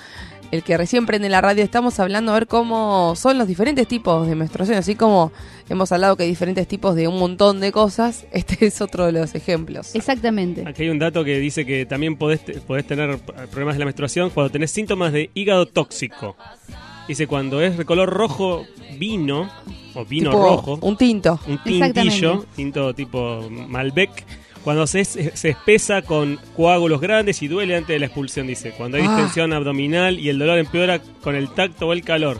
el que recién prende la radio, estamos hablando a ver cómo son los diferentes tipos de menstruación, así como hemos hablado que hay diferentes tipos de un montón de cosas, este es otro de los ejemplos. Exactamente. Aquí hay un dato que dice que también podés, te- podés tener problemas de la menstruación cuando tenés síntomas de hígado tóxico. Dice cuando es de color rojo vino, o vino Tipo, rojo, un tinto. un tintillo, tinto tipo Malbec, cuando se, se espesa con coágulos grandes y duele antes de la expulsión, dice. Cuando hay Ah. distensión abdominal y el dolor empeora con el tacto o el calor.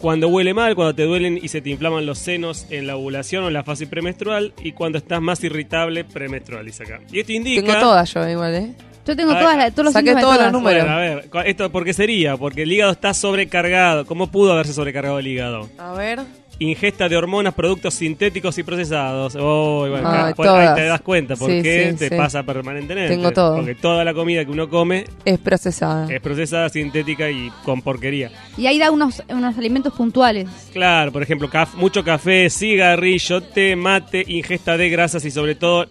Cuando huele mal, cuando te duelen y se te inflaman los senos en la ovulación o en la fase premenstrual y cuando estás más irritable premenstrual, dice acá. Y esto indica... Tengo todas yo igual, ¿eh? Yo tengo Ah, todas las- todos los saqué todos los números. Bueno, a ver, ¿esto por qué sería? Porque el hígado está sobrecargado. ¿Cómo pudo haberse sobrecargado el hígado? A ver. Ingesta de hormonas, productos sintéticos y procesados. Oh, bueno, por- ahí te das cuenta por Sí, qué sí, te sí. pasa permanentemente. Tengo todo. Porque toda la comida que uno come Es procesada. es procesada, sintética y con porquería. Y ahí da unos, unos alimentos puntuales. Claro, por ejemplo, caf- mucho café, cigarrillo, té, mate, ingesta de grasas y sobre todo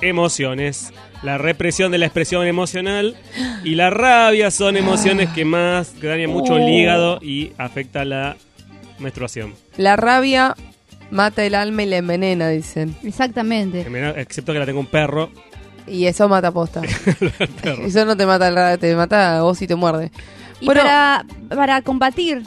emociones. La represión de la expresión emocional y la rabia son emociones que más que dañan mucho el Oh. hígado y afecta la menstruación. La rabia mata el alma y la envenena, dicen. Exactamente. Excepto que la tengo un perro. Y eso mata posta. perro. eso no te mata el te mata a vos y te muerde. Y Bueno. para, para combatir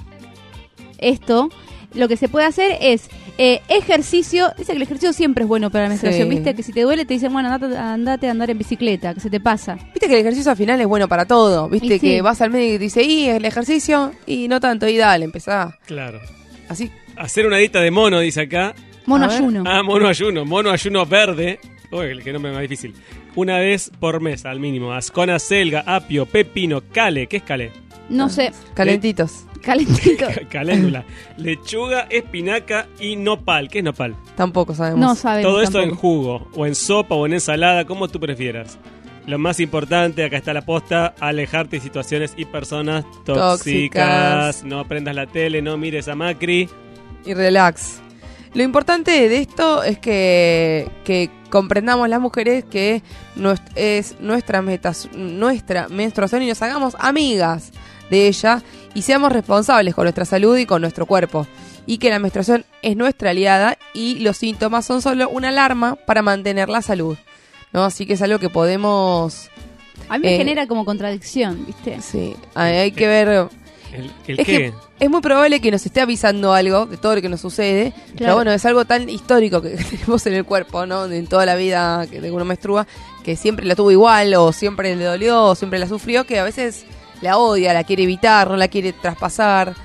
esto, lo que se puede hacer es eh, ejercicio. Dice que el ejercicio siempre es bueno para la menstruación. Sí. Viste que si te duele te dicen, bueno, andate, andate a andar en bicicleta, que se te pasa. Viste que el ejercicio al final es bueno para todo. Viste Y sí. que vas al médico y te dice, y el ejercicio, y no tanto, y dale, empezá. Claro. Así. Hacer una dieta de mono, dice acá. Mono ayuno. Ah, mono ayuno. Mono ayuno verde. Uy, el que nombre más difícil. Una vez por mes, al mínimo. Ascona, selga, apio, pepino, cale. ¿Qué es cale? No sé, Calentitos. calentito. Caléndula. Lechuga, espinaca y nopal. ¿Qué es nopal? Tampoco sabemos. No sabemos Todo esto en jugo, o en sopa, o en ensalada, como tú prefieras. Lo más importante, acá está la posta, alejarte de situaciones y personas tóxicas. Tóxicas. No prendas la tele, no mires a Macri. Y relax. Lo importante de esto es que, que comprendamos las mujeres que es nuestra, metas- nuestra menstruación y nos hagamos amigas de ella y seamos responsables con nuestra salud y con nuestro cuerpo. Y que la menstruación es nuestra aliada y los síntomas son solo una alarma para mantener la salud. ¿No? Así que es algo que podemos... A mí me Eh, genera como contradicción, ¿viste? Sí, hay, hay que ver... ¿El, el Es qué? que es muy probable que nos esté avisando algo de todo lo que nos sucede. Pero bueno, es algo tan histórico que tenemos en el cuerpo, ¿no? En toda la vida que uno menstrua, que siempre la tuvo igual, o siempre le dolió, o siempre la sufrió, que a veces la odia, la quiere evitar, no la quiere traspasar.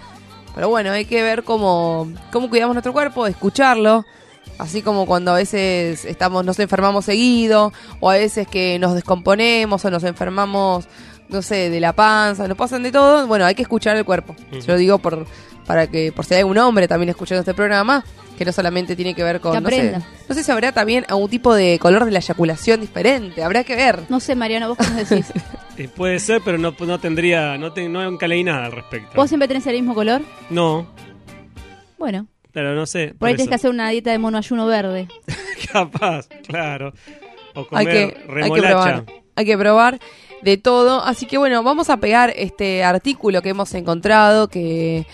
Pero bueno, hay que ver cómo, cómo cuidamos nuestro cuerpo, escucharlo. Así como cuando a veces estamos, nos enfermamos seguido, o a veces que nos descomponemos, o nos enfermamos, no sé, de la panza, nos pasan de todo. Bueno, hay que escuchar el cuerpo. Yo lo digo por, para que, por si hay un hombre también escuchando este programa, que no solamente tiene que ver con, Que no sé, no sé si habrá también algún tipo de color de la eyaculación diferente, habrá que ver. No sé, Mariano, vos qué nos decís. Eh, puede ser, pero no, no tendría, no, te, no nunca leí nada al respecto. ¿Vos siempre tenés el mismo color? No, Bueno, pero no sé. por ahí tenés que hacer una dieta de mono ayuno verde. Capaz, claro. O hay comer que, hay que probar. Hay que probar de todo. Así que bueno, vamos a pegar este artículo que hemos encontrado que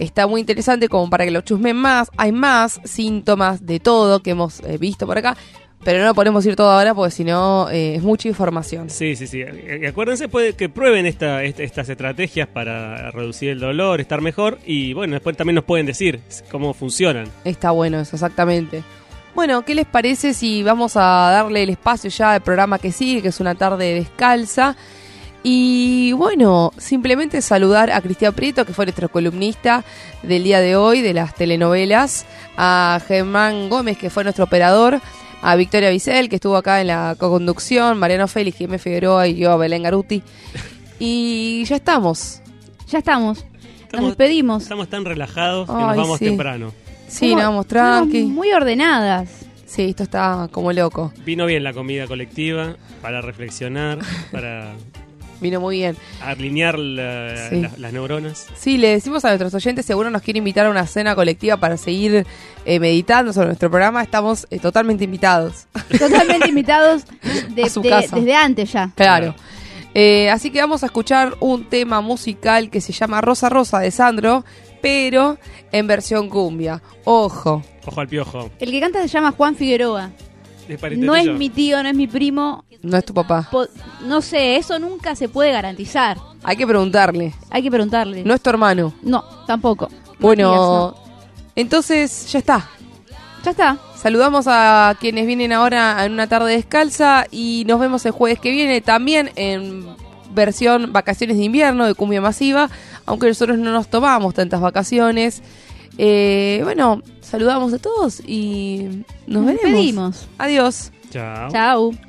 está muy interesante como para que lo chusmen más. Hay más síntomas de todo que hemos eh, visto por acá. Pero no lo podemos ir todo ahora porque si no eh, es mucha información. Sí, sí, sí. Acuérdense puede, que prueben esta, esta- estas estrategias para reducir el dolor, estar mejor y bueno, después también nos pueden decir cómo funcionan. Está bueno eso, exactamente. Bueno, ¿qué les parece si vamos a darle el espacio ya al programa que sigue, que es una tarde descalza? Y bueno, simplemente saludar a Cristian Prieto, que fue nuestro columnista del día de hoy, de las telenovelas, a Germán Gómez, que fue nuestro operador, a Victoria Vicel, que estuvo acá en la co-conducción, Mariano Félix, Jiménez Figueroa y yo, Belén Garuti. Y ya estamos. Ya estamos. Estamos- Nos despedimos. Estamos tan relajados que nos vamos sí. temprano. Sí, nos vamos tranqui. muy ordenadas. Sí, esto está como loco. Vino bien la comida colectiva para reflexionar, para Vino muy bien. alinear la- Sí. la- las neuronas. Sí, le decimos a nuestros oyentes, seguro nos quiere invitar a una cena colectiva para seguir eh, meditando sobre nuestro programa. Estamos eh, totalmente invitados. Totalmente invitados de- A su de- casa. desde antes ya. Claro. Eh, así que vamos a escuchar un tema musical que se llama Rosa Rosa de Sandro, pero en versión cumbia. Ojo. Ojo al piojo. El que canta se llama Juan Figueroa. No es mi tío, no es mi primo. No es tu papá. Po- no sé, eso nunca se puede garantizar. Hay que preguntarle. Hay que preguntarle. No es tu hermano. No, tampoco. Bueno, Matías, entonces ya está. Ya está. Saludamos a quienes vienen ahora en una tarde descalza y nos vemos el jueves que viene también en versión vacaciones de invierno de cumbia masiva, aunque nosotros no nos tomamos tantas vacaciones. Eh, bueno, saludamos a todos y nos, Nos veremos. despedimos. Adiós. Chao. Chao.